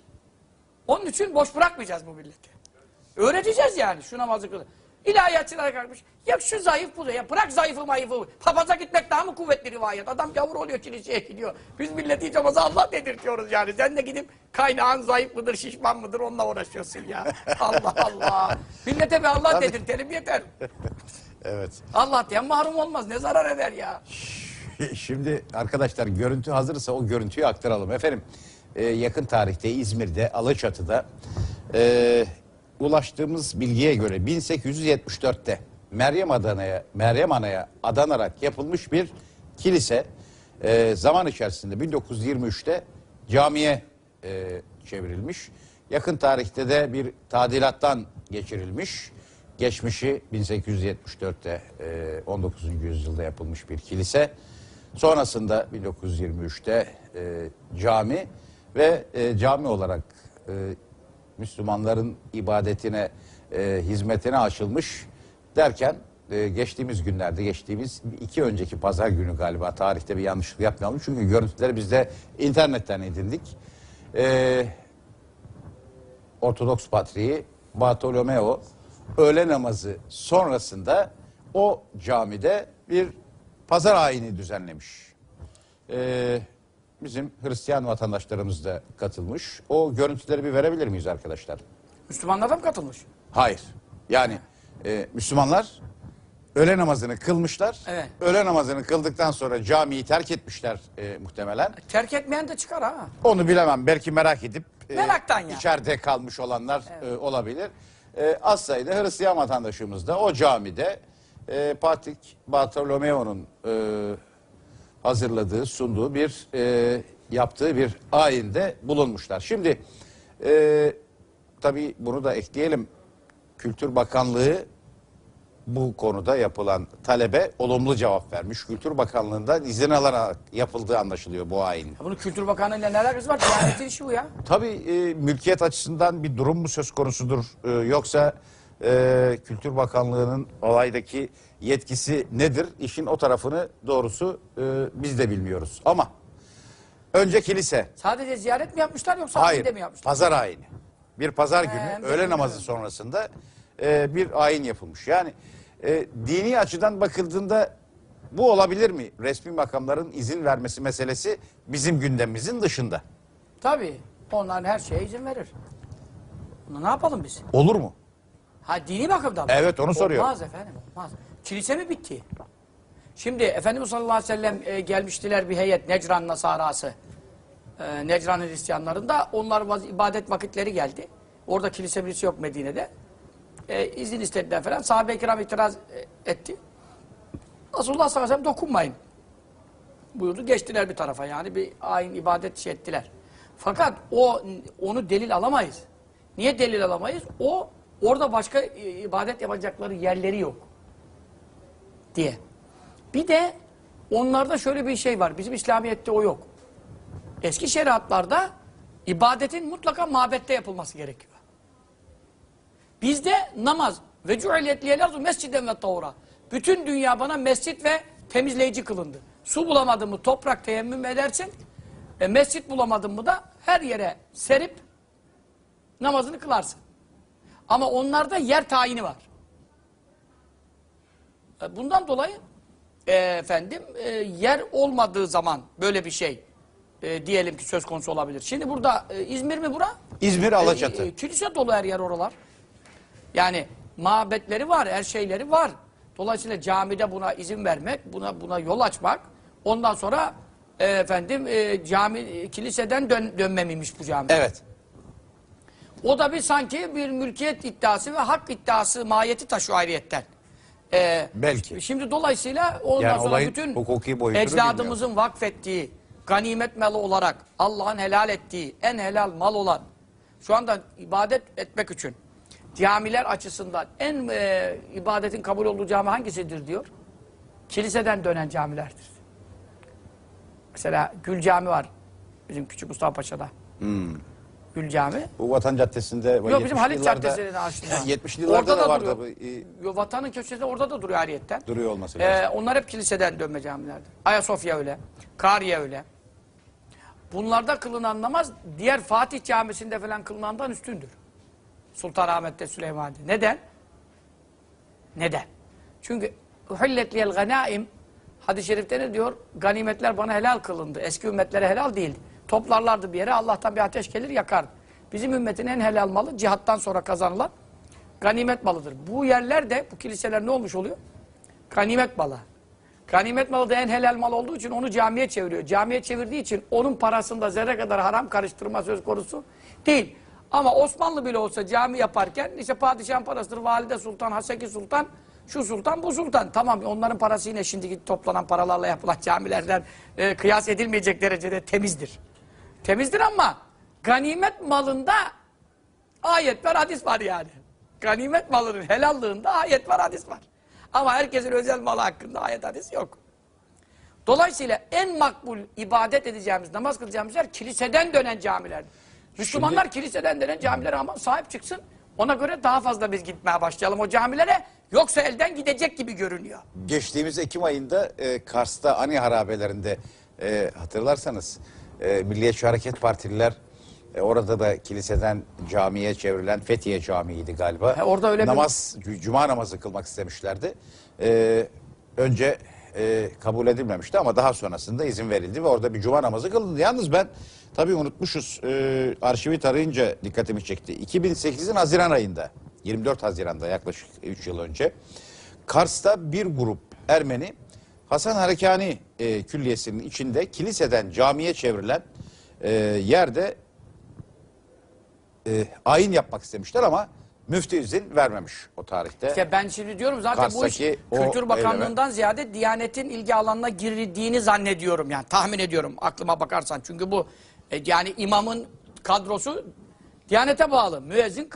Onun için boş bırakmayacağız bu milleti. Öğreteceğiz yani şu namazı kılın. İlahiyatçılara kalkmış. Ya şu zayıf bu ya. Bırak zayıfı mayıfı. Papaza gitmek daha mı kuvvetli rivayet? Adam gavur oluyor kiliseye gidiyor. Biz milleti hiç olmazsa Allah dedirtiyoruz yani. Sen de gidip kaynağın zayıf mıdır şişman mıdır onunla uğraşıyorsun ya. Allah Allah. Millete bir Allah dedirtelim yeter. Evet. Allah diyen mahrum olmaz. Ne zarar eder ya. Şimdi arkadaşlar görüntü hazırsa o görüntüyü aktaralım. Efendim e, yakın tarihte İzmir'de Alaçatı'da e, ulaştığımız bilgiye göre 1874'te Meryem Adana'ya Meryem Ana'ya adanarak yapılmış bir kilise e, zaman içerisinde 1923'te camiye e, çevrilmiş. Yakın tarihte de bir tadilattan geçirilmiş. Geçmişi 1874'te e, 19. yüzyılda yapılmış bir kilise. Sonrasında 1923'te e, cami ve e, cami olarak e, Müslümanların ibadetine, e, hizmetine açılmış derken e, geçtiğimiz günlerde, geçtiğimiz iki önceki pazar günü galiba tarihte bir yanlışlık yapmayalım. Çünkü görüntüleri biz de internetten edindik. E, Ortodoks Patriği Bartolomeo öğle namazı sonrasında o camide bir pazar ayini düzenlemiş. Ee, bizim Hristiyan vatandaşlarımız da katılmış. O görüntüleri bir verebilir miyiz arkadaşlar? Müslümanlar da mı katılmış? Hayır. Yani e, Müslümanlar öğle namazını kılmışlar. Evet. Öğle namazını kıldıktan sonra camiyi terk etmişler e, muhtemelen. Terk etmeyen de çıkar ha. Onu bilemem. Belki merak edip e, Meraktan ya. içeride kalmış olanlar e, olabilir. E, az sayıda Hristiyan vatandaşımız da o camide e, Patrik Bartolomeo'nun e, hazırladığı, sunduğu bir e, yaptığı bir ayinde bulunmuşlar. Şimdi e, tabii bunu da ekleyelim. Kültür Bakanlığı bu konuda yapılan talebe olumlu cevap vermiş. Kültür Bakanlığı'ndan izin alarak yapıldığı anlaşılıyor bu ayin. Bunun Kültür Bakanlığı'yla ne alakası var? Diyanetin işi bu ya. Tabii e, mülkiyet açısından bir durum mu söz konusudur E, yoksa e, Kültür Bakanlığı'nın olaydaki yetkisi nedir? İşin o tarafını doğrusu e, biz de bilmiyoruz. Ama önce kilise, Sadece ziyaret mi yapmışlar yoksa hayır mi yapmışlar? pazar ayini. Bir pazar He, günü öğle namazı bilmiyorum. sonrasında e, bir ayin yapılmış. Yani e, dini açıdan bakıldığında bu olabilir mi? Resmi makamların izin vermesi meselesi bizim gündemimizin dışında. Tabii. Onlar her şeye izin verir. Bunu ne yapalım biz? Olur mu? Ha dini bakımdan mı? Evet, onu soruyorum. Olmaz efendim olmaz. Kilise mi bitti? Şimdi Efendimiz sallallahu aleyhi ve sellem e, gelmiştiler bir heyet Necran Nasarası. E, Necran Hristiyanlarında onlar ibadet vakitleri geldi. Orada kilise birisi yok Medine'de. E, izin istediler falan. Sahabe-i kiram itiraz e, etti. Resulullah sallallahu aleyhi ve sellem dokunmayın buyurdu. Geçtiler bir tarafa yani bir ayin ibadet şey ettiler. Fakat o onu delil alamayız. Niye delil alamayız? O orada başka e, ibadet yapacakları yerleri yok. Diye. Bir de onlarda şöyle bir şey var. Bizim İslamiyet'te o yok. Eski şeriatlarda ibadetin mutlaka mabette yapılması gerekiyor. Bizde namaz ve cu'iliyet liyelâzu mesciden ve tavura. Bütün dünya bana mescit ve temizleyici kılındı. Su bulamadın mı toprak teyemmüm edersin. E, mescit bulamadın mı da her yere serip namazını kılarsın. Ama onlarda yer tayini var. E, bundan dolayı e, efendim e, yer olmadığı zaman böyle bir şey e, diyelim ki söz konusu olabilir. Şimdi burada e, İzmir mi bura? İzmir Alaçatı. E, e, kilise dolu her yer oralar. Yani mabetleri var, her şeyleri var. Dolayısıyla camide buna izin vermek, buna buna yol açmak, ondan sonra e, efendim e, cami e, kiliseden dön, dönmemiymiş bu cami. Evet. O da bir sanki bir mülkiyet iddiası ve hak iddiası mahiyeti taşıyor ayrıyetten. E, Belki. Şimdi dolayısıyla ondan Yani sonra olayın bütün hukuki boyutunu ecdadımızın vakfettiği, ganimet malı olarak Allah'ın helal ettiği en helal mal olan şu anda ibadet etmek için camiler açısından en e, ibadetin kabul olduğu cami hangisidir diyor? Kiliseden dönen camilerdir. Mesela Gül Cami var bizim Küçük Mustafa Paşa'da. Gül Cami. Bu Vatan Caddesi'nde Yok bizim Halit Caddesi'nin aşkına. 70'li yıllarda Orada da da vardı. duruyor. bu, e, Yo, vatanın köşesinde orada da duruyor hariyetten. Duruyor olması lazım. Ee, onlar hep kiliseden dönme camilerdir. Ayasofya öyle. Kariye öyle. Bunlarda kılınan namaz diğer Fatih Camisi'nde falan kılınandan üstündür. Sultanahmet'te Süleymaniye'de. Neden? Neden? Çünkü uhillet liyel ganaim hadis-i şerifte ne diyor? Ganimetler bana helal kılındı. Eski ümmetlere helal değildi. Toplarlardı bir yere Allah'tan bir ateş gelir yakar. Bizim ümmetin en helal malı cihattan sonra kazanılan ganimet malıdır. Bu yerler de bu kiliseler ne olmuş oluyor? Ganimet malı. Ganimet malı da en helal mal olduğu için onu camiye çeviriyor. Camiye çevirdiği için onun parasında zerre kadar haram karıştırma söz konusu değil. Ama Osmanlı bile olsa cami yaparken işte padişahın parasıdır. Valide sultan, Haseki sultan, şu sultan, bu sultan. Tamam onların parası yine şimdiki toplanan paralarla yapılan camilerden e, kıyas edilmeyecek derecede temizdir. Temizdir ama ganimet malında ayet var, hadis var yani. Ganimet malının helallığında ayet var, hadis var. Ama herkesin özel malı hakkında ayet hadis yok. Dolayısıyla en makbul ibadet edeceğimiz, namaz kılacağımız yer kiliseden dönen camiler. Müslümanlar kiliseden dönen camilere ama sahip çıksın. Ona göre daha fazla biz gitmeye başlayalım o camilere. Yoksa elden gidecek gibi görünüyor. Geçtiğimiz Ekim ayında e, Kars'ta Ani harabelerinde e, hatırlarsanız e, Milliyetçi Hareket Partililer e, orada da kiliseden camiye çevrilen Fethiye Camii'ydi galiba. He, orada öyle bir- Namaz, c- cuma namazı kılmak istemişlerdi. E, önce e, kabul edilmemişti ama daha sonrasında izin verildi ve orada bir cuma namazı kılındı. Yalnız ben tabii unutmuşuz e, arşivi tarayınca dikkatimi çekti. 2008'in Haziran ayında 24 Haziran'da yaklaşık 3 yıl önce Kars'ta bir grup Ermeni Hasan Harekani e, külliyesinin içinde kiliseden camiye çevrilen e, yerde e, ayin yapmak istemişler ama müftü izin vermemiş o tarihte. İşte ben şimdi diyorum zaten bu iş Kars'taki Kültür Bakanlığı'ndan ziyade Diyanet'in ilgi alanına girdiğini zannediyorum yani tahmin ediyorum aklıma bakarsan. Çünkü bu e, yani imamın kadrosu Diyanet'e bağlı. Müezzin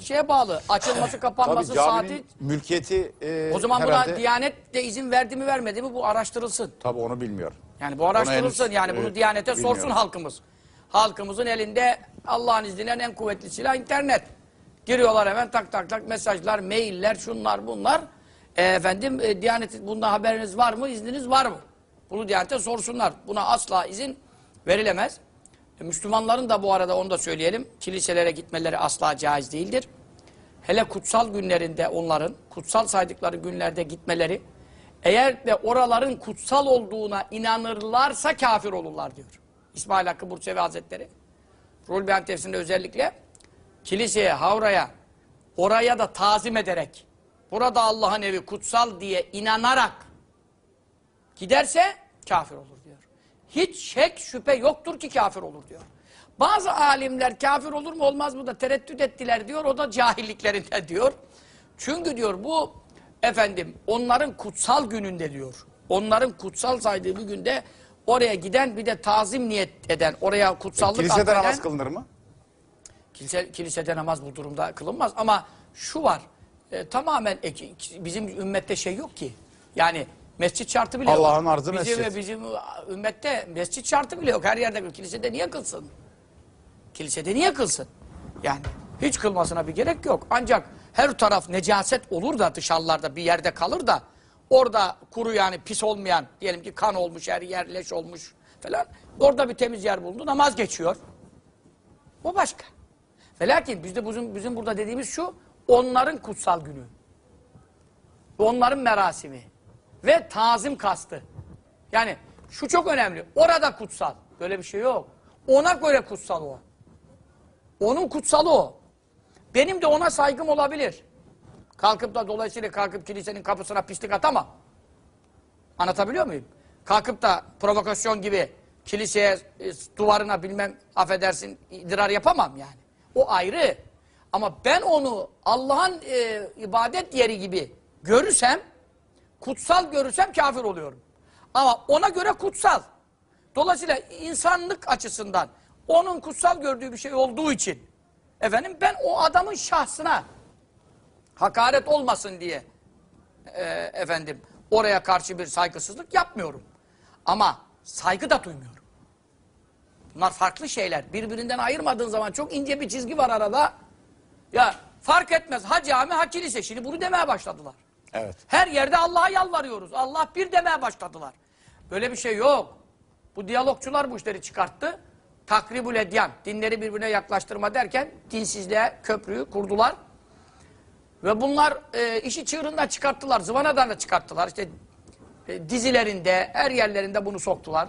şeye bağlı. Açılması, kapanması, Tabii caminin saati. mülkiyeti e, O zaman herhalde, buna Diyanet de izin verdi mi vermedi mi bu araştırılsın. Tabii onu bilmiyor. Yani bu araştırılsın henüz, yani bunu e, Diyanet'e bilmiyorum. sorsun halkımız. Halkımızın elinde Allah'ın izniyle en kuvvetli silah internet. Giriyorlar hemen tak tak tak mesajlar, mailler, şunlar bunlar. E, efendim e, Diyanet bundan haberiniz var mı, izniniz var mı? Bunu Diyanet'e sorsunlar. Buna asla izin verilemez. E, Müslümanların da bu arada onu da söyleyelim. Kiliselere gitmeleri asla caiz değildir. Hele kutsal günlerinde onların, kutsal saydıkları günlerde gitmeleri, eğer de oraların kutsal olduğuna inanırlarsa kafir olurlar diyor. İsmail Hakkı Bursevi Hazretleri. Ruhul Beyan tefsirinde özellikle kiliseye, havraya, oraya da tazim ederek, burada Allah'ın evi kutsal diye inanarak giderse kafir olur. Hiç şek şüphe yoktur ki kafir olur diyor. Bazı alimler kafir olur mu olmaz mı da tereddüt ettiler diyor. O da cahilliklerinde diyor. Çünkü diyor bu efendim onların kutsal gününde diyor. Onların kutsal saydığı bir günde oraya giden bir de tazim niyet eden, oraya kutsallık Kilisede atfeden- namaz kılınır mı? Kilise, kilisede namaz bu durumda kılınmaz ama şu var e, tamamen e, bizim ümmette şey yok ki yani mescit şartı bile yok. Allah'ın arzı bizim, mescit. Bizim ümmette mescit şartı bile yok her yerde kilisede niye kılsın? Kilisede niye kılsın? Yani hiç kılmasına bir gerek yok ancak her taraf necaset olur da dışarılarda bir yerde kalır da orada kuru yani pis olmayan diyelim ki kan olmuş her yer leş olmuş falan orada bir temiz yer bulundu namaz geçiyor. O başka. Ve lakin bizde bizim, bizim burada dediğimiz şu, onların kutsal günü. Onların merasimi. Ve tazim kastı. Yani şu çok önemli. Orada kutsal. Böyle bir şey yok. Ona göre kutsal o. Onun kutsalı o. Benim de ona saygım olabilir. Kalkıp da dolayısıyla kalkıp kilisenin kapısına pislik atamam. Anlatabiliyor muyum? Kalkıp da provokasyon gibi kiliseye, e, duvarına bilmem affedersin idrar yapamam yani. O ayrı. Ama ben onu Allah'ın e, ibadet yeri gibi görürsem, kutsal görürsem kafir oluyorum. Ama ona göre kutsal. Dolayısıyla insanlık açısından onun kutsal gördüğü bir şey olduğu için efendim ben o adamın şahsına hakaret olmasın diye e, efendim oraya karşı bir saygısızlık yapmıyorum. Ama saygı da duymuyorum. Bunlar farklı şeyler. Birbirinden ayırmadığın zaman çok ince bir çizgi var arada. Ya fark etmez ha cami ha kilise. Şimdi bunu demeye başladılar. Evet. Her yerde Allah'a yalvarıyoruz. Allah bir demeye başladılar. Böyle bir şey yok. Bu diyalogçular bu işleri çıkarttı. Takribül edyan, dinleri birbirine yaklaştırma derken dinsizliğe köprüyü kurdular. Ve bunlar e, işi çığırından çıkarttılar. Zıvanadan da çıkarttılar. İşte e, dizilerinde, her yerlerinde bunu soktular.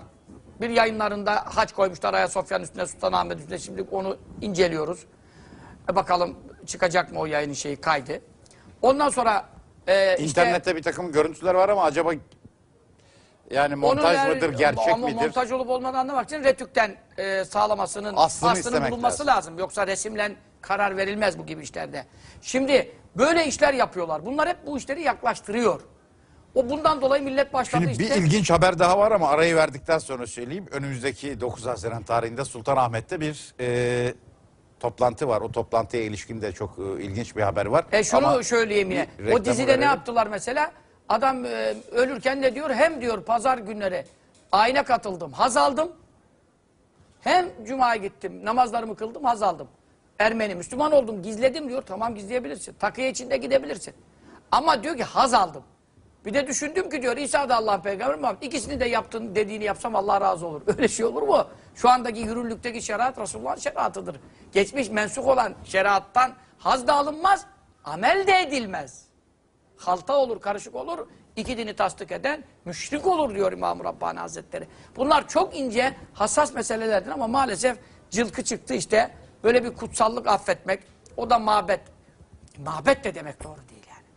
Bir yayınlarında haç koymuşlar Ayasofya'nın üstüne, Sultanahmet üstüne. Şimdi onu inceliyoruz. E bakalım çıkacak mı o yayının şeyi kaydı. Ondan sonra e, işte... İnternette bir takım görüntüler var ama acaba yani montaj Onun mıdır, gerçek ama midir? montaj olup olmadığını anlamak için Retük'ten e, sağlamasının Aslını aslının bulunması lazım. lazım. Yoksa resimle karar verilmez bu gibi işlerde. Şimdi böyle işler yapıyorlar. Bunlar hep bu işleri yaklaştırıyor. O bundan dolayı millet başladı Şimdi bir işte. ilginç haber daha var ama arayı verdikten sonra söyleyeyim. Önümüzdeki 9 Haziran tarihinde Sultanahmet'te bir e, toplantı var. O toplantıya ilişkin de çok e, ilginç bir haber var. E şunu Ama söyleyeyim yine. bir O dizide verelim. ne yaptılar mesela? Adam e, ölürken ne diyor? Hem diyor pazar günleri ayna katıldım, haz aldım. Hem cumaya gittim, namazlarımı kıldım, haz aldım. Ermeni, Müslüman oldum, gizledim diyor. Tamam gizleyebilirsin. Takıya içinde gidebilirsin. Ama diyor ki haz aldım. Bir de düşündüm ki diyor İsa da Allah'ın peygamberi Muhammed. İkisini de yaptığını dediğini yapsam Allah razı olur. Öyle şey olur mu? Şu andaki yürürlükteki şeriat Resulullah'ın şeriatıdır. Geçmiş mensuk olan şeriattan haz da alınmaz, amel de edilmez. Halta olur, karışık olur. İki dini tasdik eden müşrik olur diyor İmam-ı Rabbani Hazretleri. Bunlar çok ince, hassas meselelerdir ama maalesef cılkı çıktı işte. Böyle bir kutsallık affetmek, o da mabet. Mabet de demek doğru değil.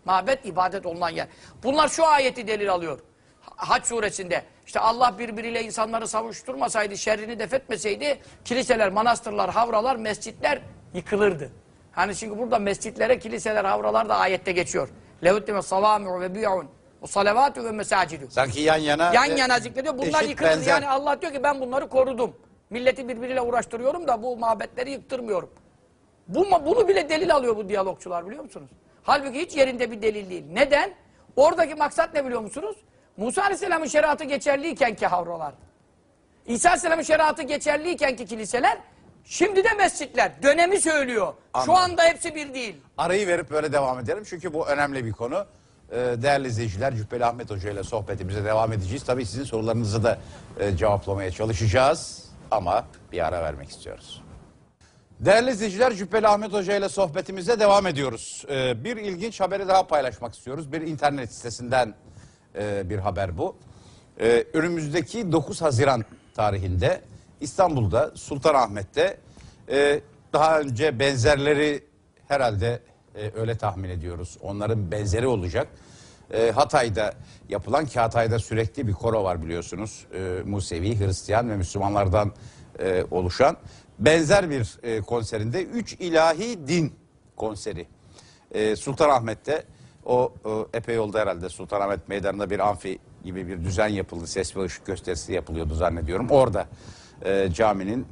Mabet ibadet olunan yer. Bunlar şu ayeti delil alıyor. Ha- Hac suresinde. İşte Allah birbiriyle insanları savuşturmasaydı, şerrini defetmeseydi kiliseler, manastırlar, havralar, mescitler yıkılırdı. Hani çünkü burada mescitlere, kiliseler, havralar da ayette geçiyor. Lehuttime savami'u ve bi'un ve salavatü ve mesacidu. Sanki yan yana Yan e, yana zikrediyor. Bunlar yıkılır. benzer. Yani Allah diyor ki ben bunları korudum. Milleti birbiriyle uğraştırıyorum da bu mabetleri yıktırmıyorum. Bu, bunu bile delil alıyor bu diyalogçular biliyor musunuz? Halbuki hiç yerinde bir delil değil. Neden? Oradaki maksat ne biliyor musunuz? Musa Aleyhisselam'ın şeriatı geçerliyken ki havralar. İsa Aleyhisselam'ın şeriatı geçerliyken ki kiliseler, şimdi de mescitler. Dönemi söylüyor. Şu Anladım. anda hepsi bir değil. Arayı verip böyle devam edelim. Çünkü bu önemli bir konu. Ee, değerli izleyiciler Cübbeli Ahmet Hoca ile sohbetimize devam edeceğiz. Tabii sizin sorularınızı da e, cevaplamaya çalışacağız. Ama bir ara vermek istiyoruz. Değerli izleyiciler Cübbeli Ahmet Hoca ile sohbetimize devam ediyoruz. Ee, bir ilginç haberi daha paylaşmak istiyoruz. Bir internet sitesinden e, bir haber bu. Ee, önümüzdeki 9 Haziran tarihinde İstanbul'da Sultanahmet'te e, daha önce benzerleri herhalde e, öyle tahmin ediyoruz. Onların benzeri olacak. E, Hatay'da yapılan ki Hatay'da sürekli bir koro var biliyorsunuz. E, Musevi, Hristiyan ve Müslümanlardan e, oluşan. Benzer bir e, konserinde Üç ilahi Din konseri. E, Sultanahmet'te o, o epey oldu herhalde Sultanahmet Meydanı'nda bir amfi gibi bir düzen yapıldı. Ses ve ışık gösterisi yapılıyordu zannediyorum. Orada e, caminin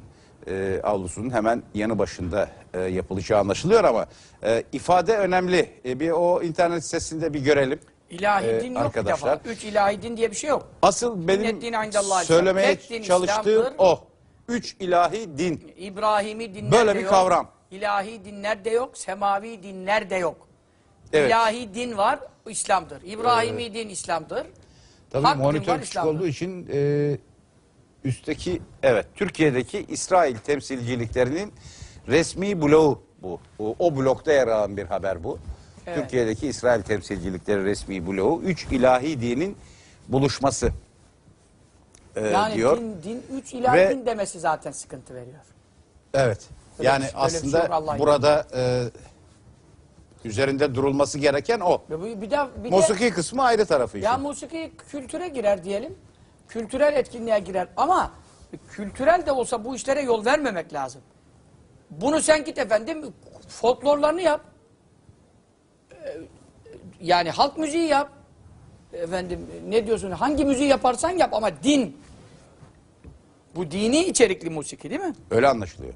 e, avlusunun hemen yanı başında e, yapılacağı anlaşılıyor ama e, ifade önemli. E, bir o internet sitesinde bir görelim. İlahi Ee, din yok arkadaşlar. bir defa. Üç ilahi din diye bir şey yok. Asıl benim söylemeye çalıştığım o. Üç ilahi din. İbrahimi dinler Böyle de bir yok. kavram. İlahi dinler de yok. Semavi dinler de yok. Evet. İlahi din var, İslam'dır. İbrahimi din İslam'dır. Tabii Hak din monitör var, küçük İslam'dır. olduğu için e, üstteki evet Türkiye'deki İsrail temsilciliklerinin resmi bloğu bu. O, o blokta yer alan bir haber bu. Evet. Türkiye'deki İsrail temsilcilikleri resmi bloğu. Üç ilahi dinin buluşması e, Yani diyor. din, din, üç ilahi Ve- din demesi zaten sıkıntı veriyor. Evet. Öyle yani bir- bir şey aslında Allah'ın burada e, üzerinde durulması gereken o. Bir de, bir de Musiki kısmı ayrı tarafı ya musiki kültüre girer diyelim. Kültürel etkinliğe girer ama kültürel de olsa bu işlere yol vermemek lazım. Bunu sen git efendim folklorlarını yap. Ee, Yani halk müziği yap. Efendim ne diyorsun? Hangi müziği yaparsan yap ama din. Bu dini içerikli musiki değil mi? Öyle anlaşılıyor.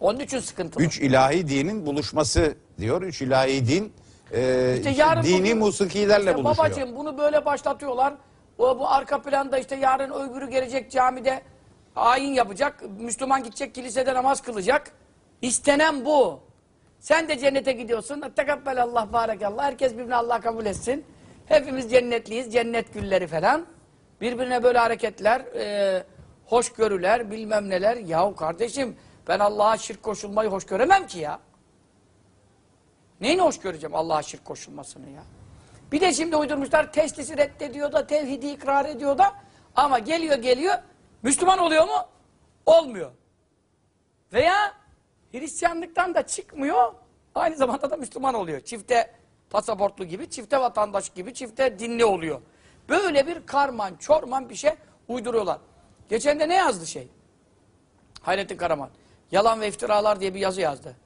Onun için sıkıntılı. Üç ilahi dinin buluşması diyor. Üç ilahi din e, İşte yarın dini bugün- musikilerle İşte buluşuyor. Babacığım bunu böyle başlatıyorlar. O, bu arka planda işte yarın öbürü gelecek camide ayin yapacak. Müslüman gidecek kilisede namaz kılacak. İstenen bu. Sen de cennete gidiyorsun. Tekabbel Allah barekallah. Herkes birbirini Allah kabul etsin. Hepimiz cennetliyiz. Cennet gülleri falan. Birbirine böyle hareketler, e, hoşgörüler, bilmem neler. Yahu kardeşim ben Allah'a şirk koşulmayı hoş göremem ki ya. Neyini hoş göreceğim Allah'a şirk koşulmasını ya? Bir de şimdi uydurmuşlar teslisi reddediyor da tevhidi ikrar ediyor da ama geliyor geliyor Müslüman oluyor mu? Olmuyor. Veya Hristiyanlıktan da çıkmıyor aynı zamanda da Müslüman oluyor. Çifte pasaportlu gibi, çifte vatandaş gibi, çifte dinli oluyor. Böyle bir karman, çorman bir şey uyduruyorlar. Geçen de ne yazdı şey? Hayrettin Karaman. Yalan ve iftiralar diye bir yazı yazdı.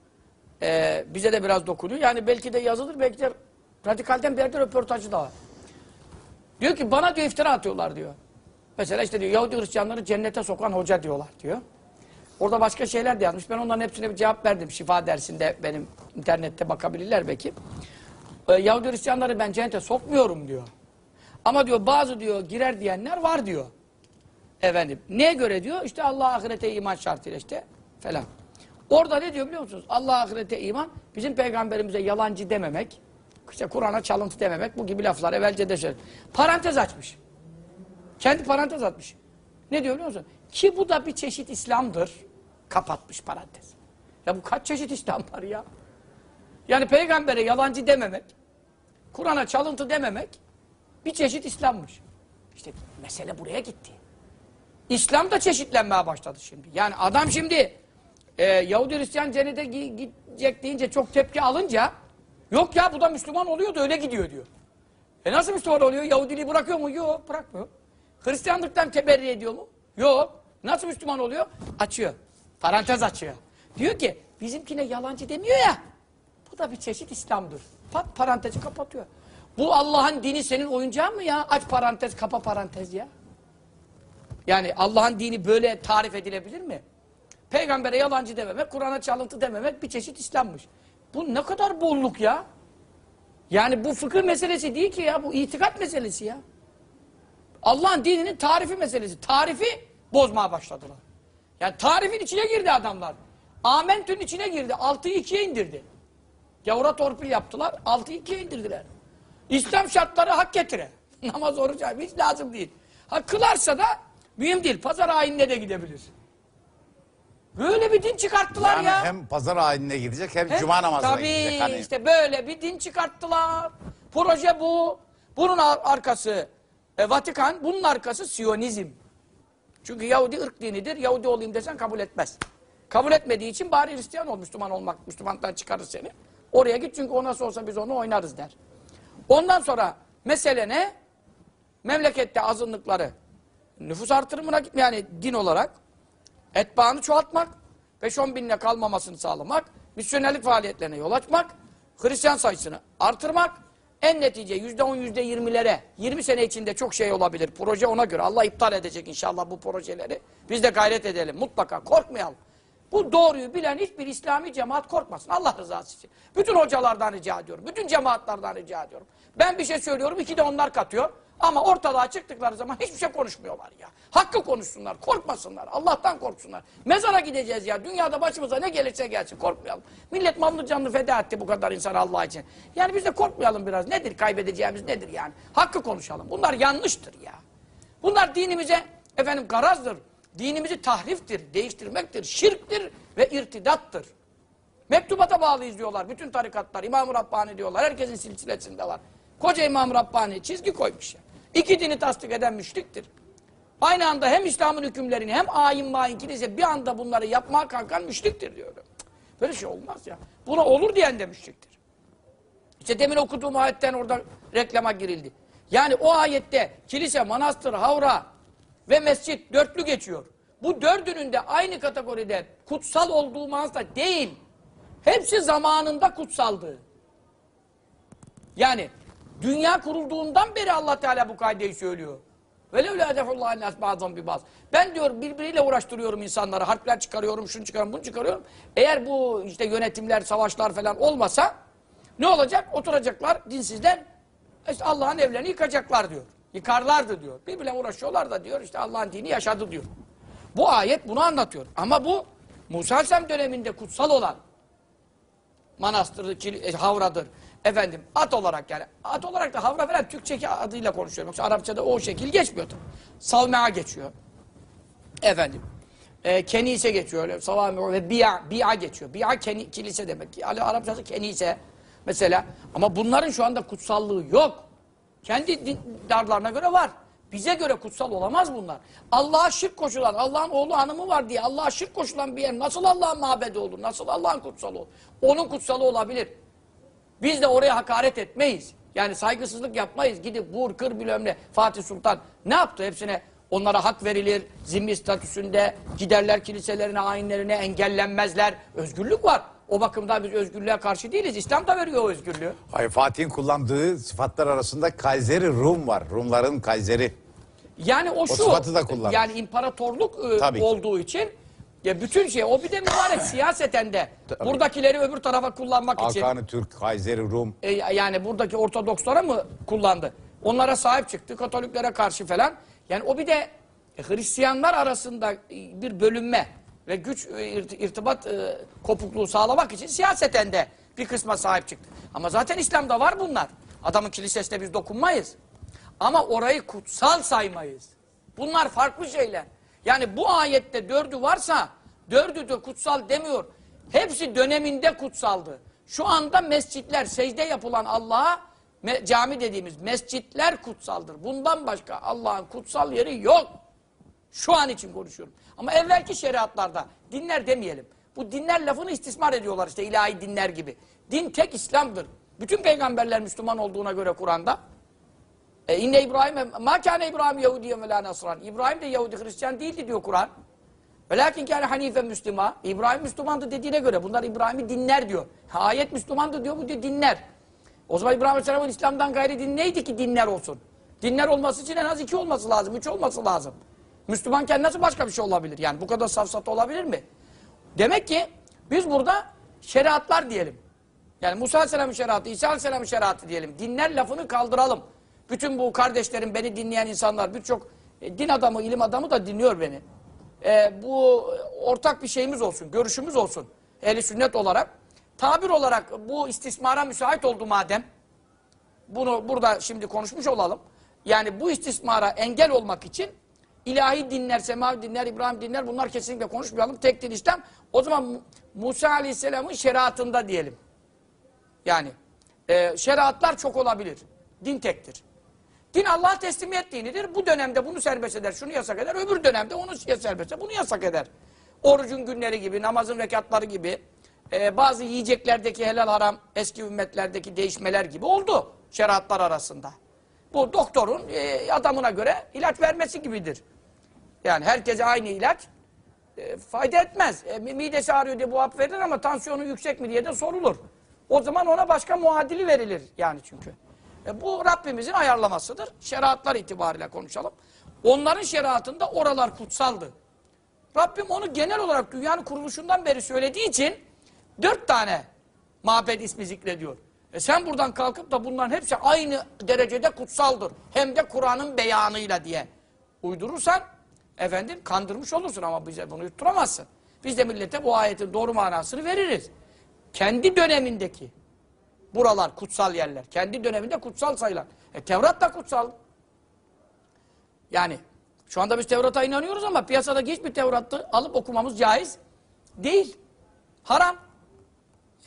Ee, bize de biraz dokunuyor. Yani belki de yazılır, belki de radikalden bir yerde röportajı da var. Diyor ki bana diyor iftira atıyorlar diyor. Mesela işte diyor Yahudi Hristiyanları cennete sokan hoca diyorlar diyor. Orada başka şeyler de yazmış. Ben onların hepsine bir cevap verdim. Şifa dersinde benim internette bakabilirler belki. Ee, Yahudi Hristiyanları ben cennete sokmuyorum diyor. Ama diyor bazı diyor girer diyenler var diyor. Efendim neye göre diyor? İşte Allah ahirete iman şartıyla işte falan. Orada ne diyor biliyor musunuz? Allah ahirete iman bizim peygamberimize yalancı dememek, işte Kur'an'a çalıntı dememek bu gibi laflar evvelce de şey. Parantez açmış. Kendi parantez atmış. Ne diyor biliyor musun? Ki bu da bir çeşit İslam'dır. Kapatmış parantez. Ya bu kaç çeşit İslam var ya? Yani peygambere yalancı dememek, Kur'an'a çalıntı dememek bir çeşit İslam'mış. İşte mesele buraya gitti. İslam da çeşitlenmeye başladı şimdi. Yani adam şimdi e, Yahudi Hristiyan cennete gi- gidecek deyince çok tepki alınca yok ya bu da Müslüman oluyor da öyle gidiyor diyor. E nasıl Müslüman oluyor? Yahudiliği bırakıyor mu? Yok bırakmıyor. Hristiyanlıktan teberri ediyor mu? Yok. Nasıl Müslüman oluyor? Açıyor. Parantez açıyor. Diyor ki bizimkine yalancı demiyor ya. Bu da bir çeşit İslam'dır. Pat parantezi kapatıyor. Bu Allah'ın dini senin oyuncağın mı ya? Aç parantez kapa parantez ya. Yani Allah'ın dini böyle tarif edilebilir mi? Peygambere yalancı dememek, Kur'an'a çalıntı dememek bir çeşit İslam'mış. Bu ne kadar bolluk ya? Yani bu fıkıh meselesi değil ki ya, bu itikat meselesi ya. Allah'ın dininin tarifi meselesi. Tarifi bozmaya başladılar. Yani tarifin içine girdi adamlar. Amentü'nün içine girdi. Altıyı ikiye indirdi. Gavura torpil yaptılar. Altıyı ikiye indirdiler. İslam şartları hak getire. Namaz oruç hiç lazım değil. Ha kılarsa da mühim değil. Pazar ayinine de gidebilir. Böyle bir din çıkarttılar Yani ya. hem pazar ayinine gidecek hem He? cuma namazına Tabii gidecek. Hani işte böyle bir din çıkarttılar. Proje bu. Bunun ar- arkası e, Vatikan, bunun arkası Siyonizm. Çünkü Yahudi ırk dinidir. Yahudi olayım desen kabul etmez. Kabul etmediği için bari Hristiyan ol, Müslüman olmak, Müslümanlıktan çıkarır seni. Oraya git çünkü o nasıl olsa biz onu oynarız der. Ondan sonra mesele ne? Memlekette azınlıkları nüfus artırımına gitme yani din olarak etbaanı çoğaltmak, 5-10 binle kalmamasını sağlamak, misyonerlik faaliyetlerine yol açmak, Hristiyan sayısını artırmak, en netice %10, %20'lere 20 sene içinde çok şey olabilir. Proje ona göre. Allah iptal edecek inşallah bu projeleri. Biz de gayret edelim. Mutlaka korkmayalım. Bu doğruyu bilen hiçbir İslami cemaat korkmasın. Allah rızası için. Bütün hocalardan rica ediyorum. Bütün cemaatlerden rica ediyorum. Ben bir şey söylüyorum, iki de onlar katıyor. Ama ortalığa çıktıkları zaman hiçbir şey konuşmuyorlar ya. Hakkı konuşsunlar, korkmasınlar. Allah'tan korksunlar. Mezara gideceğiz ya. Dünyada başımıza ne gelirse gelsin. Korkmayalım. Millet malını canını feda etti bu kadar insan Allah için. Yani biz de korkmayalım biraz. Nedir kaybedeceğimiz nedir yani? Hakkı konuşalım. Bunlar yanlıştır ya. Bunlar dinimize efendim garazdır. Dinimizi tahriftir, değiştirmektir, şirktir ve irtidattır. Mektubata bağlıyız diyorlar. Bütün tarikatlar İmam-ı Rabbani diyorlar. Herkesin silsilesinde var. Koca İmam-ı Rabbani çizgi koymuş ya. İki dini tasdik eden müşriktir. Aynı anda hem İslam'ın hükümlerini hem ayin mayin kilise bir anda bunları yapmaya kalkan müşriktir diyor. Cık, Böyle şey olmaz ya. Buna olur diyen de müşriktir. İşte demin okuduğum ayetten orada reklama girildi. Yani o ayette kilise, manastır, havra ve mescit dörtlü geçiyor. Bu dördünün de aynı kategoride kutsal olduğu manasında değil. Hepsi zamanında kutsaldı. Yani dünya kurulduğundan beri Allah Teala bu kaideyi söylüyor. Velev la defullah nas ba'dhum bi ba'd. Ben diyor birbiriyle uğraştırıyorum insanları. Harpler çıkarıyorum, şunu çıkarıyorum, bunu çıkarıyorum. Eğer bu işte yönetimler, savaşlar falan olmasa ne olacak? Oturacaklar dinsizler işte Allah'ın evlerini yıkacaklar diyor. Yıkarlardı diyor. Birbirine uğraşıyorlar da diyor işte Allah'ın dini yaşadı diyor. Bu ayet bunu anlatıyor. Ama bu Musa Aleyhisselam döneminde kutsal olan manastırı, e, havradır. Efendim at olarak yani. At olarak da havra falan Türkçeki adıyla konuşuyorum. Yoksa Arapçada o şekil geçmiyor tabii. Salmea geçiyor. Efendim. E, kenise geçiyor. Savami ve bi'a, bi'a geçiyor. Bi'a keni, kilise demek. Yani Arapçası kenise mesela. Ama bunların şu anda kutsallığı yok. Kendi dindarlarına göre var. Bize göre kutsal olamaz bunlar. Allah'a şirk koşulan, Allah'ın oğlu hanımı var diye Allah'a şirk koşulan bir yer nasıl Allah'ın mabedi olur? Nasıl Allah'ın kutsalı olur? Onun kutsalı olabilir. Biz de oraya hakaret etmeyiz. Yani saygısızlık yapmayız. Gidip vur, kır bilmem ne. Fatih Sultan ne yaptı hepsine? Onlara hak verilir. Zimmi statüsünde giderler kiliselerine, ayinlerine engellenmezler. Özgürlük var. O bakımdan biz özgürlüğe karşı değiliz. İslam da veriyor o özgürlüğü. Hayır, Fatih'in kullandığı sıfatlar arasında Kayseri Rum var. Rumların Kayseri. Yani o şu. sıfatı da kullanmış. Yani imparatorluk e, Tabii olduğu için ya bütün şey o bir de mübarek siyaseten de Tabii. buradakileri öbür tarafa kullanmak için Hakanı Türk, Kayseri Rum. e, yani buradaki Ortodokslara mı kullandı? Onlara sahip çıktı, Katoliklere karşı falan. Yani o bir de e, Hristiyanlar arasında e, bir bölünme ve güç e, irt- irtibat e, kopukluğu sağlamak için siyaseten de bir kısma sahip çıktı. Ama zaten İslam'da var bunlar. Adamın kilisesine biz dokunmayız. Ama orayı kutsal saymayız. Bunlar farklı şeyler. Yani bu ayette dördü varsa dördü de kutsal demiyor. Hepsi döneminde kutsaldı. Şu anda mescitler, secde yapılan Allah'a cami dediğimiz mescitler kutsaldır. Bundan başka Allah'ın kutsal yeri yok. Şu an için konuşuyorum. Ama evvelki şeriatlarda dinler demeyelim. Bu dinler lafını istismar ediyorlar işte ilahi dinler gibi. Din tek İslam'dır. Bütün peygamberler Müslüman olduğuna göre Kur'an'da. E İbrahim ma kâne İbrahim Yahudiyen ve la Nasran. İbrahim de Yahudi Hristiyan değildi diyor Kur'an. Velakin kâne hanife Müslüman. İbrahim Müslümandı dediğine göre bunlar İbrahim'i dinler diyor. Ha, ayet Müslümandı diyor bu diyor dinler. O zaman İbrahim Aleyhisselam'ın İslam'dan gayri din neydi ki dinler olsun? Dinler olması için en az iki olması lazım, üç olması lazım. Müslümanken nasıl başka bir şey olabilir? Yani bu kadar safsata olabilir mi? Demek ki biz burada şeriatlar diyelim. Yani Musa Aleyhisselam'ın şeriatı, İsa Aleyhisselam'ın şeriatı diyelim. Dinler lafını kaldıralım. Bütün bu kardeşlerim, beni dinleyen insanlar, birçok e, din adamı, ilim adamı da dinliyor beni. E, bu ortak bir şeyimiz olsun, görüşümüz olsun. Ehli sünnet olarak. Tabir olarak bu istismara müsait oldu madem. Bunu burada şimdi konuşmuş olalım. Yani bu istismara engel olmak için ilahi dinler, semavi dinler, İbrahim dinler bunlar kesinlikle konuşmayalım. Tek din İslam. O zaman Mu- Musa Aleyhisselam'ın şeriatında diyelim. Yani e, şeriatlar çok olabilir. Din tektir. Din Allah'a teslimiyet dinidir. Bu dönemde bunu serbest eder, şunu yasak eder. Öbür dönemde onu serbest eder, bunu yasak eder. Orucun günleri gibi, namazın rekatları gibi, e, bazı yiyeceklerdeki helal haram eski ümmetlerdeki değişmeler gibi oldu şeriatlar arasında. Bu doktorun e, adamına göre ilaç vermesi gibidir. Yani herkese aynı ilaç e, fayda etmez. E, mi- midesi ağrıyor diye bu hap verilir ama tansiyonu yüksek mi diye de sorulur. O zaman ona başka muadili verilir yani çünkü. E, bu Rabbimizin ayarlamasıdır. Şeriatlar itibariyle konuşalım. Onların şeriatında oralar kutsaldı. Rabbim onu genel olarak dünyanın kuruluşundan beri söylediği için dört tane mabed ismi zikrediyor. E sen buradan kalkıp da bunların hepsi aynı derecede kutsaldır. Hem de Kur'an'ın beyanıyla diye uydurursan efendim kandırmış olursun ama bize bunu yutturamazsın. Biz de millete bu ayetin doğru manasını veririz. Kendi dönemindeki buralar kutsal yerler. Kendi döneminde kutsal sayılan. E Tevrat da kutsal. Yani şu anda biz Tevrat'a inanıyoruz ama piyasadaki hiçbir Tevrat'ı alıp okumamız caiz değil. Haram.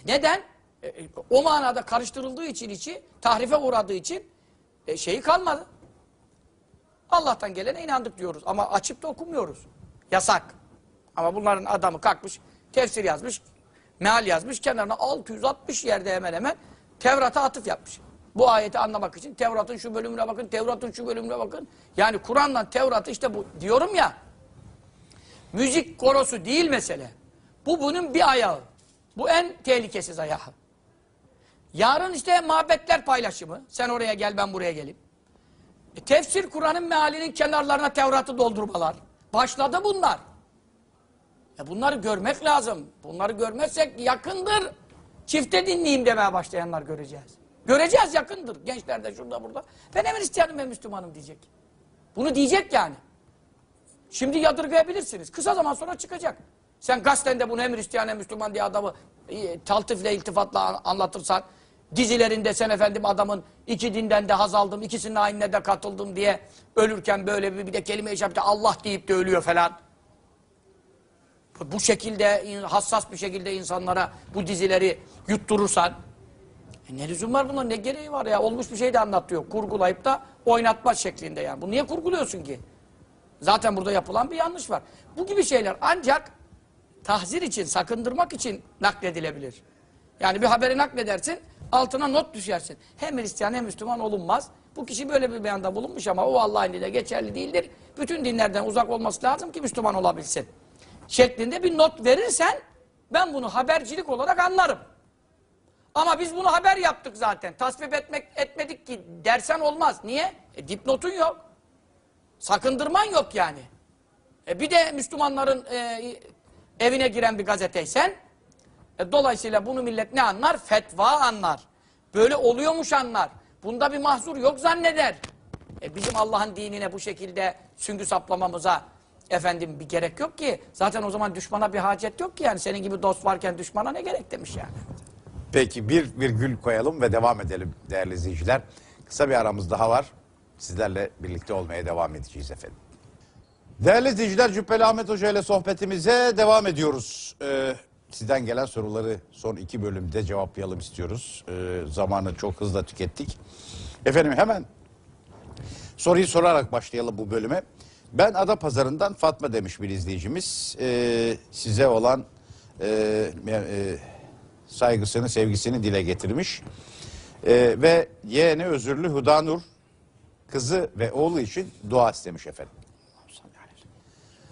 Neden? E, e, o manada karıştırıldığı için içi, tahrife uğradığı için e, şeyi kalmadı. Allah'tan gelene inandık diyoruz ama açıp da okumuyoruz. Yasak. Ama bunların adamı kalkmış, tefsir yazmış, meal yazmış, kenarına 660 yerde hemen hemen Tevrat'a atıf yapmış. Bu ayeti anlamak için Tevrat'ın şu bölümüne bakın, Tevrat'ın şu bölümüne bakın. Yani Kur'an'la Tevrat'ı işte bu diyorum ya. Müzik korosu değil mesele. Bu bunun bir ayağı. Bu en tehlikesiz ayağı. Yarın işte mabetler paylaşımı. Sen oraya gel ben buraya geleyim. E, tefsir Kur'an'ın mealinin kenarlarına Tevrat'ı doldurmalar. Başladı bunlar. E bunları görmek lazım. Bunları görmezsek yakındır. Çifte dinleyeyim demeye başlayanlar göreceğiz. Göreceğiz yakındır. Gençler de şurada burada. Ben hem Hristiyanım hem Müslümanım diyecek. Bunu diyecek yani. Şimdi yadırgayabilirsiniz. Kısa zaman sonra çıkacak. Sen gazetende bunu hem Hristiyan hem Müslüman diye adamı e, taltifle, iltifatla an- anlatırsan, dizilerinde sen efendim adamın iki dinden de haz aldım, ikisinin ayinine de katıldım diye ölürken böyle bir, bir de kelime-i Allah deyip de ölüyor falan. Bu şekilde hassas bir şekilde insanlara bu dizileri yutturursan e ne lüzum var buna ne gereği var ya olmuş bir şey de anlatıyor kurgulayıp da oynatma şeklinde yani. Bu niye kurguluyorsun ki? Zaten burada yapılan bir yanlış var. Bu gibi şeyler ancak tahzir için, sakındırmak için nakledilebilir. Yani bir haberi nakledersin, altına not düşersin. Hem Hristiyan hem Müslüman olunmaz. Bu kişi böyle bir beyanda bulunmuş ama o Allah'ın dine geçerli değildir. Bütün dinlerden uzak olması lazım ki Müslüman olabilsin. Şeklinde bir not verirsen ben bunu habercilik olarak anlarım. Ama biz bunu haber yaptık zaten. Tasvip etmek etmedik ki dersen olmaz. Niye? E, dipnotun yok. Sakındırman yok yani. E bir de Müslümanların e, evine giren bir gazeteysen e, dolayısıyla bunu millet ne anlar? Fetva anlar. Böyle oluyormuş anlar. Bunda bir mahzur yok zanneder. E bizim Allah'ın dinine bu şekilde süngü saplamamıza efendim bir gerek yok ki. Zaten o zaman düşmana bir hacet yok ki yani. Senin gibi dost varken düşmana ne gerek demiş yani. Peki bir virgül koyalım ve devam edelim değerli izleyiciler. Kısa bir aramız daha var. Sizlerle birlikte olmaya devam edeceğiz efendim. Değerli izleyiciler Cübbeli Ahmet Hoca ile sohbetimize devam ediyoruz. Ee, sizden gelen soruları son iki bölümde cevaplayalım istiyoruz. Ee, zamanı çok hızla tükettik. Efendim hemen soruyu sorarak başlayalım bu bölüme. Ben Ada Pazarından Fatma demiş bir izleyicimiz. Ee, size olan e, e, saygısını, sevgisini dile getirmiş. Ee, ve yeğeni özürlü Hudanur kızı ve oğlu için dua istemiş efendim.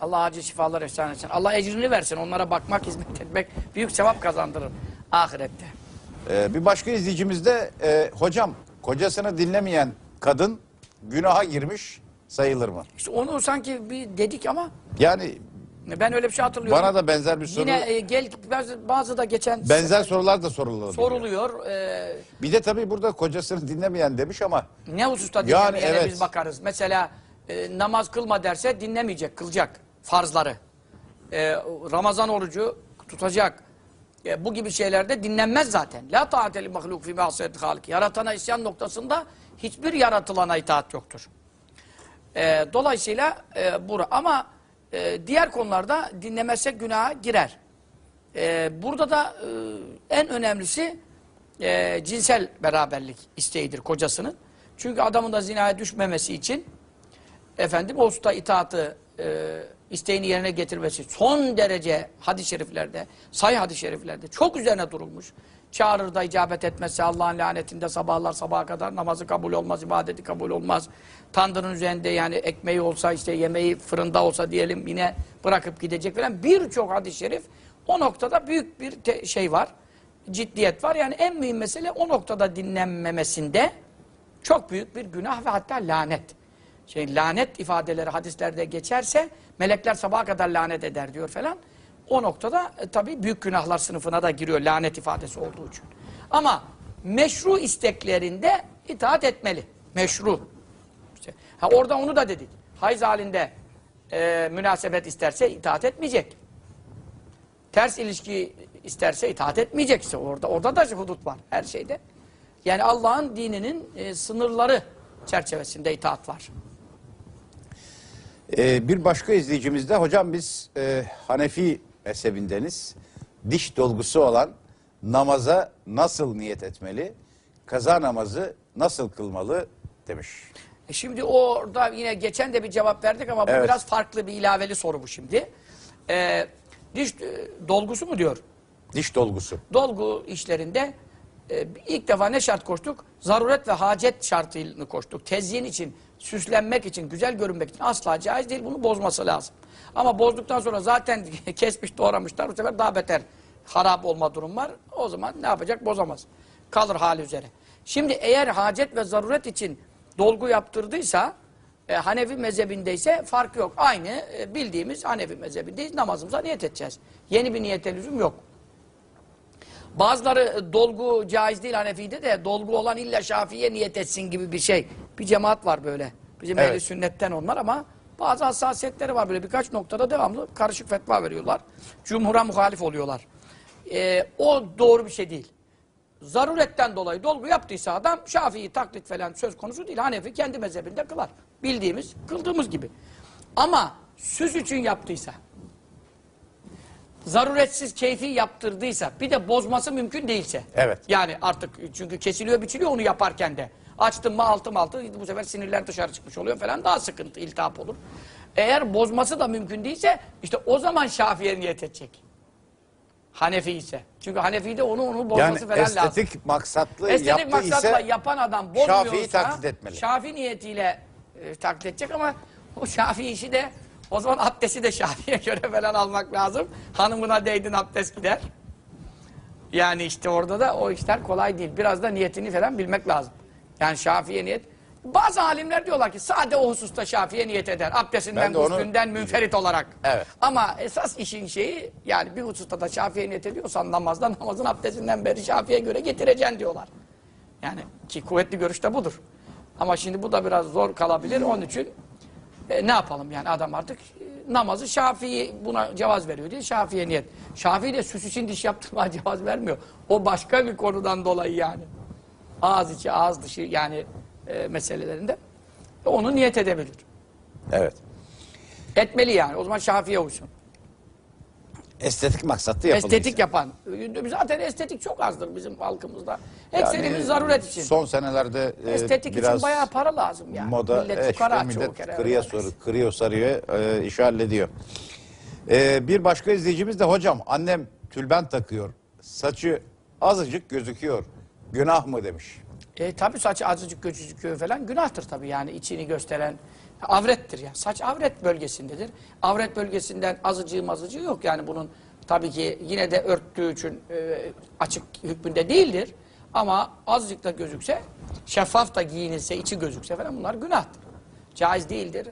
Allah acil şifalar ihsan etsin. Allah ecrini versin. Onlara bakmak, hizmet etmek büyük sevap kazandırır ahirette. Ee, bir başka izleyicimiz de e, hocam kocasını dinlemeyen kadın günaha girmiş sayılır mı? İşte onu sanki bir dedik ama Yani ben öyle bir şey hatırlıyorum. bana da benzer bir soru, Yine e, gel bazı, bazı da geçen benzer sorular da soruluyor. soruluyor. E, Bir de tabii burada kocasını dinlemeyen demiş ama ne hususta Yani dinlemeyene evet. biz bakarız. Mesela e, namaz kılma derse dinlemeyecek, kılacak farzları. E, Ramazan orucu tutacak. E, bu gibi şeylerde dinlenmez zaten. La taateli mahluk fi ma'siyeti halik. Yaratana isyan noktasında hiçbir yaratılana itaat yoktur. E, dolayısıyla e, bura ama e, diğer konularda dinlemezsek günaha girer. E, burada da e, en önemlisi e, cinsel beraberlik isteğidir kocasının. Çünkü adamın da zinaya düşmemesi için efendim o usta itaatı e, isteğini yerine getirmesi son derece hadis-i şeriflerde, say hadis-i şeriflerde çok üzerine durulmuş. Çağırır da icabet etmezse Allah'ın lanetinde sabahlar sabaha kadar namazı kabul olmaz, ibadeti kabul olmaz. Tandırın üzerinde yani ekmeği olsa işte yemeği fırında olsa diyelim yine bırakıp gidecek falan birçok hadis-i şerif o noktada büyük bir şey var. Ciddiyet var. Yani en mühim mesele o noktada dinlenmemesinde çok büyük bir günah ve hatta lanet. Şey, lanet ifadeleri hadislerde geçerse melekler sabaha kadar lanet eder diyor falan. O noktada e, tabii büyük günahlar sınıfına da giriyor lanet ifadesi olduğu için. Ama meşru isteklerinde itaat etmeli. Meşru. Ha orada onu da dedik. Hayız halinde e, münasebet isterse itaat etmeyecek. Ters ilişki isterse itaat etmeyecek. İşte orada, orada da hudut var her şeyde. Yani Allah'ın dininin e, sınırları çerçevesinde itaat var. Ee, bir başka izleyicimiz de hocam biz e, Hanefi mezhebindeniz. Diş dolgusu olan namaza nasıl niyet etmeli? Kaza namazı nasıl kılmalı demiş. E şimdi orada yine geçen de bir cevap verdik ama bu Evet. biraz farklı bir ilaveli soru bu şimdi. E, diş e, dolgusu mu diyor? Diş dolgusu. Dolgu işlerinde e, ilk defa ne şart koştuk? Zaruret ve hacet şartını koştuk. Tezyin için, süslenmek için, güzel görünmek için asla caiz değil. Bunu bozması lazım. Ama bozduktan sonra zaten kesmiş doğramışlar. Bu sefer daha beter harap olma durum var. O zaman ne yapacak? Bozamaz. Kalır hali üzere. Şimdi eğer hacet ve zaruret için dolgu yaptırdıysa e, Hanefi mezhebindeyse fark yok. Aynı e, bildiğimiz Hanefi mezhebindeyiz. Namazımıza niyet edeceğiz. Yeni bir niyete lüzum yok. Bazıları e, dolgu caiz değil Hanefi'de de dolgu olan illa Şafii'ye niyet etsin gibi bir şey. Bir cemaat var böyle. Bizim Evet. ehli sünnetten onlar ama bazı hassasiyetleri var böyle birkaç noktada devamlı karışık fetva veriyorlar. Cumhura muhalif oluyorlar. Ee, o doğru bir şey değil. Zaruretten dolayı dolgu yaptıysa adam Şafii taklit falan söz konusu değil. Hanefi kendi mezhebinde kılar. Bildiğimiz, kıldığımız gibi. Ama süs için yaptıysa, zaruretsiz keyfi yaptırdıysa bir de bozması mümkün değilse. Evet. Yani artık çünkü kesiliyor biçiliyor onu yaparken de. Açtım mı altım altı bu sefer sinirler dışarı çıkmış oluyor falan daha sıkıntı iltihap olur. Eğer bozması da mümkün değilse işte o zaman Şafii'ye niyet edecek. Hanefi ise. Çünkü Hanefi'de onu onu bozması Yani falan lazım. estetik maksatlı Estetik maksatla ise yapan adam bozmuyorsa Şafii'yi taklit etmeli. Şafii niyetiyle e, taklit edecek ama o Şafii işi de o zaman abdesti de Şafii'ye göre falan almak lazım. Hanımına değdin abdest gider. Yani işte orada da o işler kolay değil. Biraz da niyetini falan bilmek lazım. Yani Şafii'ye niyet. Bazı alimler diyorlar ki sade o hususta Şafii'ye niyet eder. Abdestinden, de onu- münferit olarak. Evet. Ama esas işin şeyi yani bir hususta da Şafii'ye niyet ediyorsan namazda namazın abdestinden beri Şafii'ye göre getireceksin diyorlar. Yani ki kuvvetli görüşte budur. Ama şimdi bu da biraz zor kalabilir. Onun için e, ne yapalım yani adam artık e, namazı Şafii buna cevaz veriyor diye Şafii'ye niyet. Şafii de süs için diş yaptırmaya cevaz vermiyor. O başka bir konudan dolayı yani. Ağız içi ağız dışı yani e, meselelerinde. E, onu niyet edebilir. evet. Etmeli yani. O zaman Şafii'ye uysun. Estetik maksatlı yapıldıysa. Estetik yapan. Zaten estetik çok azdır bizim halkımızda. Ekserimiz Yani zaruret için. Son senelerde e, Estetik biraz için bayağı para lazım yani. moda millet e, fukara işte çoğu millet kere. kırıya, soru, kırıyor sarıyor e, işi hallediyor. E, bir başka izleyicimiz de hocam annem tülbent takıyor. Saçı azıcık gözüküyor. Günah mı demiş. E, tabii saç azıcık gözüküyor falan günahtır tabii yani içini gösteren avrettir ya. Saç avret bölgesindedir. Avret bölgesinden azıcığı mazıcığı yok yani bunun tabii ki yine de örttüğü için e, açık hükmünde değildir. Ama azıcık da gözükse, şeffaf da giyinilse, içi gözükse falan bunlar günahtır. Caiz değildir.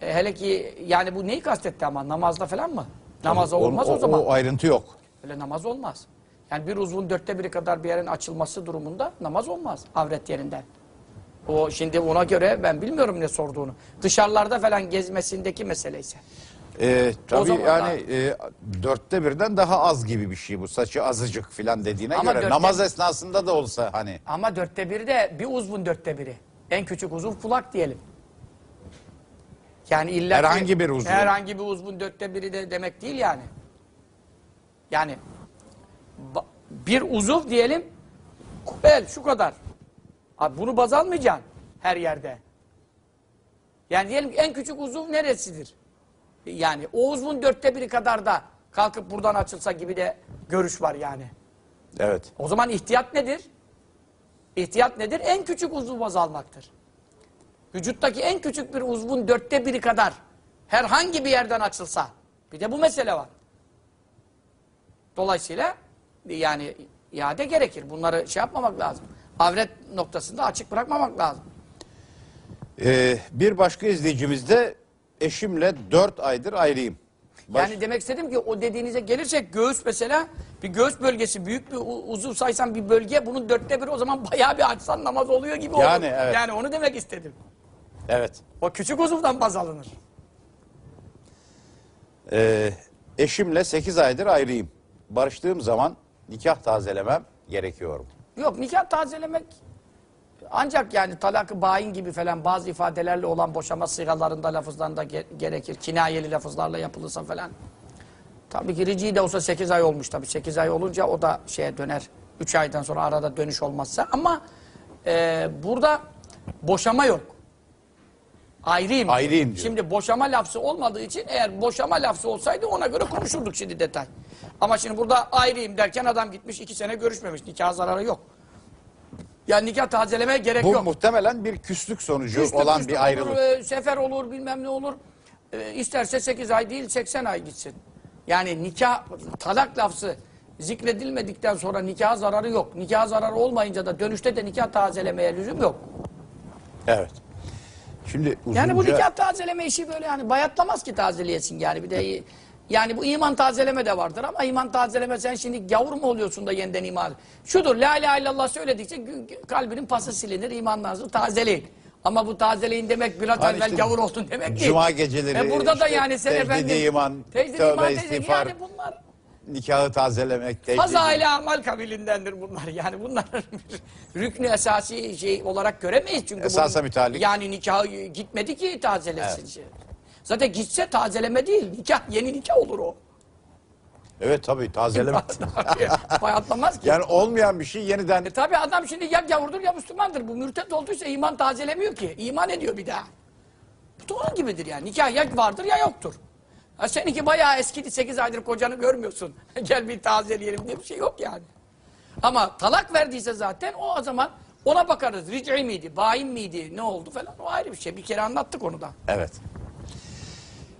E, hele ki yani bu neyi kastetti ama namazda falan mı? Namazda olmaz o, zaman. O ayrıntı yok. Öyle namaz olmaz. Yani bir uzvun dörtte biri kadar bir yerin açılması durumunda namaz olmaz avret yerinden. O şimdi ona göre ben bilmiyorum ne sorduğunu. Dışarılarda falan gezmesindeki mesele ise. E, tabii zaman yani e, dörtte birden daha az gibi bir şey bu. Saçı azıcık filan dediğine Ama göre. dörtte- Namaz esnasında da olsa hani. Ama dörtte biri de bir uzvun dörtte biri. En küçük uzuv kulak diyelim. Yani illa Herhangi bir uzvun. Herhangi bir uzvun dörtte biri de demek değil yani. Yani bir uzuv diyelim bel şu kadar. Abi bunu baz almayacaksın her yerde. Yani diyelim ki en küçük uzuv neresidir? Yani o uzvun dörtte biri kadar da kalkıp buradan açılsa gibi de görüş var yani. Evet. O zaman ihtiyat nedir? İhtiyat nedir? En küçük uzvu baz almaktır. Vücuttaki en küçük bir uzvun dörtte biri kadar herhangi bir yerden açılsa bir de bu mesele var. Dolayısıyla yani iade gerekir. Bunları şey yapmamak lazım. Avret noktasında açık bırakmamak lazım. Ee, bir başka izleyicimiz de eşimle 4 aydır ayrıyım. Baş- Yani demek istedim ki o dediğinize gelirsek göğüs mesela bir göğüs bölgesi büyük bir uzuv saysan bir bölge bunun dörtte biri o zaman bayağı bir açsan namaz oluyor gibi olur. Yani, evet. Yani onu demek istedim. Evet. O küçük uzuvdan baz alınır. Ee, eşimle 8 aydır ayrıyım. Barıştığım zaman nikah tazelemem gerekiyor. Yok nikah tazelemek ancak yani talakı bayin gibi falan bazı ifadelerle olan boşama sigalarında lafızlarında ge- gerekir. Kinayeli lafızlarla yapılırsa falan. Tabii ki rici de olsa 8 ay olmuş tabii. 8 ay olunca o da şeye döner. 3 aydan sonra arada dönüş olmazsa. Ama e, burada boşama yok. Ayrıyım. Ayrıyım diyor. Şimdi boşama lafzı olmadığı için eğer boşama lafzı olsaydı ona göre konuşurduk şimdi detay. Ama şimdi burada ayrıyım derken adam gitmiş iki sene görüşmemiş. Nikah zararı yok. Yani nikah tazelemeye gerek Bu yok. muhtemelen bir küslük sonucu Küslük olan küslük bir ayrılık. E, sefer olur bilmem ne olur. E, isterse 8 ay değil 80 ay gitsin. Yani nikah, talak lafzı zikredilmedikten sonra nikah zararı yok. Nikah zararı olmayınca da dönüşte de nikah tazelemeye lüzum yok. Evet. Şimdi uzunca... Yani bu nikah tazeleme işi böyle yani bayatlamaz ki tazeleyesin yani bir de yani bu iman tazeleme de vardır ama iman tazeleme sen şimdi gavur mu oluyorsun da yeniden iman? Şudur la ilahe illallah söyledikçe kalbinin pası silinir imanlarınızı tazeleyin. Ama bu tazeleyin demek biraz Hani evvel işte gavur oldun demek değil. Cuma geceleri, E burada da işte yani sen efendim. iman, tecdidi tövbe iman, istiğfar, Yani bunlar nikahı tazelemek, tecdidi- Fazaile amal kabilindendir bunlar. Yani bunlar rüknü esasi şey olarak göremeyiz çünkü Esasa bunun- müteallik. Yani nikahı gitmedi ki tazelesin. Zaten gitse tazeleme değil. Nikah yeni nikah olur o. Evet tabii tazeleme. Bayatlamaz ki. yani olmayan bir şey yeniden E tabi adam şimdi ya gavurdur ya Müslümandır. Bu mürtet olduysa iman tazelemiyor ki. İman ediyor bir daha. Bu da onun gibidir yani. Nikah ya vardır ya yoktur. Ha seninki bayağı eskidi 8 aydır kocanı görmüyorsun. Gel bir tazeleyelim diye bir şey yok yani. Ama talak verdiyse zaten o, o zaman ona bakarız. Ric'i miydi, bayin miydi, ne oldu falan o ayrı bir şey. Bir kere anlattık onu da. Evet.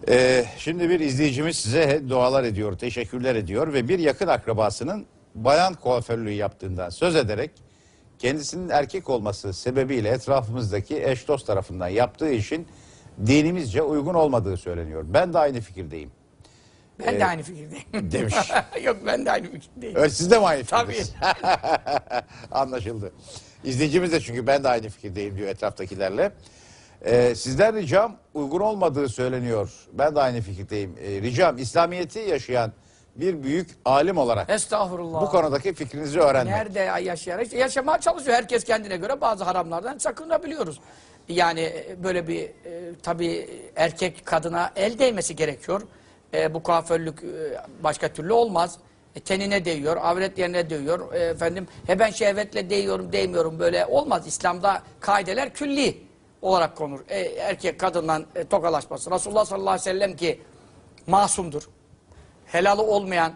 Ee, şimdi bir izleyicimiz size dualar ediyor, teşekkürler ediyor ve bir yakın akrabasının bayan kuaförlüğü yaptığından söz ederek kendisinin erkek olması sebebiyle etrafımızdaki eş dost tarafından yaptığı işin dinimizce uygun olmadığı söyleniyor. Ben de aynı fikirdeyim. Ben Ee, de aynı fikirdeyim. demiş. Yok ben de aynı fikirdeyim. Öyle siz de mi aynı Tabii. fikirdesiniz? Anlaşıldı. İzleyicimiz de çünkü ben de aynı fikirdeyim diyor etraftakilerle. Ee, sizden ricam uygun olmadığı söyleniyor. Ben de aynı fikirdeyim. Ee, ricam İslamiyet'i yaşayan bir büyük alim olarak Estağfurullah. bu konudaki fikrinizi öğrenmek. Nerede yaşayarak? İşte yaşamaya çalışıyor. Herkes kendine göre bazı haramlardan sakınabiliyoruz. Yani e, böyle bir e, tabii erkek kadına el değmesi gerekiyor. E, bu kuaförlük e, başka türlü olmaz. E, tenine değiyor, avret yerine değiyor. E, efendim he ben şehvetle değiyorum, değmiyorum böyle olmaz. İslam'da kaideler külli olarak konur. E, erkek kadından e, tokalaşması. Resulullah sallallahu aleyhi ve sellem ki masumdur. Helalı olmayan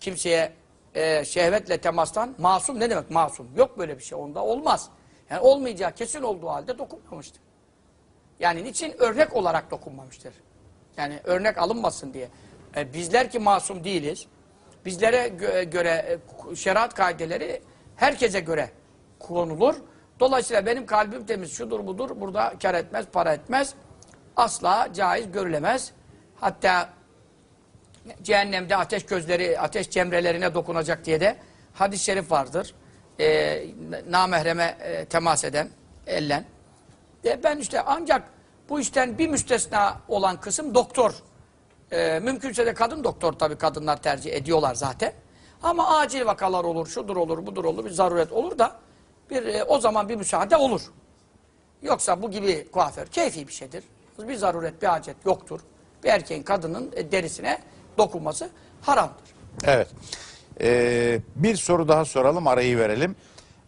kimseye e, şehvetle temastan masum ne demek masum? Yok böyle bir şey onda olmaz. Yani olmayacağı kesin olduğu halde dokunmamıştır. Yani niçin örnek olarak dokunmamıştır? Yani örnek alınmasın diye. E, bizler ki masum değiliz. Bizlere gö- göre e, şeriat kaideleri herkese göre konulur. Dolayısıyla benim kalbim temiz şudur budur burada kar etmez para etmez. Asla caiz görülemez. Hatta cehennemde ateş gözleri, ateş cemrelerine dokunacak diye de hadis-i şerif vardır. Ee, namahreme e, temas eden, ellen. De ben işte ancak bu işten bir müstesna olan kısım doktor. Ee, mümkünse de kadın doktor tabii kadınlar tercih ediyorlar zaten. Ama acil vakalar olur, şudur olur, budur olur, bir zaruret olur da bir e, o zaman bir müsaade olur. Yoksa bu gibi kuaför keyfi bir şeydir. Bir zaruret, bir hacet yoktur. Bir erkeğin kadının e, derisine dokunması haramdır. Evet. Ee, bir soru daha soralım arayı verelim.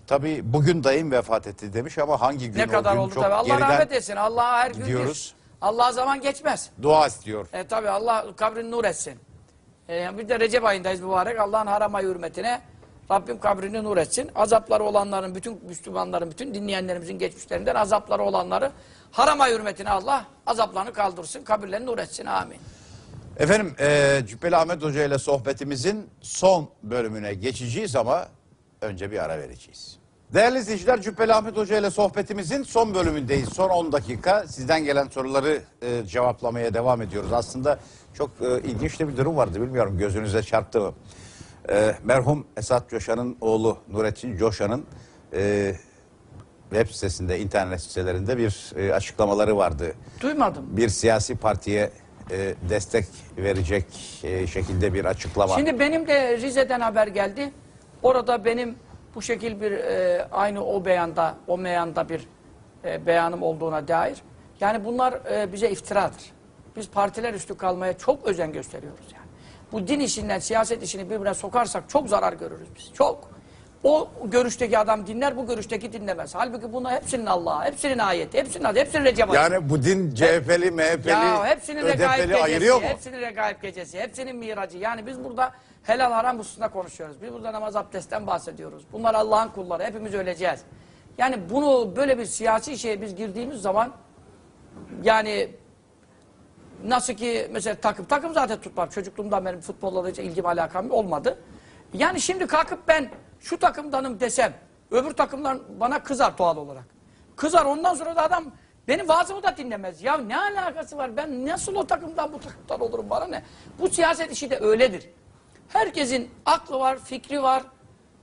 Tabii bugün dayım vefat etti demiş ama hangi gün ne o kadar gün oldu çok tabii. Allah geriden rahmet etsin. Allah her gün gidiyoruz. Allah zaman geçmez. Dua istiyor. E tabi Allah kabrini nur etsin. E, bir de Recep ayındayız mübarek. Allah'ın haram ayı hürmetine Rabbim kabrini nur etsin. Azapları olanların, bütün Müslümanların, bütün dinleyenlerimizin geçmişlerinden azapları olanları haram ayı hürmetine Allah azaplarını kaldırsın, kabirlerini nur etsin. Amin. Efendim e, Cübbeli Ahmet Hoca ile sohbetimizin son bölümüne geçeceğiz ama önce bir ara vereceğiz. Değerli izleyiciler Cübbeli Ahmet Hoca ile sohbetimizin son bölümündeyiz. Son 10 dakika sizden gelen soruları e, cevaplamaya devam ediyoruz. Aslında çok e, ilginç de bir durum vardı bilmiyorum gözünüze çarptı mı? E, merhum Esat Coşan'ın oğlu Nurettin Coşan'ın e, web sitesinde, internet sitelerinde bir e, açıklamaları vardı Duymadım. bir siyasi partiye e, destek verecek e, şekilde bir açıklama. Şimdi benim de Rize'den haber geldi. Orada benim bu şekil bir e, aynı o beyanda, o meyanda bir e, beyanım olduğuna dair. Yani bunlar e, bize iftiradır. Biz partiler üstü kalmaya çok özen gösteriyoruz yani. Bu din işinden siyaset işini birbirine sokarsak çok zarar görürüz biz. Çok. O görüşteki adam dinler, bu görüşteki dinlemez. Halbuki bunlar hepsinin Allah'a, hepsinin ayeti, hepsinin adı, hepsinin Recep ayeti. yani bu din CHP'li, MHP'li, Ya hepsinin ÖDP'li gecesi, ayırıyor mu? hepsinin regaip gecesi, hepsinin miracı. Yani biz burada helal haram hususunda konuşuyoruz. Biz burada namaz abdestten bahsediyoruz. Bunlar Allah'ın kulları, hepimiz öleceğiz. Yani bunu böyle bir siyasi şeye biz girdiğimiz zaman yani nasıl ki mesela takım, takım zaten tutmam. Çocukluğumdan benim futbolla da hiç ilgim alakam olmadı. Yani şimdi kalkıp ben şu takımdanım desem, öbür takımdan bana kızar doğal olarak. Kızar ondan sonra da adam benim vaazımı da dinlemez. Ya ne alakası var? Ben nasıl o takımdan bu takımdan olurum bana ne? Bu siyaset işi de öyledir. Herkesin aklı var, fikri var.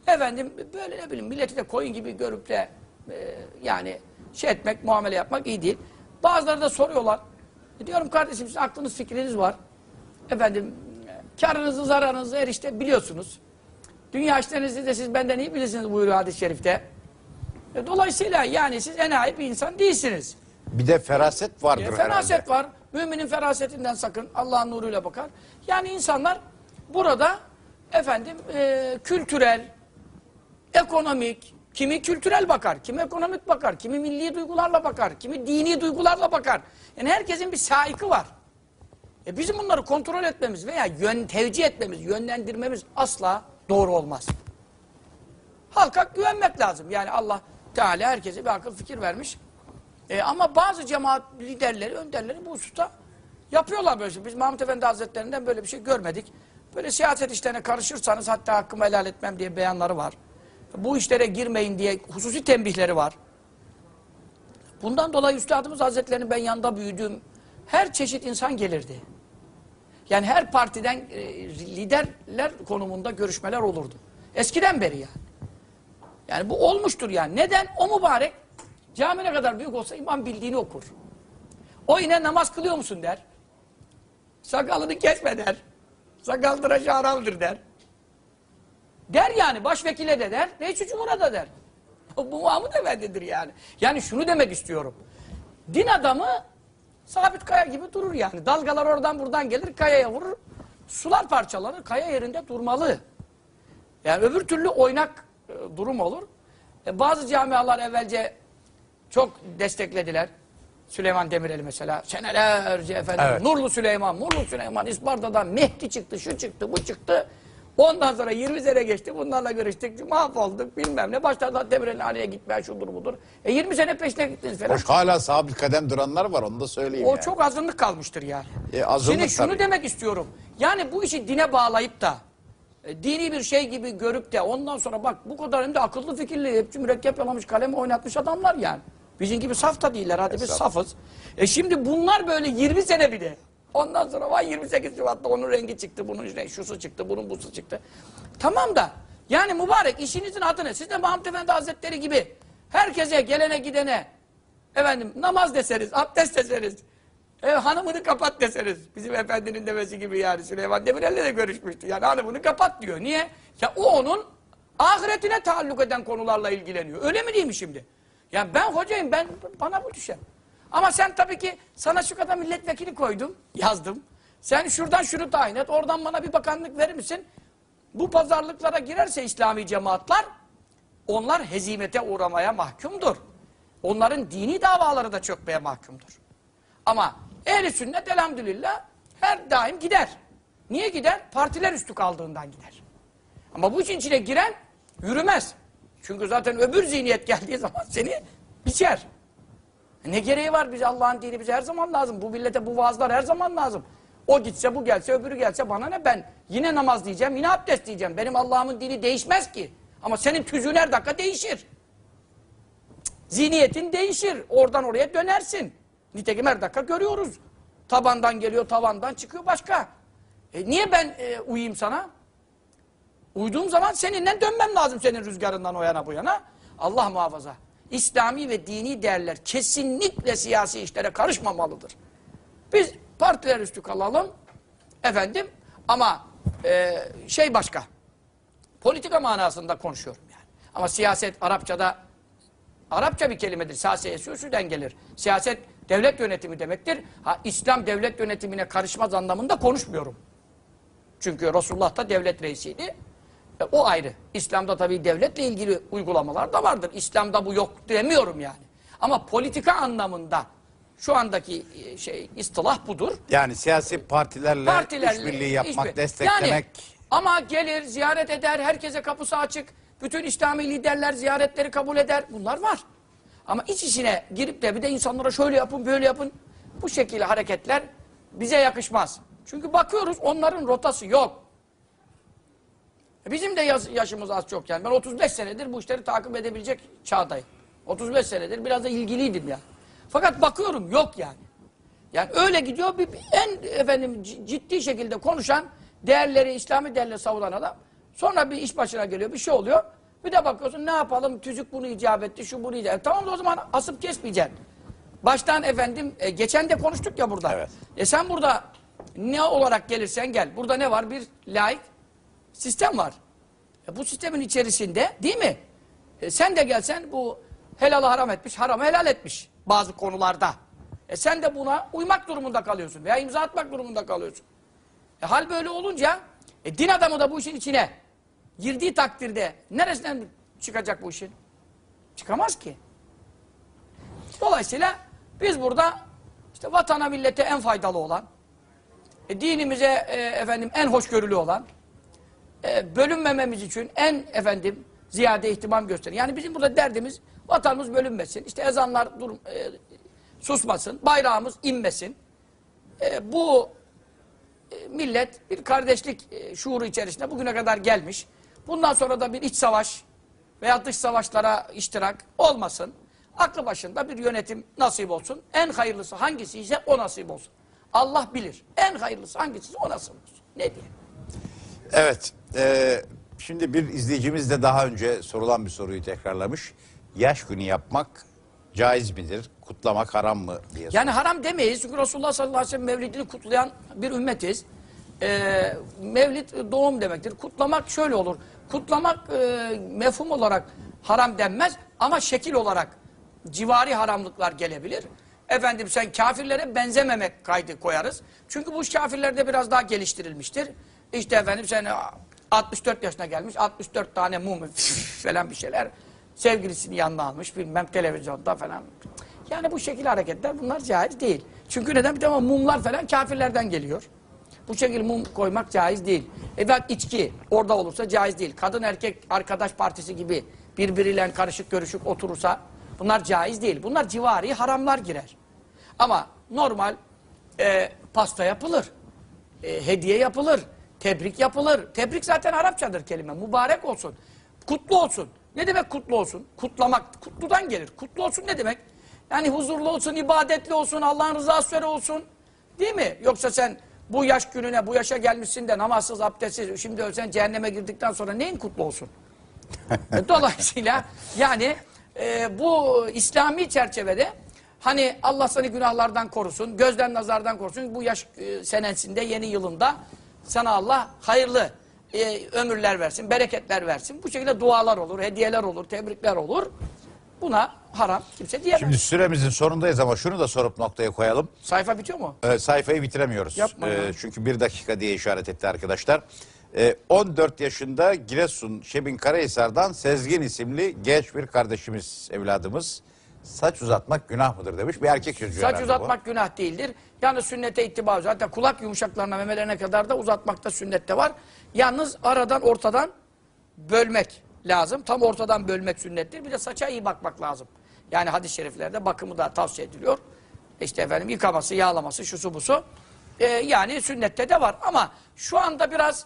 Efendim böyle ne bileyim milleti de koyun gibi görüp de e, yani şey etmek, muamele yapmak iyi değil. Bazıları da soruyorlar. E diyorum kardeşim sizin aklınız fikriniz var. Efendim e, karınızı zararınızı her işte biliyorsunuz. Dünya işlerinizi de siz benden iyi bilirsiniz buyuruyor hadis-i şerifte. E, dolayısıyla yani siz enayi bir insan değilsiniz. Bir de feraset vardır E, herhalde. feraset var. Müminin ferasetinden sakın. Allah'ın nuruyla bakar. Yani insanlar burada efendim e, kültürel, ekonomik, kimi kültürel bakar, kimi ekonomik bakar, kimi milli duygularla bakar, kimi dini duygularla bakar. Yani herkesin bir saikı var. E bizim bunları kontrol etmemiz veya yön tevcih etmemiz, yönlendirmemiz asla doğru olmaz. Halka güvenmek lazım. Yani Allah Teala herkese bir akıl fikir vermiş. E, ama bazı cemaat liderleri, önderleri bu hususta yapıyorlar böyle şey. Biz Mahmut Efendi Hazretlerinden böyle bir şey görmedik. Böyle siyaset işlerine karışırsanız hatta hakkımı helal etmem diye beyanları var. Bu işlere girmeyin diye hususi tembihleri var. Bundan dolayı Üstadımız Hazretleri'nin ben yanında büyüdüğüm her çeşit insan gelirdi. Yani her partiden e, liderler konumunda görüşmeler olurdu. Eskiden beri yani. Yani bu olmuştur yani. Neden? O mübarek cami ne kadar büyük olsa imam bildiğini okur. O yine namaz kılıyor musun der. Sakalını kesme der. Sakal tıraşı haramdır der. Der yani başvekile de der. Reis-i Cumhur'a da der. Bu Mahmud Efendi'dir yani. Yani şunu demek istiyorum. Din adamı sabit kaya gibi durur yani. Dalgalar oradan buradan gelir kayaya vurur. Sular parçalanır. Kaya yerinde durmalı. Yani öbür türlü oynak e, durum olur. E, bazı camialar evvelce çok desteklediler. Süleyman Demirel'i mesela. Senelerce efendim. Evet. Nurlu Süleyman, Nurlu Süleyman. İsparta'dan Mehdi çıktı, şu çıktı, bu çıktı. Ondan sonra 20 sene geçti. Bunlarla görüştük. Mahvolduk bilmem ne. Başladılar Demirel'in haneye gitmeye şudur budur. E 20 sene peşine gittiniz falan. Hoş hala sabit kadem duranlar var onu da söyleyeyim O yani. çok azınlık kalmıştır yani. E, azınlık Şimdi şunu tabii. demek istiyorum. Yani bu işi dine bağlayıp da e, dini bir şey gibi görüp de ondan sonra bak bu kadar hem de akıllı fikirli hepsi mürekkep yalamış kalemi oynatmış adamlar yani. Bizim gibi saf da değiller hadi biz Estağfurullah. safız. E şimdi bunlar böyle 20 sene bir de. Ondan sonra vay 28 Şubat'ta onun rengi çıktı, bunun işte şusu çıktı, bunun busu çıktı. Tamam da yani mübarek işinizin adı? Siz de Mahmut Efendi Hazretleri gibi herkese gelene gidene efendim namaz deseniz, abdest deseniz, e, hanımını kapat deseniz. Bizim efendinin demesi gibi yani Süleyman Demirel'le de görüşmüştü. Yani hanımını kapat diyor. Niye? Ya o onun ahiretine taalluk eden konularla ilgileniyor. Öyle mi değil mi şimdi? Yani ben hocayım, ben bana bu düşer. Ama sen tabii ki sana şu kadar milletvekili koydum, yazdım. Sen şuradan şunu tayin et, oradan bana bir bakanlık verir misin? Bu pazarlıklara girerse İslami cemaatler, onlar hezimete uğramaya mahkumdur. Onların dini davaları da çökmeye mahkumdur. Ama Ehli sünnet elhamdülillah her daim gider. Niye gider? Partiler üstü kaldığından gider. Ama bu işin içine giren yürümez. Çünkü zaten öbür zihniyet geldiği zaman seni biçer. Ne gereği var bize Allah'ın dini bize her zaman lazım. Bu millete bu vaazlar her zaman lazım. O gitse bu gelse öbürü gelse bana ne ben yine namaz diyeceğim yine abdest diyeceğim. Benim Allah'ımın dini değişmez ki. Ama senin tüzüğün her dakika değişir. Zihniyetin değişir. Oradan oraya dönersin. Nitekim her dakika görüyoruz. Tabandan geliyor tavandan çıkıyor başka. E niye ben e, uyuyayım sana? Uyduğum zaman seninle dönmem lazım senin rüzgarından o yana bu yana. Allah muhafaza. İslami ve dini değerler kesinlikle siyasi işlere karışmamalıdır. Biz partiler üstü kalalım efendim ama e, şey başka. Politika manasında konuşuyorum yani. Ama siyaset Arapçada Arapça bir kelimedir. Siyasi sürüden gelir. Siyaset devlet yönetimi demektir. Ha, İslam devlet yönetimine karışmaz anlamında konuşmuyorum. Çünkü Resulullah da devlet reisiydi. E, o ayrı. İslam'da tabii devletle ilgili uygulamalar da vardır. İslam'da bu yok demiyorum yani. Ama politika anlamında şu andaki e, şey istilah budur. Yani siyasi partilerle, Partilerle işbirliği yapmak, hiçbir- desteklemek. Yani, ama gelir, ziyaret eder, herkese kapısı açık. Bütün İslami liderler ziyaretleri kabul eder. Bunlar var. Ama iç içine girip de bir de insanlara şöyle yapın, böyle yapın. Bu şekilde hareketler bize yakışmaz. Çünkü bakıyoruz onların rotası yok. E Bizim de yaş- yaşımız az çok yani. Ben 35 senedir bu işleri takip edebilecek çağdayım. 35 senedir biraz da ilgiliydim ya. Fakat bakıyorum yok yani. Yani öyle gidiyor bir en efendim ciddi şekilde konuşan değerleri, İslami değerleri savunan adam. Sonra bir iş başına geliyor, bir şey oluyor. Bir de bakıyorsun ne yapalım tüzük bunu icap etti, şu bunu icap etti. Tamam da o zaman asıp kesmeyeceksin. Baştan efendim, e, geçen de konuştuk ya burada. Evet. E sen burada ne olarak gelirsen gel. Burada ne var? Bir laik sistem var. E bu sistemin içerisinde değil mi? E sen de gelsen bu helalı haram etmiş, haramı helal etmiş bazı konularda. E sen de buna uymak durumunda kalıyorsun veya imza atmak durumunda kalıyorsun. E hal böyle olunca e din adamı da bu işin içine girdiği takdirde neresinden çıkacak bu işin? Çıkamaz ki. Dolayısıyla biz burada işte vatana millete en faydalı olan, e, dinimize e, efendim en hoşgörülü olan, e, bölünmememiz için en efendim ziyade ihtimam gösterin. Yani bizim burada derdimiz vatanımız bölünmesin. İşte ezanlar dur, e, susmasın, bayrağımız inmesin. E, bu e, millet bir kardeşlik e, şuuru içerisinde bugüne kadar gelmiş. Bundan sonra da bir iç savaş veya dış savaşlara iştirak olmasın. Aklı başında bir yönetim nasip olsun. En hayırlısı hangisi ise o nasip olsun. Allah bilir. En hayırlısı hangisi o nasip olsun. Ne diyeyim? Evet. E, şimdi bir izleyicimiz de daha önce sorulan bir soruyu tekrarlamış. Yaş günü yapmak caiz midir? Kutlamak haram mı diye Yani haram demeyiz çünkü Resulullah sallallahu aleyhi ve sellem mevlidini kutlayan bir ümmetiz. Ee, mevlid doğum demektir. Kutlamak şöyle olur. Kutlamak e, mefhum olarak haram denmez ama şekil olarak civari haramlıklar gelebilir. Efendim sen kafirlere benzememek kaydı koyarız. Çünkü bu kafirlerde biraz daha geliştirilmiştir. İşte efendim sen 64 yaşına gelmiş 64 tane mum falan bir şeyler sevgilisini yanına almış bilmem televizyonda falan. Yani bu şekil hareketler bunlar caiz değil. Çünkü neden? Bir tamam mumlar falan kafirlerden geliyor. Bu şekil mum koymak caiz değil. Evet içki orada olursa caiz değil. Kadın erkek arkadaş partisi gibi birbiriyle karışık görüşüp oturursa bunlar caiz değil. Bunlar civari haramlar girer. Ama normal e, pasta yapılır. E, hediye yapılır. Tebrik yapılır. Tebrik zaten Arapçadır kelime. Mübarek olsun. Kutlu olsun. Ne demek kutlu olsun? Kutlamak kutludan gelir. Kutlu olsun ne demek? Yani huzurlu olsun, ibadetli olsun, Allah'ın rızası üzere olsun. Değil mi? Yoksa sen bu yaş gününe, bu yaşa gelmişsin de namazsız, abdestsiz, şimdi ölsen cehenneme girdikten sonra neyin kutlu olsun? E, Dolayısıyla yani e, bu İslami çerçevede hani Allah seni günahlardan korusun, gözden nazardan korusun. Bu yaş e, senesinde, yeni yılında sana Allah hayırlı e, ömürler versin, bereketler versin. Bu şekilde dualar olur, hediyeler olur, tebrikler olur. Buna haram kimse diyemez. Şimdi süremizin sonundayız ama şunu da sorup noktaya koyalım. Sayfa bitiyor mu? Ee, sayfayı bitiremiyoruz. Yapma ya. Ee, çünkü bir dakika diye işaret etti arkadaşlar. Ee, 14 yaşında Giresun Şebin Karahisar'dan Sezgin isimli genç bir kardeşimiz, evladımız. Saç uzatmak günah mıdır demiş bir erkek çocuğu Saç herhalde uzatmak günah değildir. Yalnız sünnete ittiba. Zaten kulak yumuşaklarına memelerine kadar da uzatmakta sünnette var. Yalnız aradan ortadan bölmek lazım. Tam ortadan bölmek sünnettir. Bir de saça iyi bakmak lazım. Yani hadis-i şeriflerde bakımı da tavsiye ediliyor. İşte efendim yıkaması, yağlaması, şusu busu. Ee, yani sünnette de var. Ama şu anda biraz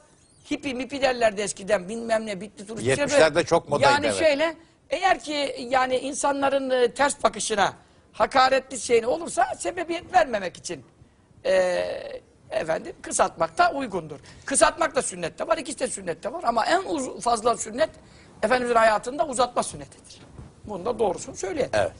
hipi mipi derlerdi eskiden bilmem ne bitti turist. 70'lerde çok modaydı, Yani evet. şeyle eğer ki yani insanların e, ters bakışına hakaretli şeyine olursa sebebiyet vermemek için e, efendim kısaltmak da uygundur. Kısaltmak da sünnette var, ikisi de sünnette var ama en uz- fazla sünnet Efendimizin hayatında uzatma sünnetidir. Bunda doğrusunu söyleyelim. Evet.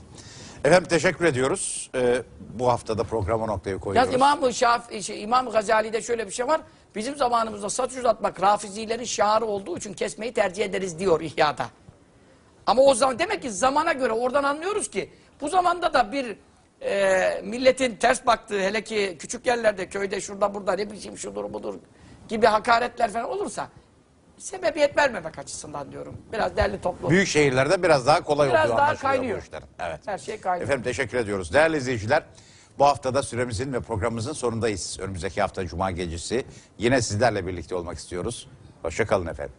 Efendim teşekkür ediyoruz. Ee, bu haftada programa noktayı koyuyoruz. Yalnız İmam-ı Şaf, şey, İmam Gazali'de şöyle bir şey var. Bizim zamanımızda saç uzatmak rafizilerin şiarı olduğu için kesmeyi tercih ederiz diyor İhya'da. Ama o zaman demek ki zamana göre oradan anlıyoruz ki bu zamanda da bir e, milletin ters baktığı hele ki küçük yerlerde köyde şurada burada ne bileyim şudur budur gibi hakaretler falan olursa sebebiyet vermemek açısından diyorum. Biraz derli toplu. Büyük şehirlerde biraz daha kolay Biraz oluyor daha anlaşılıyor kaynıyor. bu işlerin. Evet. Her şey kaynıyor. Efendim teşekkür ediyoruz. Değerli izleyiciler bu haftada süremizin ve programımızın sonundayız. Önümüzdeki hafta Cuma gecesi yine sizlerle birlikte olmak istiyoruz. Hoşçakalın efendim.